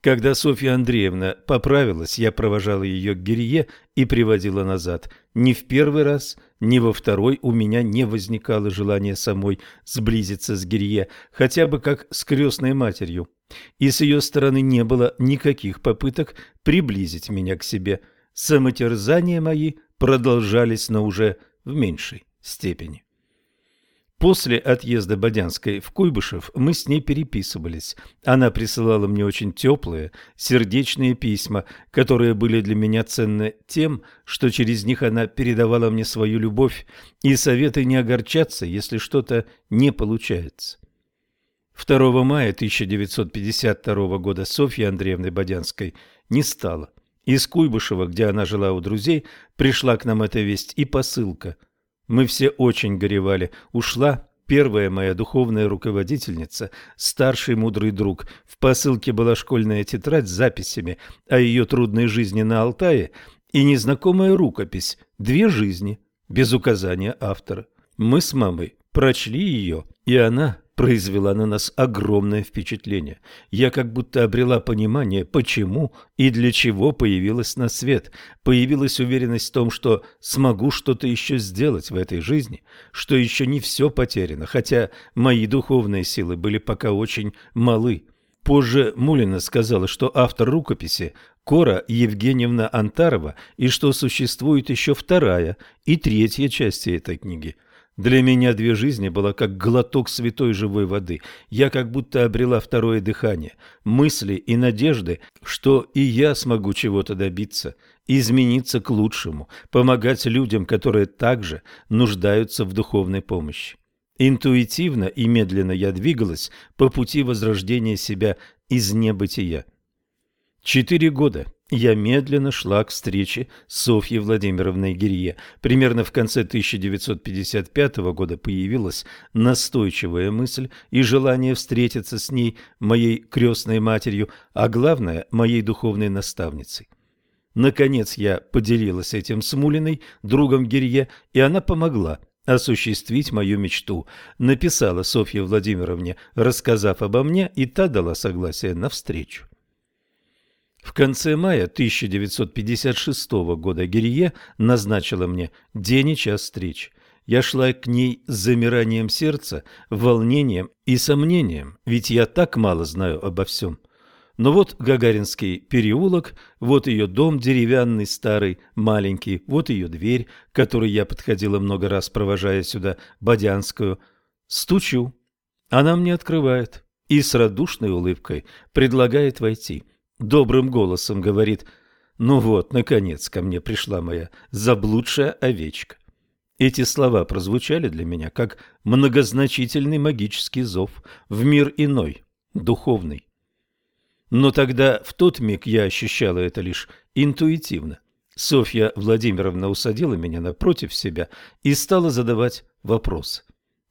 Когда Софья Андреевна поправилась, я провожала ее к Гирье и приводила назад. Ни в первый раз, ни во второй у меня не возникало желания самой сблизиться с Гирье, хотя бы как с крестной матерью. И с ее стороны не было никаких попыток приблизить меня к себе. Самотерзания мои продолжались, но уже в меньшей степени. После отъезда Бодянской в Куйбышев мы с ней переписывались. Она присылала мне очень теплые, сердечные письма, которые были для меня ценны тем, что через них она передавала мне свою любовь и советы не огорчаться, если что-то не получается. 2 мая 1952 года Софьи Андреевны Бодянской не стало. Из Куйбышева, где она жила у друзей, пришла к нам эта весть и посылка. Мы все очень горевали. Ушла первая моя духовная руководительница, старший мудрый друг. В посылке была школьная тетрадь с записями о ее трудной жизни на Алтае и незнакомая рукопись «Две жизни» без указания автора. Мы с мамой прочли ее, и она произвела на нас огромное впечатление. Я как будто обрела понимание, почему и для чего появилась на свет. Появилась уверенность в том, что смогу что-то еще сделать в этой жизни, что еще не все потеряно, хотя мои духовные силы были пока очень малы. Позже Мулина сказала, что автор рукописи Кора Евгеньевна Антарова и что существует еще вторая и третья части этой книги – для меня две жизни было как глоток святой живой воды. Я как будто обрела второе дыхание, мысли и надежды, что и я смогу чего-то добиться, измениться к лучшему, помогать людям, которые также нуждаются в духовной помощи. Интуитивно и медленно я двигалась по пути возрождения себя из небытия. Четыре года я медленно шла к встрече с Софьей Владимировной Гирье. Примерно в конце 1955 года появилась настойчивая мысль и желание встретиться с ней, моей крестной матерью, а главное, моей духовной наставницей. Наконец я поделилась этим с Мулиной, другом Гирье, и она помогла осуществить мою мечту. Написала Софье Владимировне, рассказав обо мне, и та дала согласие на встречу. В конце мая 1956 года Гирье назначила мне день и час встреч. Я шла к ней с замиранием сердца, волнением и сомнением, ведь я так мало знаю обо всем. Но вот Гагаринский переулок, вот ее дом деревянный, старый, маленький, вот ее дверь, к которой я подходила много раз, провожая сюда Бодянскую. Стучу. Она мне открывает и с радушной улыбкой предлагает войти добрым голосом говорит «Ну вот, наконец ко мне пришла моя заблудшая овечка». Эти слова прозвучали для меня как многозначительный магический зов в мир иной, духовный. Но тогда, в тот миг, я ощущала это лишь интуитивно. Софья Владимировна усадила меня напротив себя и стала задавать вопросы.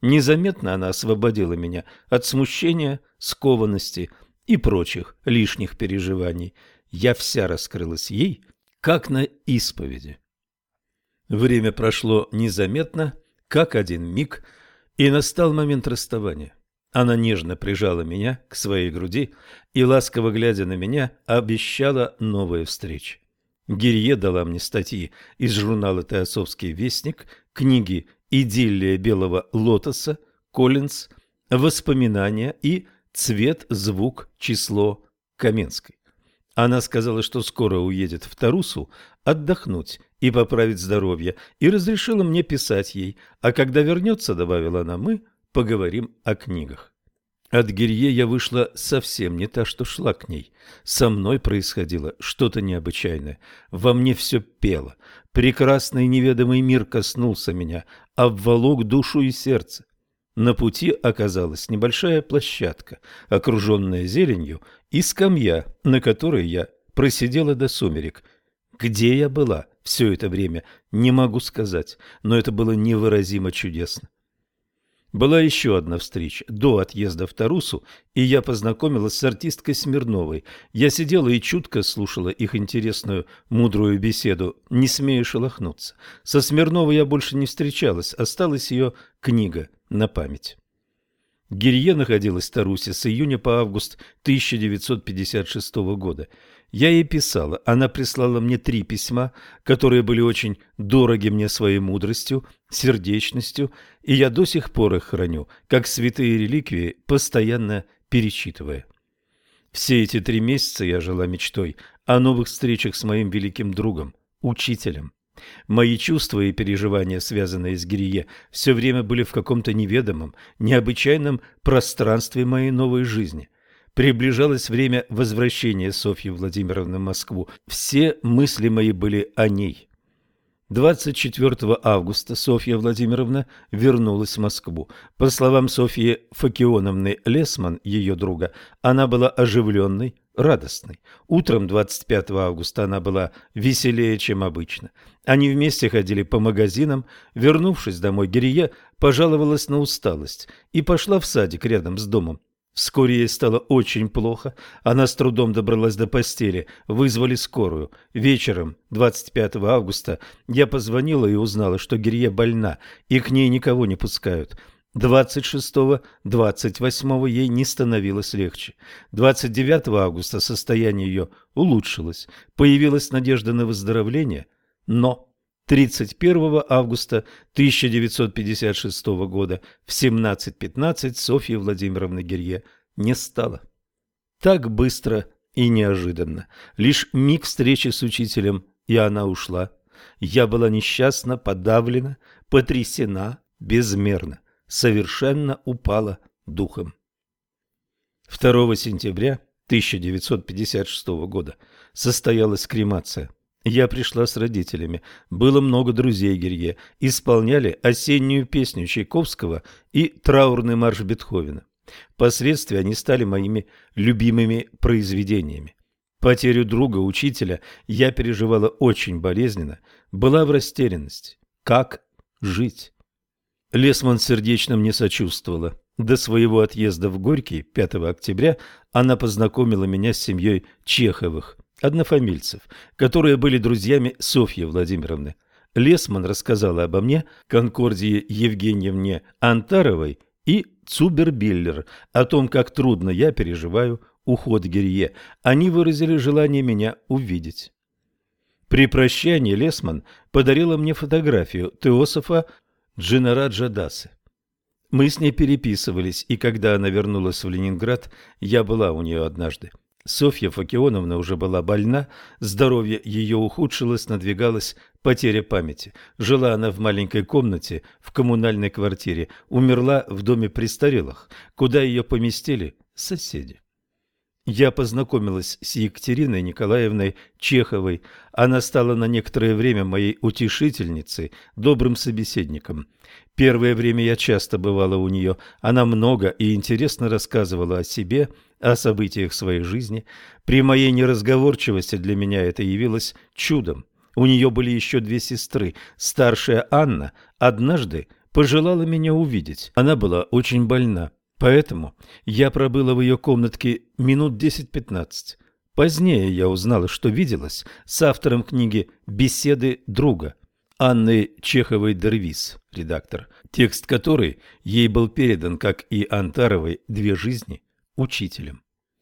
Незаметно она освободила меня от смущения, скованности, и прочих лишних переживаний, я вся раскрылась ей, как на исповеди. Время прошло незаметно, как один миг, и настал момент расставания. Она нежно прижала меня к своей груди и, ласково глядя на меня, обещала новые встречи. Гирье дала мне статьи из журнала «Теософский вестник», книги «Идиллия белого лотоса», «Коллинз», «Воспоминания» и цвет, звук, число Каменской. Она сказала, что скоро уедет в Тарусу отдохнуть и поправить здоровье, и разрешила мне писать ей, а когда вернется, добавила она, мы поговорим о книгах. От Гирье я вышла совсем не та, что шла к ней. Со мной происходило что-то необычайное. Во мне все пело. Прекрасный неведомый мир коснулся меня, обволок душу и сердце. На пути оказалась небольшая площадка, окруженная зеленью, и скамья, на которой я просидела до сумерек. Где я была все это время, не могу сказать, но это было невыразимо чудесно. Была еще одна встреча до отъезда в Тарусу, и я познакомилась с артисткой Смирновой. Я сидела и чутко слушала их интересную, мудрую беседу, не смея шелохнуться. Со Смирновой я больше не встречалась, осталась ее книга на память. Гирье находилась в Тарусе с июня по август 1956 года. Я ей писала, она прислала мне три письма, которые были очень дороги мне своей мудростью, сердечностью, и я до сих пор их храню, как святые реликвии, постоянно перечитывая. Все эти три месяца я жила мечтой о новых встречах с моим великим другом, учителем. Мои чувства и переживания, связанные с Гирие, все время были в каком-то неведомом, необычайном пространстве моей новой жизни. Приближалось время возвращения Софьи Владимировны в Москву. Все мысли мои были о ней. 24 августа Софья Владимировна вернулась в Москву. По словам Софьи Факионовны Лесман, ее друга, она была оживленной, радостной. Утром 25 августа она была веселее, чем обычно. Они вместе ходили по магазинам. Вернувшись домой, Гирия пожаловалась на усталость и пошла в садик рядом с домом. Вскоре ей стало очень плохо. Она с трудом добралась до постели. Вызвали скорую. Вечером 25 августа я позвонила и узнала, что Гирье больна, и к ней никого не пускают. 26-28 ей не становилось легче. 29 августа состояние ее улучшилось. Появилась надежда на выздоровление, но 31 августа 1956 года в 17.15 Софьи Владимировны Герье не стало. Так быстро и неожиданно. Лишь миг встречи с учителем, и она ушла. Я была несчастна, подавлена, потрясена безмерно, совершенно упала духом. 2 сентября 1956 года состоялась кремация. Я пришла с родителями. Было много друзей Герье. Исполняли осеннюю песню Чайковского и траурный марш Бетховена. Впоследствии они стали моими любимыми произведениями. Потерю друга, учителя я переживала очень болезненно, была в растерянности. Как жить? Лесман сердечно мне сочувствовала. До своего отъезда в Горький 5 октября она познакомила меня с семьей Чеховых однофамильцев, которые были друзьями Софьи Владимировны. Лесман рассказала обо мне Конкордии Евгеньевне Антаровой и Цубербиллер о том, как трудно я переживаю уход Герье. Они выразили желание меня увидеть. При прощании Лесман подарила мне фотографию Теософа Джинараджа Дасы. Мы с ней переписывались, и когда она вернулась в Ленинград, я была у нее однажды. Софья Факионовна уже была больна, здоровье ее ухудшилось, надвигалась потеря памяти. Жила она в маленькой комнате в коммунальной квартире, умерла в доме престарелых, куда ее поместили соседи. Я познакомилась с Екатериной Николаевной Чеховой. Она стала на некоторое время моей утешительницей, добрым собеседником. Первое время я часто бывала у нее. Она много и интересно рассказывала о себе, о событиях своей жизни. При моей неразговорчивости для меня это явилось чудом. У нее были еще две сестры. Старшая Анна однажды пожелала меня увидеть. Она была очень больна. Поэтому я пробыла в ее комнатке минут 10-15. Позднее я узнала, что виделась с автором книги «Беседы друга» Анной Чеховой-Дервис, редактор, текст которой ей был передан, как и Антаровой «Две жизни» учителем.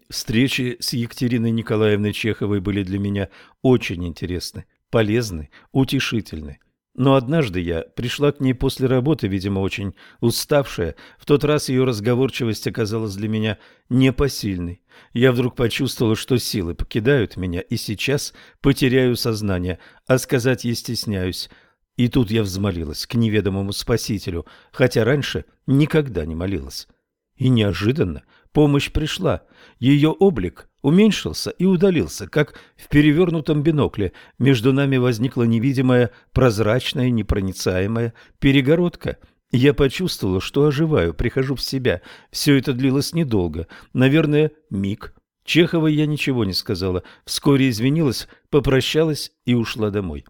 Встречи с Екатериной Николаевной Чеховой были для меня очень интересны, полезны, утешительны. Но однажды я пришла к ней после работы, видимо, очень уставшая. В тот раз ее разговорчивость оказалась для меня непосильной. Я вдруг почувствовала, что силы покидают меня, и сейчас потеряю сознание, а сказать ей стесняюсь. И тут я взмолилась к неведомому Спасителю, хотя раньше никогда не молилась. И неожиданно помощь пришла. Ее облик уменьшился и удалился, как в перевернутом бинокле. Между нами возникла невидимая, прозрачная, непроницаемая перегородка. Я почувствовала, что оживаю, прихожу в себя. Все это длилось недолго, наверное, миг. Чеховой я ничего не сказала, вскоре извинилась, попрощалась и ушла домой.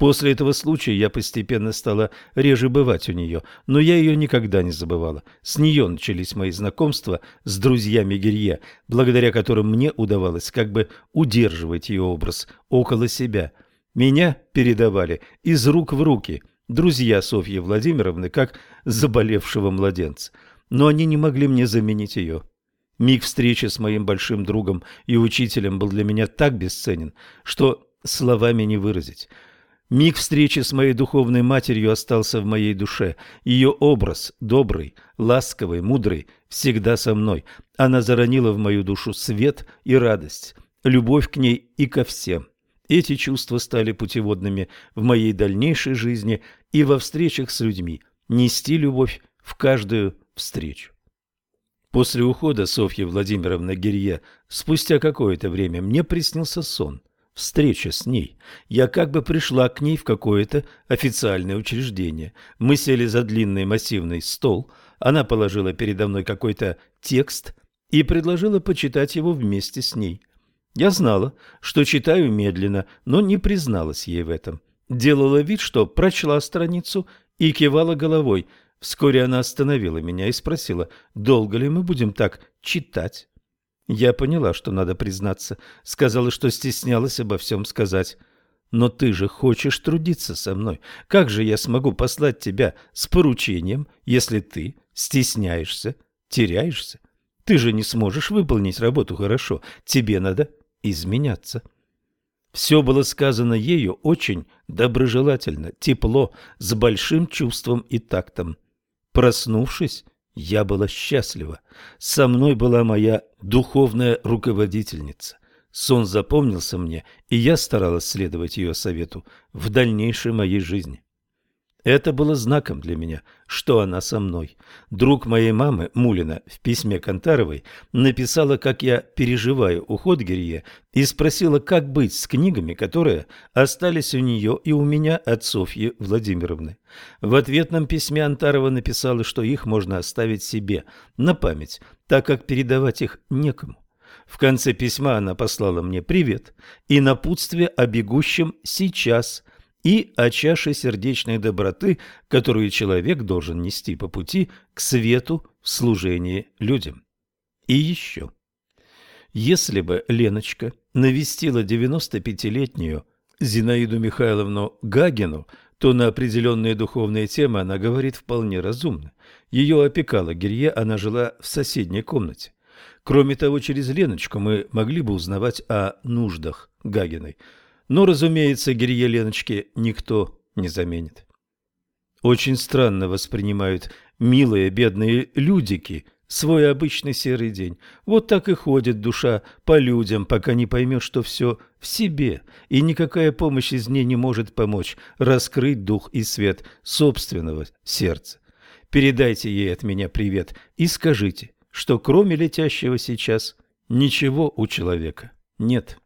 После этого случая я постепенно стала реже бывать у нее, но я ее никогда не забывала. С нее начались мои знакомства с друзьями Гирье, благодаря которым мне удавалось как бы удерживать ее образ около себя. Меня передавали из рук в руки друзья Софьи Владимировны, как заболевшего младенца, но они не могли мне заменить ее. Миг встречи с моим большим другом и учителем был для меня так бесценен, что словами не выразить – Миг встречи с моей духовной матерью остался в моей душе. Ее образ, добрый, ласковый, мудрый, всегда со мной. Она заронила в мою душу свет и радость, любовь к ней и ко всем. Эти чувства стали путеводными в моей дальнейшей жизни и во встречах с людьми. Нести любовь в каждую встречу. После ухода Софьи Владимировны Гирье спустя какое-то время мне приснился сон – встреча с ней. Я как бы пришла к ней в какое-то официальное учреждение. Мы сели за длинный массивный стол. Она положила передо мной какой-то текст и предложила почитать его вместе с ней. Я знала, что читаю медленно, но не призналась ей в этом. Делала вид, что прочла страницу и кивала головой. Вскоре она остановила меня и спросила, долго ли мы будем так читать. Я поняла, что надо признаться. Сказала, что стеснялась обо всем сказать. Но ты же хочешь трудиться со мной. Как же я смогу послать тебя с поручением, если ты стесняешься, теряешься? Ты же не сможешь выполнить работу хорошо. Тебе надо изменяться. Все было сказано ею очень доброжелательно, тепло, с большим чувством и тактом. Проснувшись, я была счастлива. Со мной была моя духовная руководительница. Сон запомнился мне, и я старалась следовать ее совету в дальнейшей моей жизни. Это было знаком для меня, что она со мной. Друг моей мамы, Мулина, в письме Кантаровой написала, как я переживаю уход Гирье, и спросила, как быть с книгами, которые остались у нее и у меня от Софьи Владимировны. В ответном письме Антарова написала, что их можно оставить себе на память, так как передавать их некому. В конце письма она послала мне привет и напутствие о бегущем сейчас – и о чаше сердечной доброты, которую человек должен нести по пути к свету в служении людям. И еще. Если бы Леночка навестила 95-летнюю Зинаиду Михайловну Гагину, то на определенные духовные темы она говорит вполне разумно. Ее опекала Гирье, она жила в соседней комнате. Кроме того, через Леночку мы могли бы узнавать о нуждах Гагиной – но, разумеется, Гирье Леночки никто не заменит. Очень странно воспринимают милые бедные людики свой обычный серый день. Вот так и ходит душа по людям, пока не поймет, что все в себе, и никакая помощь из ней не может помочь раскрыть дух и свет собственного сердца. Передайте ей от меня привет и скажите, что кроме летящего сейчас ничего у человека нет.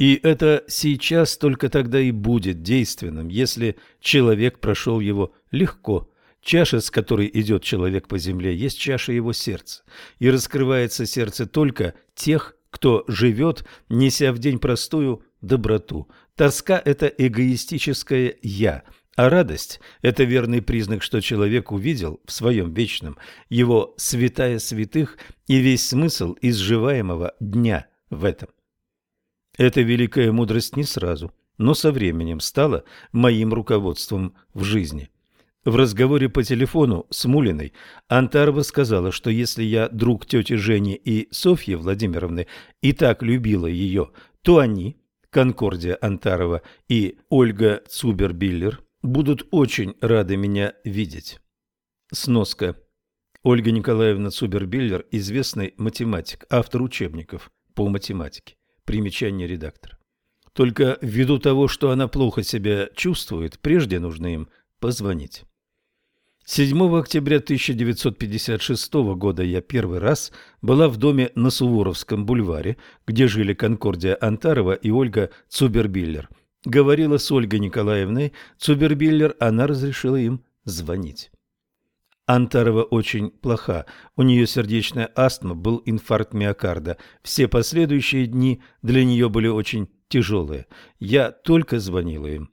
И это сейчас только тогда и будет действенным, если человек прошел его легко. Чаша, с которой идет человек по земле, есть чаша его сердца. И раскрывается сердце только тех, кто живет, неся в день простую доброту. Тоска – это эгоистическое «я», а радость – это верный признак, что человек увидел в своем вечном его святая святых и весь смысл изживаемого дня в этом. Эта великая мудрость не сразу, но со временем стала моим руководством в жизни. В разговоре по телефону с Мулиной Антарова сказала, что если я друг тети Жени и Софьи Владимировны и так любила ее, то они, Конкордия Антарова и Ольга Цубербиллер, будут очень рады меня видеть. Сноска. Ольга Николаевна Цубербиллер – известный математик, автор учебников по математике. Примечание редактора. Только ввиду того, что она плохо себя чувствует, прежде нужно им позвонить. 7 октября 1956 года я первый раз была в доме на Суворовском бульваре, где жили Конкордия Антарова и Ольга Цубербиллер. Говорила с Ольгой Николаевной Цубербиллер, она разрешила им звонить. Антарова очень плоха. У нее сердечная астма, был инфаркт миокарда. Все последующие дни для нее были очень тяжелые. Я только звонила им.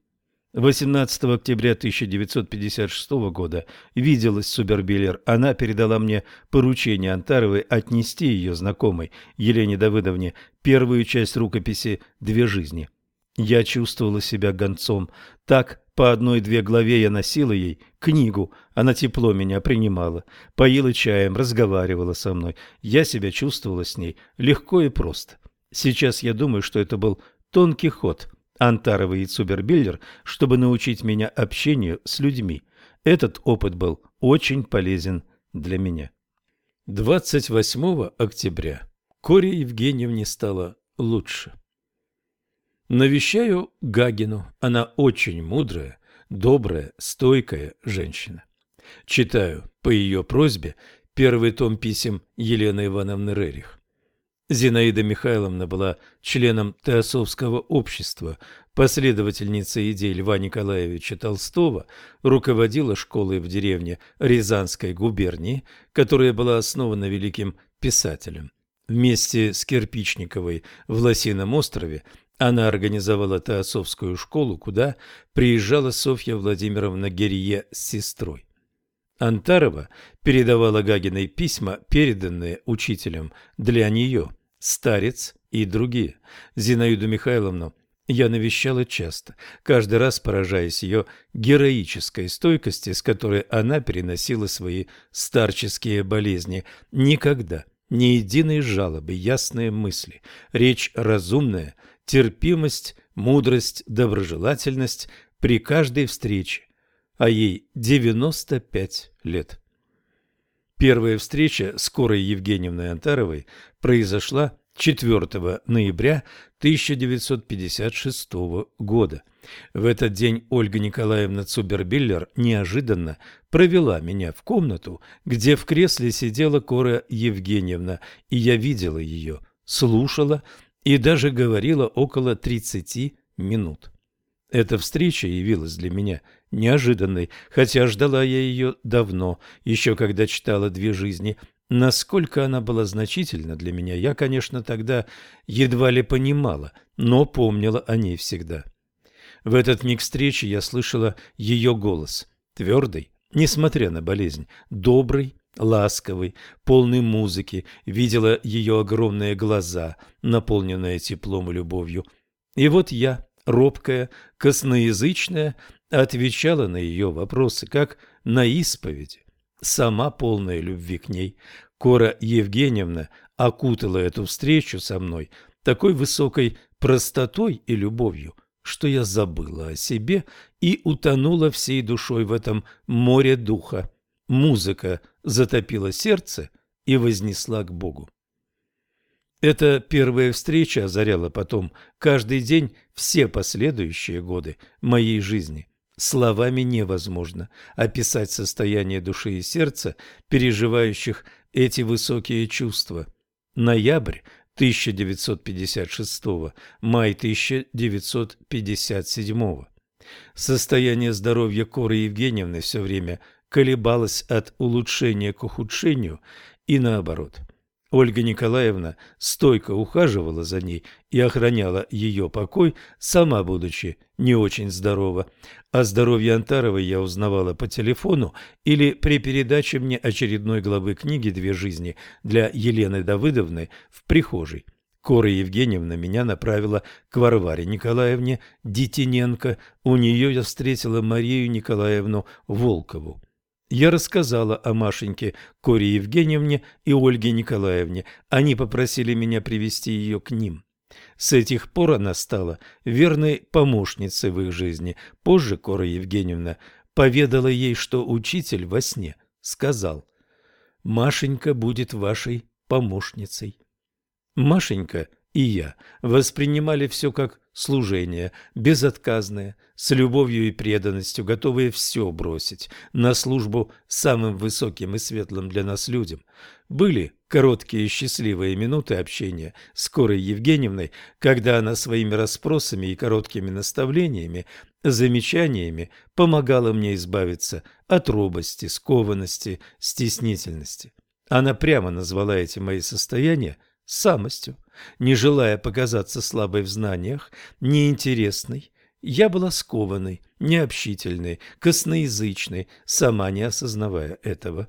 18 октября 1956 года виделась Субербиллер. Она передала мне поручение Антаровой отнести ее знакомой Елене Давыдовне первую часть рукописи «Две жизни». Я чувствовала себя гонцом. Так по одной-две главе я носила ей книгу, она тепло меня принимала, поила чаем, разговаривала со мной. Я себя чувствовала с ней легко и просто. Сейчас я думаю, что это был тонкий ход Антарова и Цубербиллер, чтобы научить меня общению с людьми. Этот опыт был очень полезен для меня. 28 октября Коре Евгеньевне стало лучше. Навещаю Гагину. Она очень мудрая, добрая, стойкая женщина. Читаю по ее просьбе первый том писем Елены Ивановны Рерих. Зинаида Михайловна была членом Теософского общества, последовательницей идей Льва Николаевича Толстого, руководила школой в деревне Рязанской губернии, которая была основана великим писателем. Вместе с Кирпичниковой в Лосином острове она организовала Теософскую школу, куда приезжала Софья Владимировна Герье с сестрой. Антарова передавала Гагиной письма, переданные учителем для нее, старец и другие. Зинаиду Михайловну я навещала часто, каждый раз поражаясь ее героической стойкости, с которой она переносила свои старческие болезни. Никогда, ни единой жалобы, ясные мысли, речь разумная, терпимость, мудрость, доброжелательность при каждой встрече, а ей 95 лет. Первая встреча с Корой Евгеньевной Антаровой произошла 4 ноября 1956 года. В этот день Ольга Николаевна Цубербиллер неожиданно провела меня в комнату, где в кресле сидела Кора Евгеньевна, и я видела ее, слушала и даже говорила около 30 минут. Эта встреча явилась для меня неожиданной, хотя ждала я ее давно, еще когда читала «Две жизни». Насколько она была значительна для меня, я, конечно, тогда едва ли понимала, но помнила о ней всегда. В этот миг встречи я слышала ее голос, твердый, несмотря на болезнь, добрый, ласковый, полный музыки, видела ее огромные глаза, наполненные теплом и любовью. И вот я, робкая, косноязычная, отвечала на ее вопросы, как на исповеди, сама полная любви к ней. Кора Евгеньевна окутала эту встречу со мной такой высокой простотой и любовью, что я забыла о себе и утонула всей душой в этом море духа. Музыка затопила сердце и вознесла к Богу. Эта первая встреча озаряла потом каждый день все последующие годы моей жизни. Словами невозможно описать состояние души и сердца, переживающих эти высокие чувства. Ноябрь 1956, май 1957. Состояние здоровья Коры Евгеньевны все время колебалось от улучшения к ухудшению и наоборот – Ольга Николаевна стойко ухаживала за ней и охраняла ее покой, сама будучи не очень здорова. О здоровье Антаровой я узнавала по телефону или при передаче мне очередной главы книги «Две жизни» для Елены Давыдовны в прихожей. Кора Евгеньевна меня направила к Варваре Николаевне Детиненко. У нее я встретила Марию Николаевну Волкову. Я рассказала о Машеньке Коре Евгеньевне и Ольге Николаевне. Они попросили меня привести ее к ним. С этих пор она стала верной помощницей в их жизни. Позже Кора Евгеньевна поведала ей, что учитель во сне сказал «Машенька будет вашей помощницей». Машенька и я воспринимали все как служение, безотказное, с любовью и преданностью, готовые все бросить на службу самым высоким и светлым для нас людям. Были короткие счастливые минуты общения с Корой Евгеньевной, когда она своими расспросами и короткими наставлениями, замечаниями помогала мне избавиться от робости, скованности, стеснительности. Она прямо назвала эти мои состояния самостью. Не желая показаться слабой в знаниях, неинтересной, я была скованной, необщительной, косноязычной, сама не осознавая этого.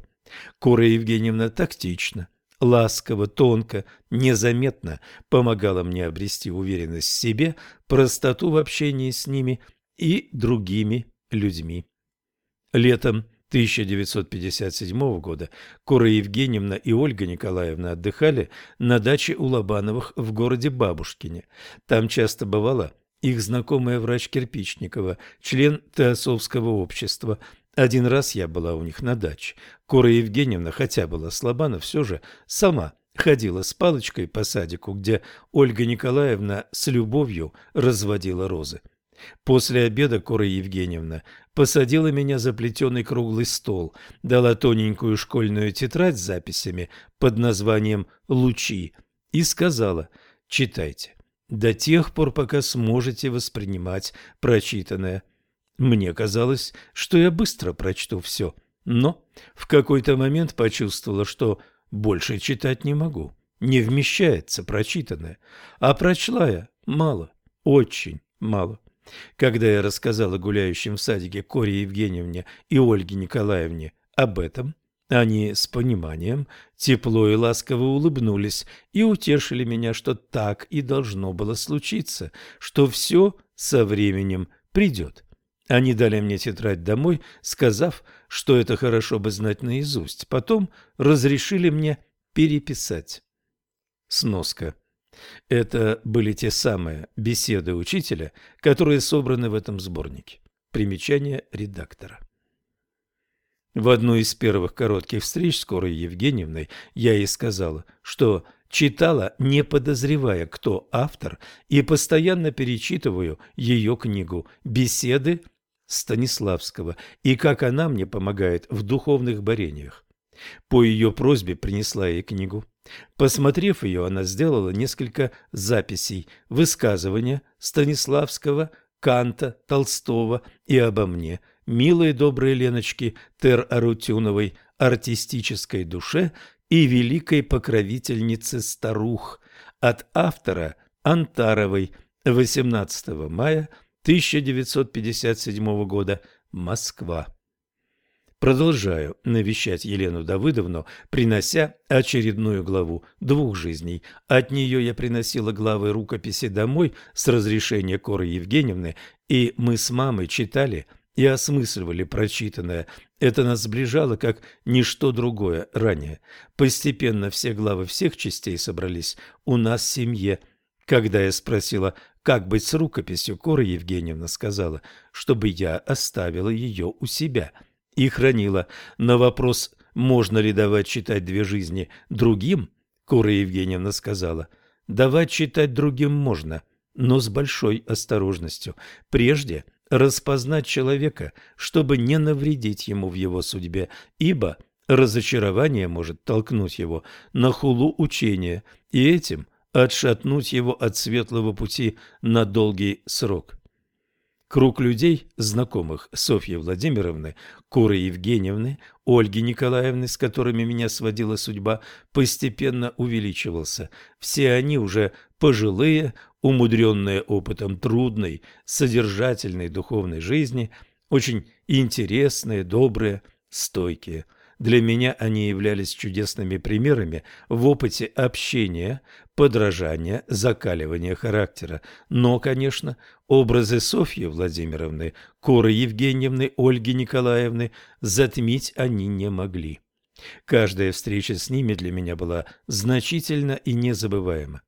Кора Евгеньевна тактично, ласково, тонко, незаметно помогала мне обрести уверенность в себе, простоту в общении с ними и другими людьми. Летом 1957 года Кора Евгеньевна и Ольга Николаевна отдыхали на даче у Лобановых в городе Бабушкине. Там часто бывала их знакомая врач Кирпичникова, член Теософского общества. Один раз я была у них на даче. Кора Евгеньевна, хотя была слаба, но все же сама ходила с палочкой по садику, где Ольга Николаевна с любовью разводила розы. После обеда Кора Евгеньевна посадила меня за плетеный круглый стол, дала тоненькую школьную тетрадь с записями под названием «Лучи» и сказала «Читайте до тех пор, пока сможете воспринимать прочитанное». Мне казалось, что я быстро прочту все, но в какой-то момент почувствовала, что больше читать не могу, не вмещается прочитанное, а прочла я мало, очень мало. Когда я рассказала гуляющим в садике Коре Евгеньевне и Ольге Николаевне об этом, они с пониманием, тепло и ласково улыбнулись и утешили меня, что так и должно было случиться, что все со временем придет. Они дали мне тетрадь домой, сказав, что это хорошо бы знать наизусть. Потом разрешили мне переписать. Сноска. Это были те самые беседы учителя, которые собраны в этом сборнике. Примечание редактора. В одну из первых коротких встреч с Корой Евгеньевной я ей сказала, что читала, не подозревая, кто автор, и постоянно перечитываю ее книгу «Беседы Станиславского» и как она мне помогает в духовных борениях. По ее просьбе принесла ей книгу. Посмотрев ее, она сделала несколько записей, высказывания Станиславского, Канта, Толстого и обо мне, милой доброй Леночки Тер-Арутюновой, артистической душе и великой покровительнице старух от автора Антаровой 18 мая 1957 года, Москва. Продолжаю навещать Елену Давыдовну, принося очередную главу «Двух жизней». От нее я приносила главы рукописи домой с разрешения Коры Евгеньевны, и мы с мамой читали и осмысливали прочитанное. Это нас сближало, как ничто другое ранее. Постепенно все главы всех частей собрались у нас в семье. Когда я спросила, как быть с рукописью, Кора Евгеньевна сказала, чтобы я оставила ее у себя – и хранила. На вопрос, можно ли давать читать две жизни другим, Кора Евгеньевна сказала, давать читать другим можно, но с большой осторожностью. Прежде распознать человека, чтобы не навредить ему в его судьбе, ибо разочарование может толкнуть его на хулу учения и этим отшатнуть его от светлого пути на долгий срок. Круг людей, знакомых Софьи Владимировны, Куры Евгеньевны, Ольги Николаевны, с которыми меня сводила судьба, постепенно увеличивался. Все они уже пожилые, умудренные опытом трудной, содержательной духовной жизни, очень интересные, добрые, стойкие – для меня они являлись чудесными примерами в опыте общения, подражания, закаливания характера. Но, конечно, образы Софьи Владимировны, Коры Евгеньевны, Ольги Николаевны затмить они не могли. Каждая встреча с ними для меня была значительна и незабываема.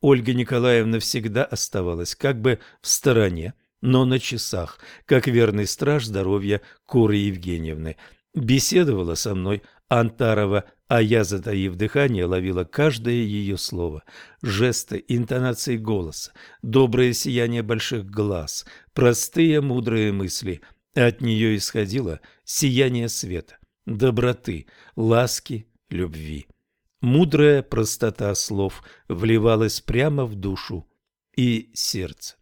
Ольга Николаевна всегда оставалась как бы в стороне, но на часах, как верный страж здоровья Коры Евгеньевны – Беседовала со мной Антарова, а я, затаив дыхание, ловила каждое ее слово. Жесты, интонации голоса, доброе сияние больших глаз, простые мудрые мысли. От нее исходило сияние света, доброты, ласки, любви. Мудрая простота слов вливалась прямо в душу и сердце.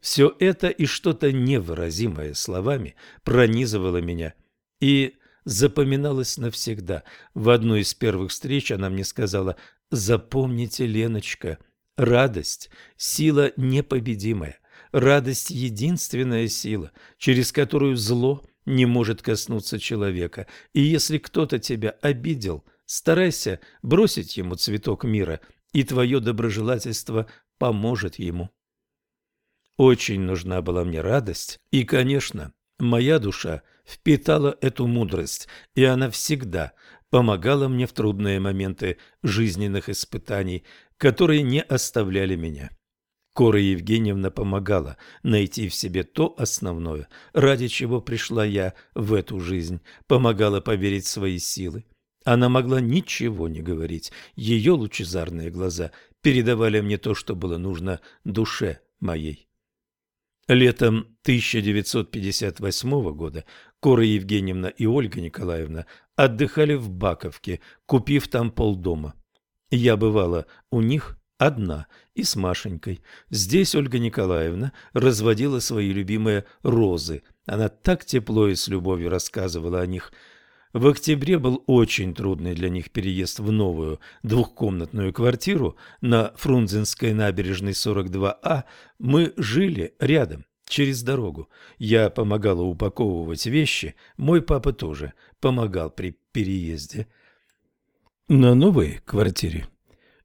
Все это и что-то невыразимое словами пронизывало меня – и запоминалось навсегда. В одну из первых встреч она мне сказала «Запомните, Леночка, радость – сила непобедимая, радость – единственная сила, через которую зло не может коснуться человека, и если кто-то тебя обидел, старайся бросить ему цветок мира, и твое доброжелательство поможет ему». Очень нужна была мне радость, и, конечно, моя душа – впитала эту мудрость, и она всегда помогала мне в трудные моменты жизненных испытаний, которые не оставляли меня. Кора Евгеньевна помогала найти в себе то основное, ради чего пришла я в эту жизнь, помогала поверить в свои силы. Она могла ничего не говорить, ее лучезарные глаза передавали мне то, что было нужно душе моей. Летом 1958 года Кора Евгеньевна и Ольга Николаевна отдыхали в Баковке, купив там полдома. Я бывала у них одна и с Машенькой. Здесь Ольга Николаевна разводила свои любимые розы. Она так тепло и с любовью рассказывала о них. В октябре был очень трудный для них переезд в новую двухкомнатную квартиру на Фрунзенской набережной 42А. Мы жили рядом, через дорогу. Я помогала упаковывать вещи, мой папа тоже помогал при переезде. На новой квартире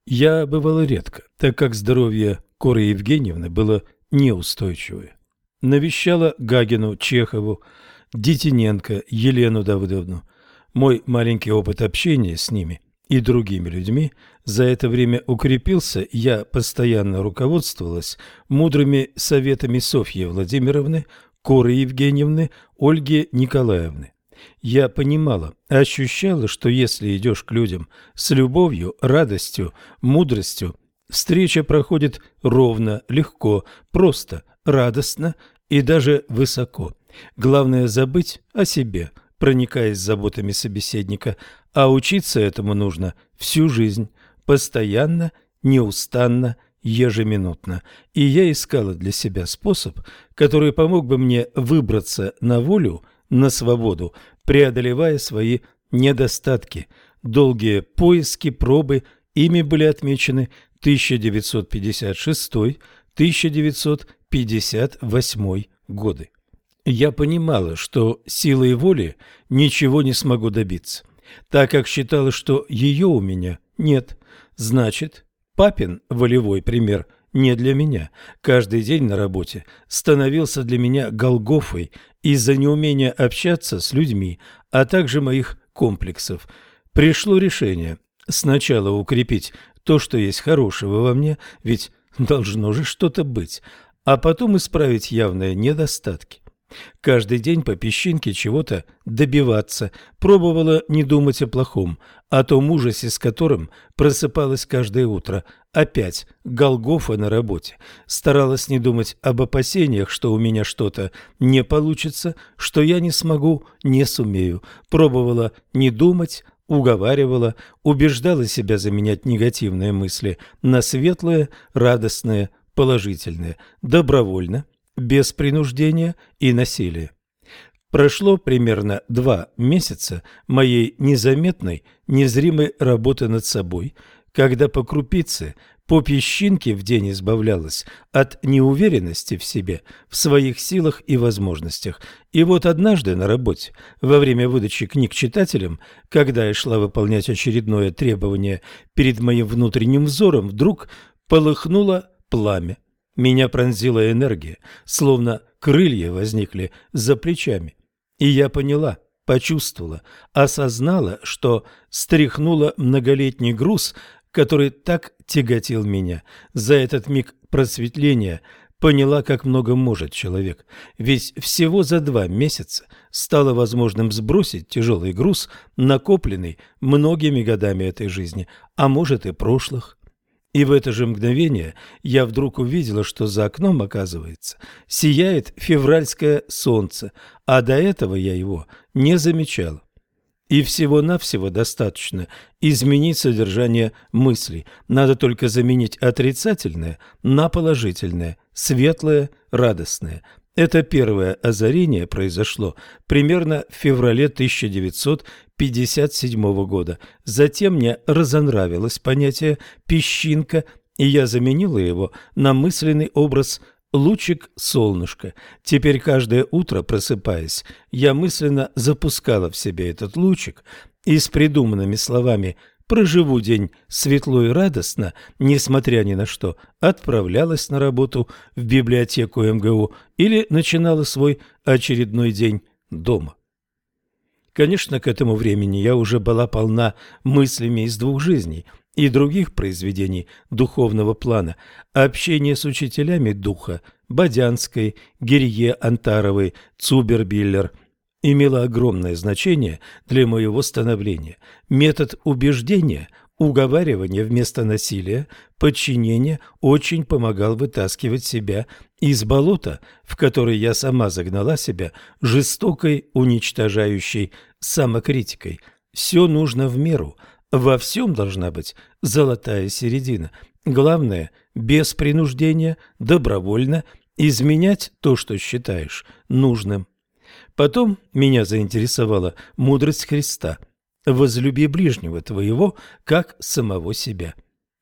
я бывала редко, так как здоровье Коры Евгеньевны было неустойчивое. Навещала Гагину, Чехову, Детиненко, Елену Давыдовну. Мой маленький опыт общения с ними и другими людьми за это время укрепился, я постоянно руководствовалась мудрыми советами Софьи Владимировны, Коры Евгеньевны, Ольги Николаевны. Я понимала, ощущала, что если идешь к людям с любовью, радостью, мудростью, встреча проходит ровно, легко, просто, радостно и даже высоко. Главное забыть о себе, проникаясь заботами собеседника, а учиться этому нужно всю жизнь, постоянно, неустанно, ежеминутно. И я искала для себя способ, который помог бы мне выбраться на волю, на свободу, преодолевая свои недостатки. Долгие поиски, пробы, ими были отмечены 1956-1958 годы. Я понимала, что силой воли ничего не смогу добиться, так как считала, что ее у меня нет. Значит, папин волевой пример не для меня. Каждый день на работе становился для меня Голгофой из-за неумения общаться с людьми, а также моих комплексов. Пришло решение сначала укрепить то, что есть хорошего во мне, ведь должно же что-то быть, а потом исправить явные недостатки. Каждый день по песчинке чего-то добиваться, пробовала не думать о плохом, о том ужасе, с которым просыпалась каждое утро. Опять Голгофа на работе. Старалась не думать об опасениях, что у меня что-то не получится, что я не смогу, не сумею. Пробовала не думать, уговаривала, убеждала себя заменять негативные мысли на светлые, радостные, положительные, добровольно – без принуждения и насилия. Прошло примерно два месяца моей незаметной, незримой работы над собой, когда по крупице, по песчинке в день избавлялась от неуверенности в себе, в своих силах и возможностях. И вот однажды на работе, во время выдачи книг читателям, когда я шла выполнять очередное требование перед моим внутренним взором, вдруг полыхнуло пламя. Меня пронзила энергия, словно крылья возникли за плечами. И я поняла, почувствовала, осознала, что стряхнула многолетний груз, который так тяготил меня. За этот миг просветления поняла, как много может человек. Ведь всего за два месяца стало возможным сбросить тяжелый груз, накопленный многими годами этой жизни, а может и прошлых. И в это же мгновение я вдруг увидела, что за окном, оказывается, сияет февральское солнце, а до этого я его не замечала. И всего-навсего достаточно изменить содержание мыслей. Надо только заменить отрицательное на положительное, светлое, радостное. Это первое озарение произошло примерно в феврале 1957 года. Затем мне разонравилось понятие «песчинка», и я заменила его на мысленный образ лучик солнышка. Теперь каждое утро, просыпаясь, я мысленно запускала в себе этот лучик и с придуманными словами проживу день светло и радостно, несмотря ни на что, отправлялась на работу в библиотеку МГУ или начинала свой очередной день дома. Конечно, к этому времени я уже была полна мыслями из двух жизней и других произведений духовного плана, общение с учителями духа Бодянской, Гирье Антаровой, Цубербиллер – имело огромное значение для моего становления. Метод убеждения, уговаривания вместо насилия, подчинения очень помогал вытаскивать себя из болота, в которое я сама загнала себя жестокой, уничтожающей самокритикой. Все нужно в меру, Во всем должна быть золотая середина. Главное, без принуждения, добровольно изменять то, что считаешь нужным. Потом меня заинтересовала мудрость Христа. «Возлюби ближнего твоего, как самого себя».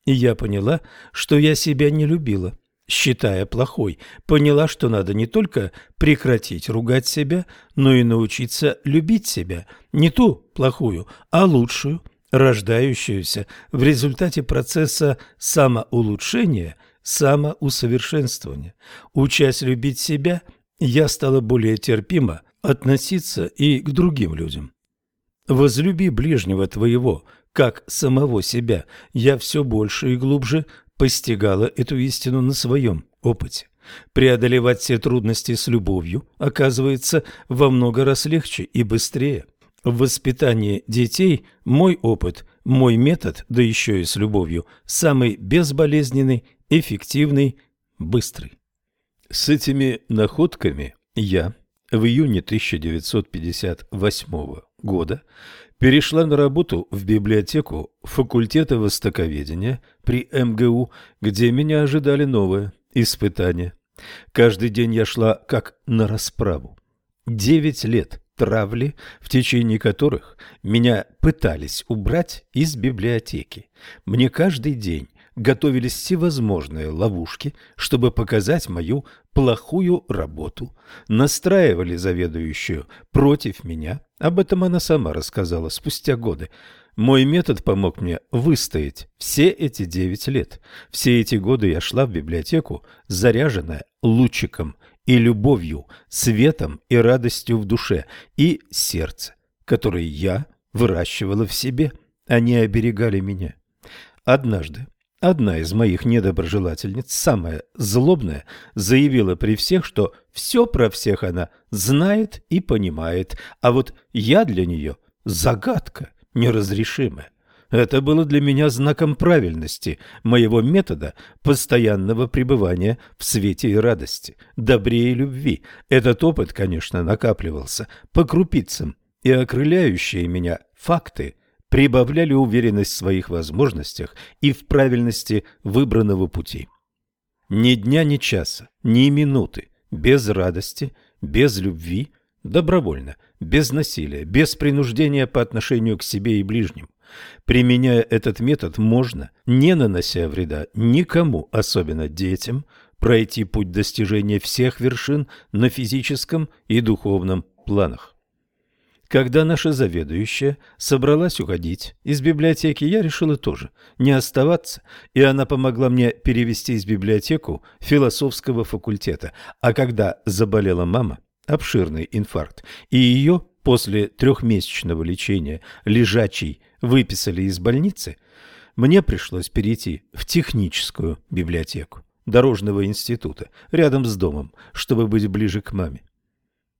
И я поняла, что я себя не любила, считая плохой. Поняла, что надо не только прекратить ругать себя, но и научиться любить себя. Не ту плохую, а лучшую, рождающуюся в результате процесса самоулучшения, самоусовершенствования. Учась любить себя, я стала более терпимо относиться и к другим людям. «Возлюби ближнего твоего, как самого себя». Я все больше и глубже постигала эту истину на своем опыте. Преодолевать все трудности с любовью оказывается во много раз легче и быстрее. В воспитании детей мой опыт, мой метод, да еще и с любовью, самый безболезненный, эффективный, быстрый. С этими находками я в июне 1958 года перешла на работу в библиотеку факультета востоковедения при МГУ, где меня ожидали новые испытания. Каждый день я шла как на расправу. Девять лет травли, в течение которых меня пытались убрать из библиотеки. Мне каждый день готовились всевозможные ловушки, чтобы показать мою плохую работу. Настраивали заведующую против меня. Об этом она сама рассказала спустя годы. Мой метод помог мне выстоять все эти девять лет. Все эти годы я шла в библиотеку, заряженная лучиком и любовью, светом и радостью в душе и сердце, которые я выращивала в себе. Они оберегали меня. Однажды Одна из моих недоброжелательниц, самая злобная, заявила при всех, что все про всех она знает и понимает, а вот я для нее загадка неразрешимая. Это было для меня знаком правильности моего метода постоянного пребывания в свете и радости, добре и любви. Этот опыт, конечно, накапливался по крупицам, и окрыляющие меня факты прибавляли уверенность в своих возможностях и в правильности выбранного пути. Ни дня, ни часа, ни минуты без радости, без любви, добровольно, без насилия, без принуждения по отношению к себе и ближним. Применяя этот метод, можно, не нанося вреда никому, особенно детям, пройти путь достижения всех вершин на физическом и духовном планах. Когда наша заведующая собралась уходить из библиотеки, я решила тоже не оставаться, и она помогла мне перевести из библиотеку философского факультета. А когда заболела мама, обширный инфаркт, и ее после трехмесячного лечения лежачей выписали из больницы, мне пришлось перейти в техническую библиотеку Дорожного института рядом с домом, чтобы быть ближе к маме.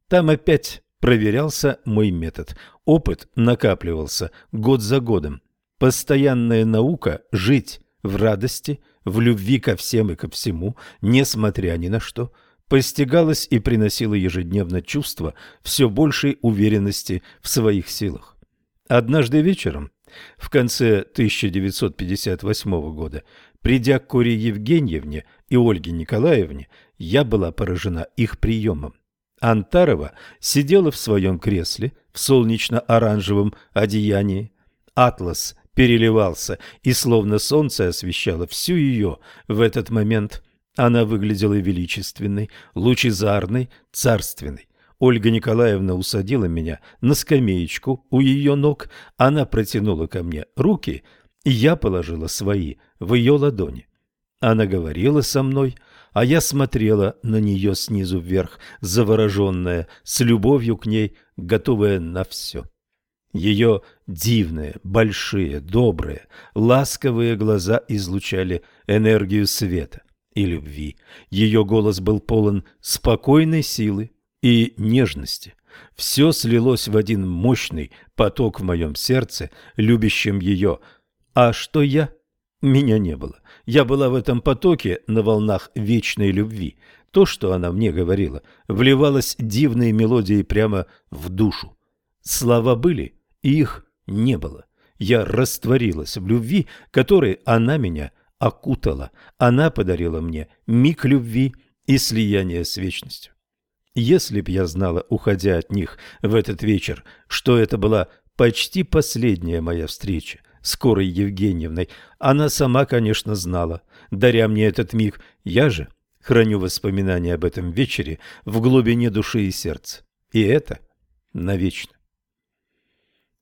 Там опять проверялся мой метод. Опыт накапливался год за годом. Постоянная наука – жить в радости, в любви ко всем и ко всему, несмотря ни на что, постигалась и приносила ежедневно чувство все большей уверенности в своих силах. Однажды вечером, в конце 1958 года, придя к Коре Евгеньевне и Ольге Николаевне, я была поражена их приемом. Антарова сидела в своем кресле в солнечно-оранжевом одеянии. Атлас переливался, и словно солнце освещало всю ее в этот момент. Она выглядела величественной, лучезарной, царственной. Ольга Николаевна усадила меня на скамеечку у ее ног. Она протянула ко мне руки, и я положила свои в ее ладони. Она говорила со мной, а я смотрела на нее снизу вверх, завороженная, с любовью к ней, готовая на все. Ее дивные, большие, добрые, ласковые глаза излучали энергию света и любви. Ее голос был полон спокойной силы и нежности. Все слилось в один мощный поток в моем сердце, любящем ее. А что я? Меня не было. Я была в этом потоке на волнах вечной любви. То, что она мне говорила, вливалось дивной мелодией прямо в душу. Слова были, их не было. Я растворилась в любви, которой она меня окутала. Она подарила мне миг любви и слияние с вечностью. Если б я знала, уходя от них в этот вечер, что это была почти последняя моя встреча с Корой Евгеньевной, она сама, конечно, знала, даря мне этот миг, я же храню воспоминания об этом вечере в глубине души и сердца. И это навечно.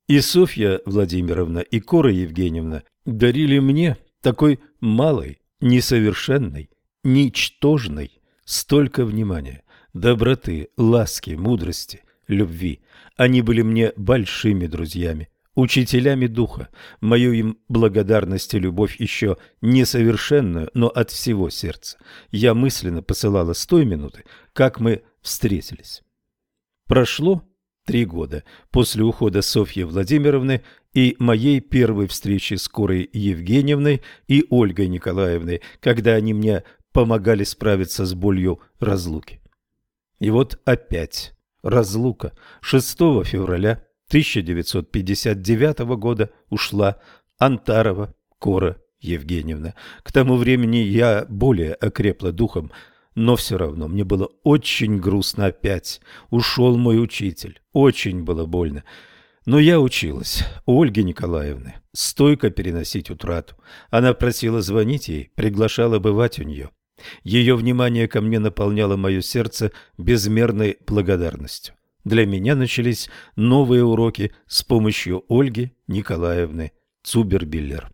И Софья Владимировна, и Кора Евгеньевна дарили мне такой малой, несовершенной, ничтожной столько внимания, доброты, ласки, мудрости, любви. Они были мне большими друзьями, учителями духа. Мою им благодарность и любовь еще несовершенную, но от всего сердца. Я мысленно посылала с той минуты, как мы встретились. Прошло три года после ухода Софьи Владимировны и моей первой встречи с Корой Евгеньевной и Ольгой Николаевной, когда они мне помогали справиться с болью разлуки. И вот опять разлука. 6 февраля 1959 года ушла Антарова Кора Евгеньевна. К тому времени я более окрепла духом, но все равно мне было очень грустно опять. Ушел мой учитель. Очень было больно. Но я училась у Ольги Николаевны стойко переносить утрату. Она просила звонить ей, приглашала бывать у нее. Ее внимание ко мне наполняло мое сердце безмерной благодарностью. Для меня начались новые уроки с помощью Ольги Николаевны Цубербиллер.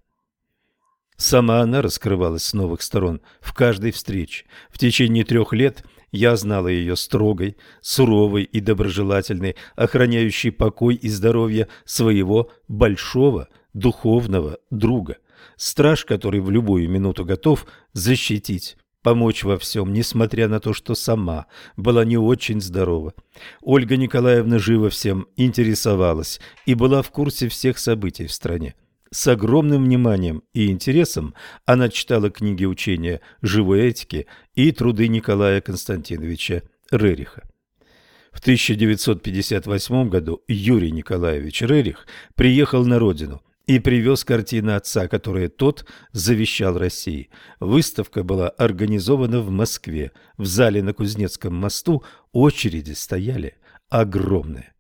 Сама она раскрывалась с новых сторон в каждой встрече. В течение трех лет я знала ее строгой, суровой и доброжелательной, охраняющей покой и здоровье своего большого духовного друга. Страж, который в любую минуту готов защитить, помочь во всем, несмотря на то, что сама была не очень здорова. Ольга Николаевна живо всем интересовалась и была в курсе всех событий в стране. С огромным вниманием и интересом она читала книги учения живой этики и труды Николая Константиновича Рериха. В 1958 году Юрий Николаевич Рерих приехал на родину и привез картины отца, которые тот завещал России. Выставка была организована в Москве. В зале на Кузнецком мосту очереди стояли огромные.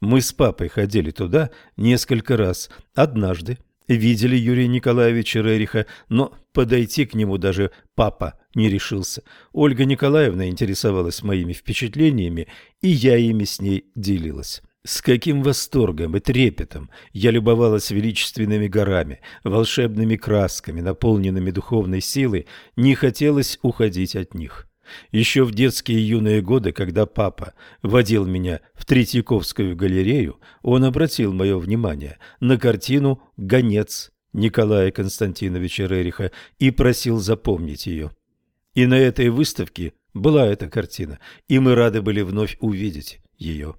Мы с папой ходили туда несколько раз. Однажды видели Юрия Николаевича Рериха, но подойти к нему даже папа не решился. Ольга Николаевна интересовалась моими впечатлениями, и я ими с ней делилась. С каким восторгом и трепетом я любовалась величественными горами, волшебными красками, наполненными духовной силой, не хотелось уходить от них. Еще в детские юные годы, когда папа водил меня в Третьяковскую галерею, он обратил мое внимание на картину «Гонец» Николая Константиновича Рериха и просил запомнить ее. И на этой выставке была эта картина, и мы рады были вновь увидеть ее.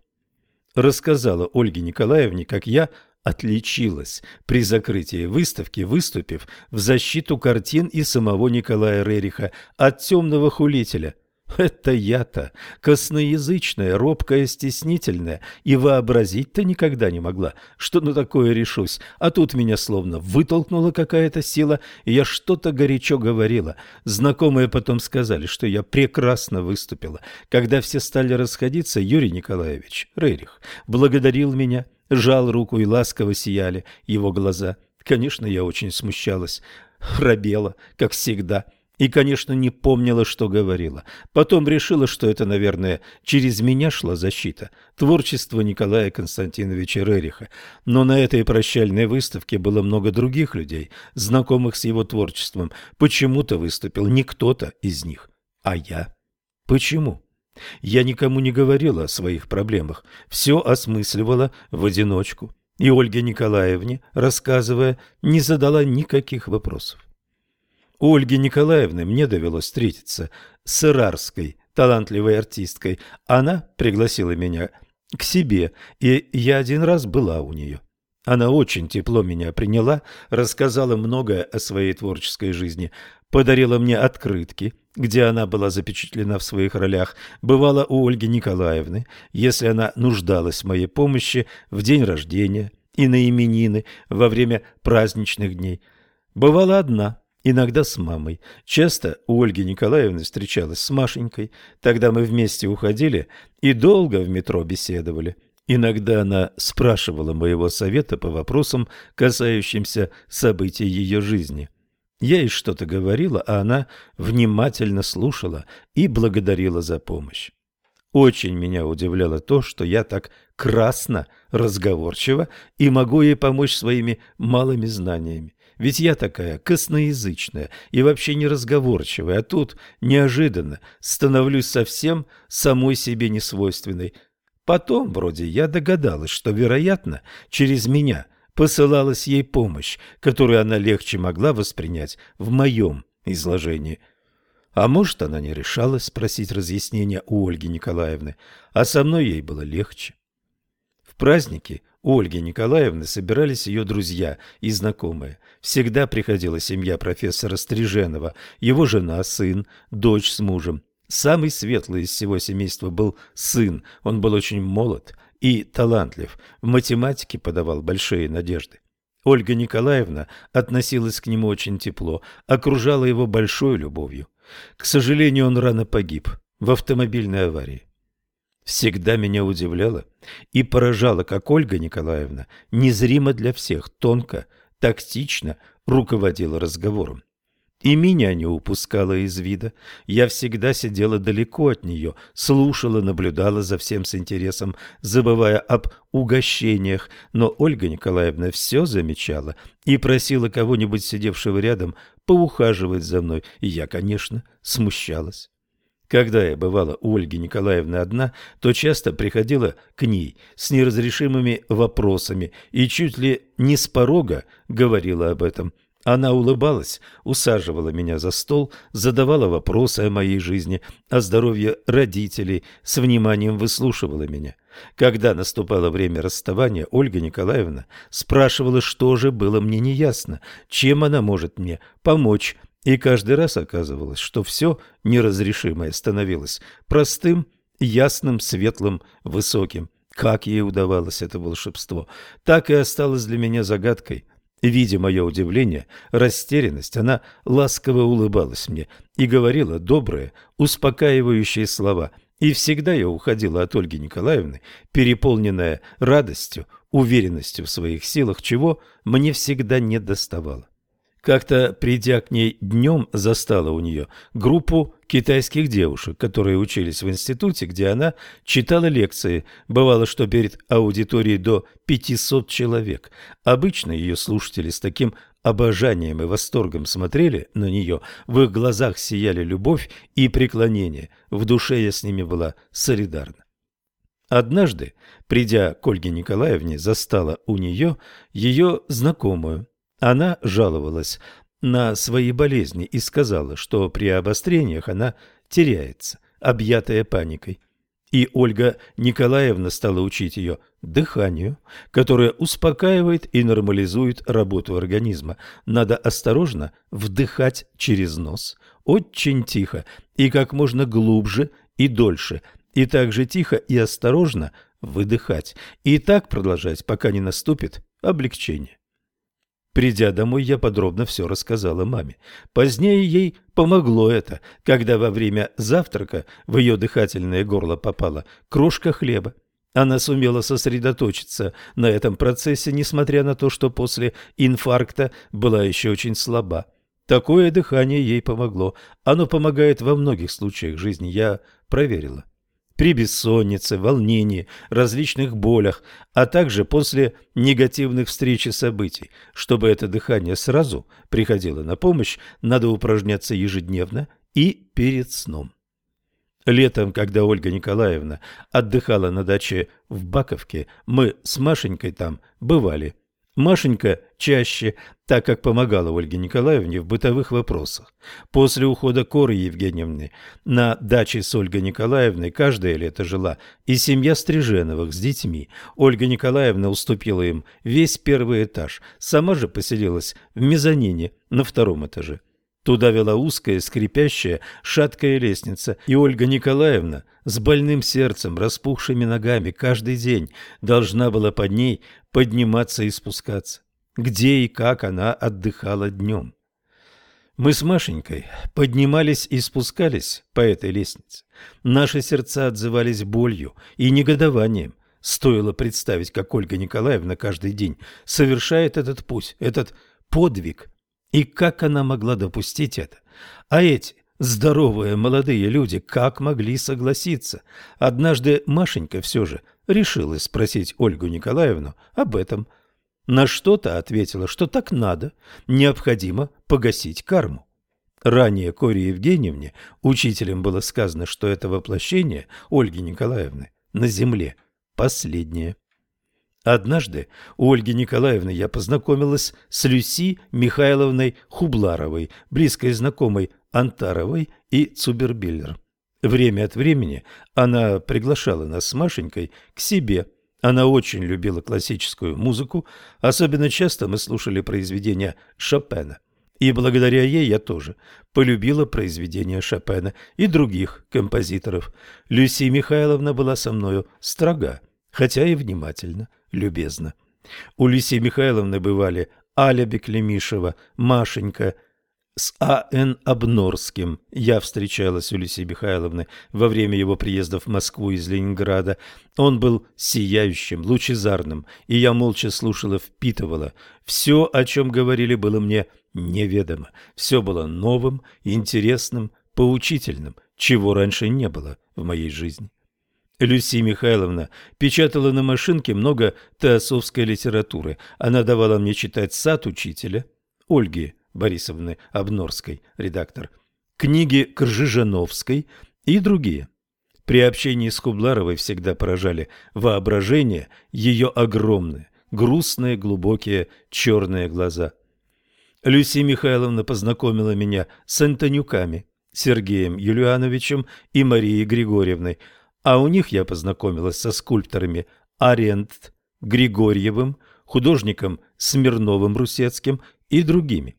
Рассказала Ольге Николаевне, как я отличилась при закрытии выставки, выступив в защиту картин и самого Николая Рериха от темного хулителя. <laughs> Это я-то, косноязычная, робкая, стеснительная, и вообразить-то никогда не могла, что на такое решусь. А тут меня словно вытолкнула какая-то сила, и я что-то горячо говорила. Знакомые потом сказали, что я прекрасно выступила. Когда все стали расходиться, Юрий Николаевич Рерих благодарил меня жал руку и ласково сияли его глаза. Конечно, я очень смущалась, робела, как всегда, и, конечно, не помнила, что говорила. Потом решила, что это, наверное, через меня шла защита, творчество Николая Константиновича Рериха. Но на этой прощальной выставке было много других людей, знакомых с его творчеством. Почему-то выступил не кто-то из них, а я. Почему? Я никому не говорила о своих проблемах, все осмысливала в одиночку. И Ольге Николаевне, рассказывая, не задала никаких вопросов. У Ольги Николаевны мне довелось встретиться с ирарской талантливой артисткой. Она пригласила меня к себе, и я один раз была у нее. Она очень тепло меня приняла, рассказала многое о своей творческой жизни, подарила мне открытки, где она была запечатлена в своих ролях, бывала у Ольги Николаевны, если она нуждалась в моей помощи в день рождения и на именины во время праздничных дней. Бывала одна, иногда с мамой. Часто у Ольги Николаевны встречалась с Машенькой. Тогда мы вместе уходили и долго в метро беседовали. Иногда она спрашивала моего совета по вопросам, касающимся событий ее жизни. Я ей что-то говорила, а она внимательно слушала и благодарила за помощь. Очень меня удивляло то, что я так красно, разговорчиво и могу ей помочь своими малыми знаниями. Ведь я такая косноязычная и вообще не разговорчивая, а тут неожиданно становлюсь совсем самой себе несвойственной. Потом вроде я догадалась, что, вероятно, через меня посылалась ей помощь, которую она легче могла воспринять в моем изложении – а может, она не решалась спросить разъяснения у Ольги Николаевны, а со мной ей было легче. Праздники у Ольги Николаевны собирались ее друзья и знакомые. Всегда приходила семья профессора Стриженова, его жена, сын, дочь с мужем. Самый светлый из всего семейства был сын, он был очень молод и талантлив, в математике подавал большие надежды. Ольга Николаевна относилась к нему очень тепло, окружала его большой любовью. К сожалению, он рано погиб в автомобильной аварии. Всегда меня удивляло и поражало, как Ольга Николаевна незримо для всех, тонко, тактично руководила разговором и меня не упускала из вида. Я всегда сидела далеко от нее, слушала, наблюдала за всем с интересом, забывая об угощениях, но Ольга Николаевна все замечала и просила кого-нибудь, сидевшего рядом, поухаживать за мной, и я, конечно, смущалась. Когда я бывала у Ольги Николаевны одна, то часто приходила к ней с неразрешимыми вопросами и чуть ли не с порога говорила об этом. Она улыбалась, усаживала меня за стол, задавала вопросы о моей жизни, о здоровье родителей, с вниманием выслушивала меня. Когда наступало время расставания, Ольга Николаевна спрашивала, что же было мне неясно, чем она может мне помочь, и каждый раз оказывалось, что все неразрешимое становилось простым, ясным, светлым, высоким. Как ей удавалось это волшебство, так и осталось для меня загадкой. Видя мое удивление, растерянность, она ласково улыбалась мне и говорила добрые, успокаивающие слова. И всегда я уходила от Ольги Николаевны, переполненная радостью, уверенностью в своих силах, чего мне всегда не доставало. Как-то, придя к ней днем, застала у нее группу китайских девушек, которые учились в институте, где она читала лекции. Бывало, что перед аудиторией до 500 человек. Обычно ее слушатели с таким обожанием и восторгом смотрели на нее, в их глазах сияли любовь и преклонение, в душе я с ними была солидарна. Однажды, придя к Ольге Николаевне, застала у нее ее знакомую, она жаловалась на свои болезни и сказала, что при обострениях она теряется, объятая паникой. И Ольга Николаевна стала учить ее дыханию, которое успокаивает и нормализует работу организма. Надо осторожно вдыхать через нос, очень тихо и как можно глубже и дольше, и также тихо и осторожно выдыхать, и так продолжать, пока не наступит облегчение. Придя домой, я подробно все рассказала маме. Позднее ей помогло это, когда во время завтрака в ее дыхательное горло попала крошка хлеба. Она сумела сосредоточиться на этом процессе, несмотря на то, что после инфаркта была еще очень слаба. Такое дыхание ей помогло. Оно помогает во многих случаях жизни, я проверила при бессоннице, волнении, различных болях, а также после негативных встреч и событий. Чтобы это дыхание сразу приходило на помощь, надо упражняться ежедневно и перед сном. Летом, когда Ольга Николаевна отдыхала на даче в Баковке, мы с Машенькой там бывали Машенька чаще, так как помогала Ольге Николаевне в бытовых вопросах. После ухода Коры Евгеньевны на даче с Ольгой Николаевной каждое лето жила и семья Стриженовых с детьми. Ольга Николаевна уступила им весь первый этаж, сама же поселилась в мезонине на втором этаже. Туда вела узкая, скрипящая, шаткая лестница, и Ольга Николаевна с больным сердцем, распухшими ногами каждый день должна была под ней подниматься и спускаться. Где и как она отдыхала днем. Мы с Машенькой поднимались и спускались по этой лестнице. Наши сердца отзывались болью и негодованием. Стоило представить, как Ольга Николаевна каждый день совершает этот путь, этот подвиг и как она могла допустить это? А эти здоровые молодые люди как могли согласиться? Однажды Машенька все же решилась спросить Ольгу Николаевну об этом. На что-то ответила, что так надо, необходимо погасить карму. Ранее Коре Евгеньевне, учителем, было сказано, что это воплощение Ольги Николаевны на земле последнее. Однажды у Ольги Николаевны я познакомилась с Люси Михайловной Хубларовой, близкой знакомой Антаровой и Цубербиллер. Время от времени она приглашала нас с Машенькой к себе. Она очень любила классическую музыку, особенно часто мы слушали произведения Шопена. И благодаря ей я тоже полюбила произведения Шопена и других композиторов. Люси Михайловна была со мною строга, хотя и внимательна любезно. У Лисии Михайловны бывали Аля Беклемишева, Машенька с А.Н. Обнорским. Я встречалась у Лисии Михайловны во время его приезда в Москву из Ленинграда. Он был сияющим, лучезарным, и я молча слушала, впитывала. Все, о чем говорили, было мне неведомо. Все было новым, интересным, поучительным, чего раньше не было в моей жизни. Люси Михайловна печатала на машинке много теософской литературы. Она давала мне читать «Сад учителя» Ольги Борисовны Обнорской, редактор, книги Кржижановской и другие. При общении с Кубларовой всегда поражали воображение ее огромные, грустные, глубокие черные глаза. Люси Михайловна познакомила меня с Антонюками, Сергеем Юлиановичем и Марией Григорьевной – а у них я познакомилась со скульпторами Арент, Григорьевым, художником Смирновым-Русецким и другими.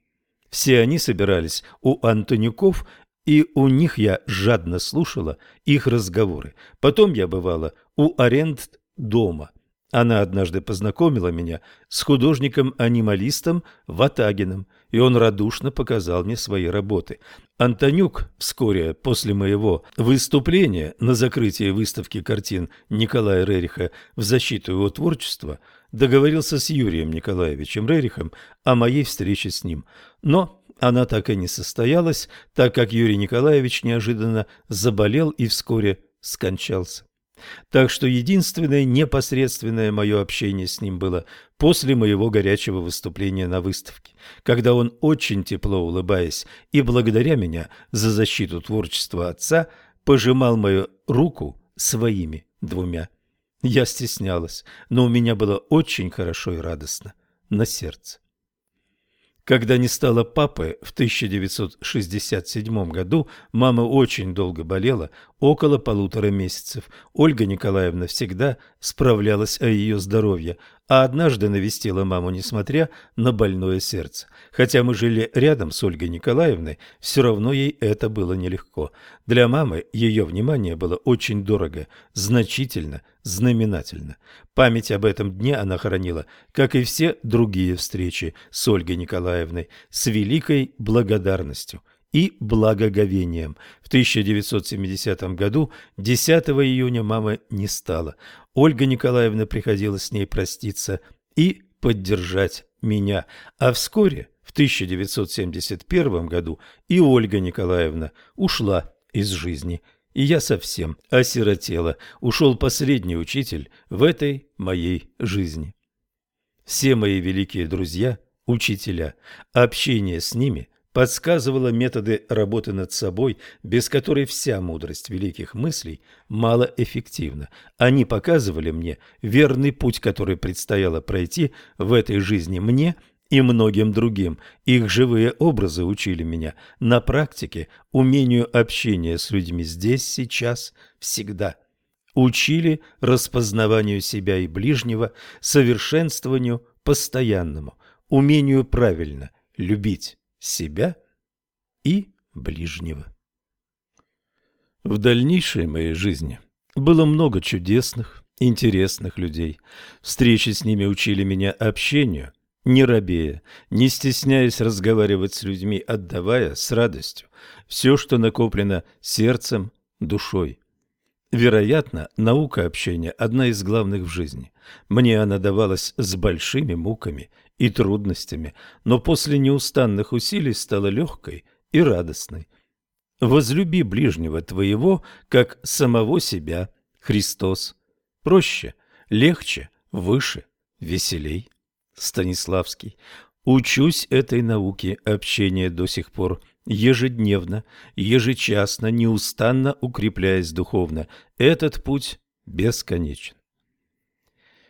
Все они собирались у Антонюков, и у них я жадно слушала их разговоры. Потом я бывала у Арент дома. Она однажды познакомила меня с художником-анималистом Ватагиным – и он радушно показал мне свои работы. Антонюк вскоре после моего выступления на закрытии выставки картин Николая Рериха в защиту его творчества договорился с Юрием Николаевичем Рерихом о моей встрече с ним. Но она так и не состоялась, так как Юрий Николаевич неожиданно заболел и вскоре скончался. Так что единственное непосредственное мое общение с ним было после моего горячего выступления на выставке, когда он, очень тепло улыбаясь и благодаря меня за защиту творчества отца, пожимал мою руку своими двумя. Я стеснялась, но у меня было очень хорошо и радостно на сердце. Когда не стало папы в 1967 году, мама очень долго болела, около полутора месяцев. Ольга Николаевна всегда справлялась о ее здоровье, а однажды навестила маму, несмотря на больное сердце. Хотя мы жили рядом с Ольгой Николаевной, все равно ей это было нелегко. Для мамы ее внимание было очень дорого, значительно, знаменательно. Память об этом дне она хранила, как и все другие встречи с Ольгой Николаевной, с великой благодарностью и благоговением. В 1970 году 10 июня мамы не стало. Ольга Николаевна приходила с ней проститься и поддержать меня, а вскоре, в 1971 году, и Ольга Николаевна ушла из жизни, и я совсем осиротела, ушел последний учитель в этой моей жизни. Все мои великие друзья – учителя, общение с ними подсказывала методы работы над собой, без которой вся мудрость великих мыслей малоэффективна. Они показывали мне верный путь, который предстояло пройти в этой жизни мне и многим другим. Их живые образы учили меня на практике умению общения с людьми здесь, сейчас, всегда. Учили распознаванию себя и ближнего, совершенствованию постоянному, умению правильно любить себя и ближнего. В дальнейшей моей жизни было много чудесных, интересных людей. Встречи с ними учили меня общению, не робея, не стесняясь разговаривать с людьми, отдавая с радостью все, что накоплено сердцем, душой. Вероятно, наука общения – одна из главных в жизни. Мне она давалась с большими муками и трудностями, но после неустанных усилий стала легкой и радостной. Возлюби ближнего твоего, как самого себя, Христос. Проще, легче, выше, веселей. Станиславский. Учусь этой науке общения до сих пор – ежедневно, ежечасно, неустанно укрепляясь духовно. Этот путь бесконечен.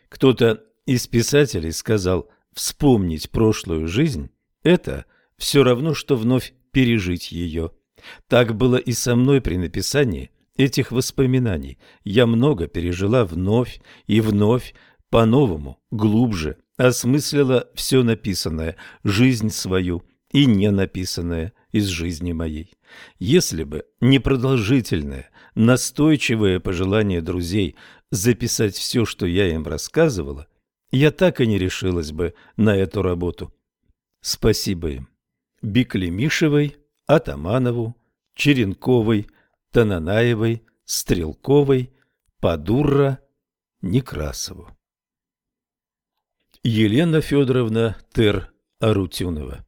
Кто-то из писателей сказал, вспомнить прошлую жизнь – это все равно, что вновь пережить ее. Так было и со мной при написании этих воспоминаний. Я много пережила вновь и вновь, по-новому, глубже, осмыслила все написанное, жизнь свою и не написанное – из жизни моей. Если бы не продолжительное, настойчивое пожелание друзей записать все, что я им рассказывала, я так и не решилась бы на эту работу. Спасибо им. Биклемишевой, Атаманову, Черенковой, Тананаевой, Стрелковой, Падурра, Некрасову. Елена Федоровна Тер-Арутюнова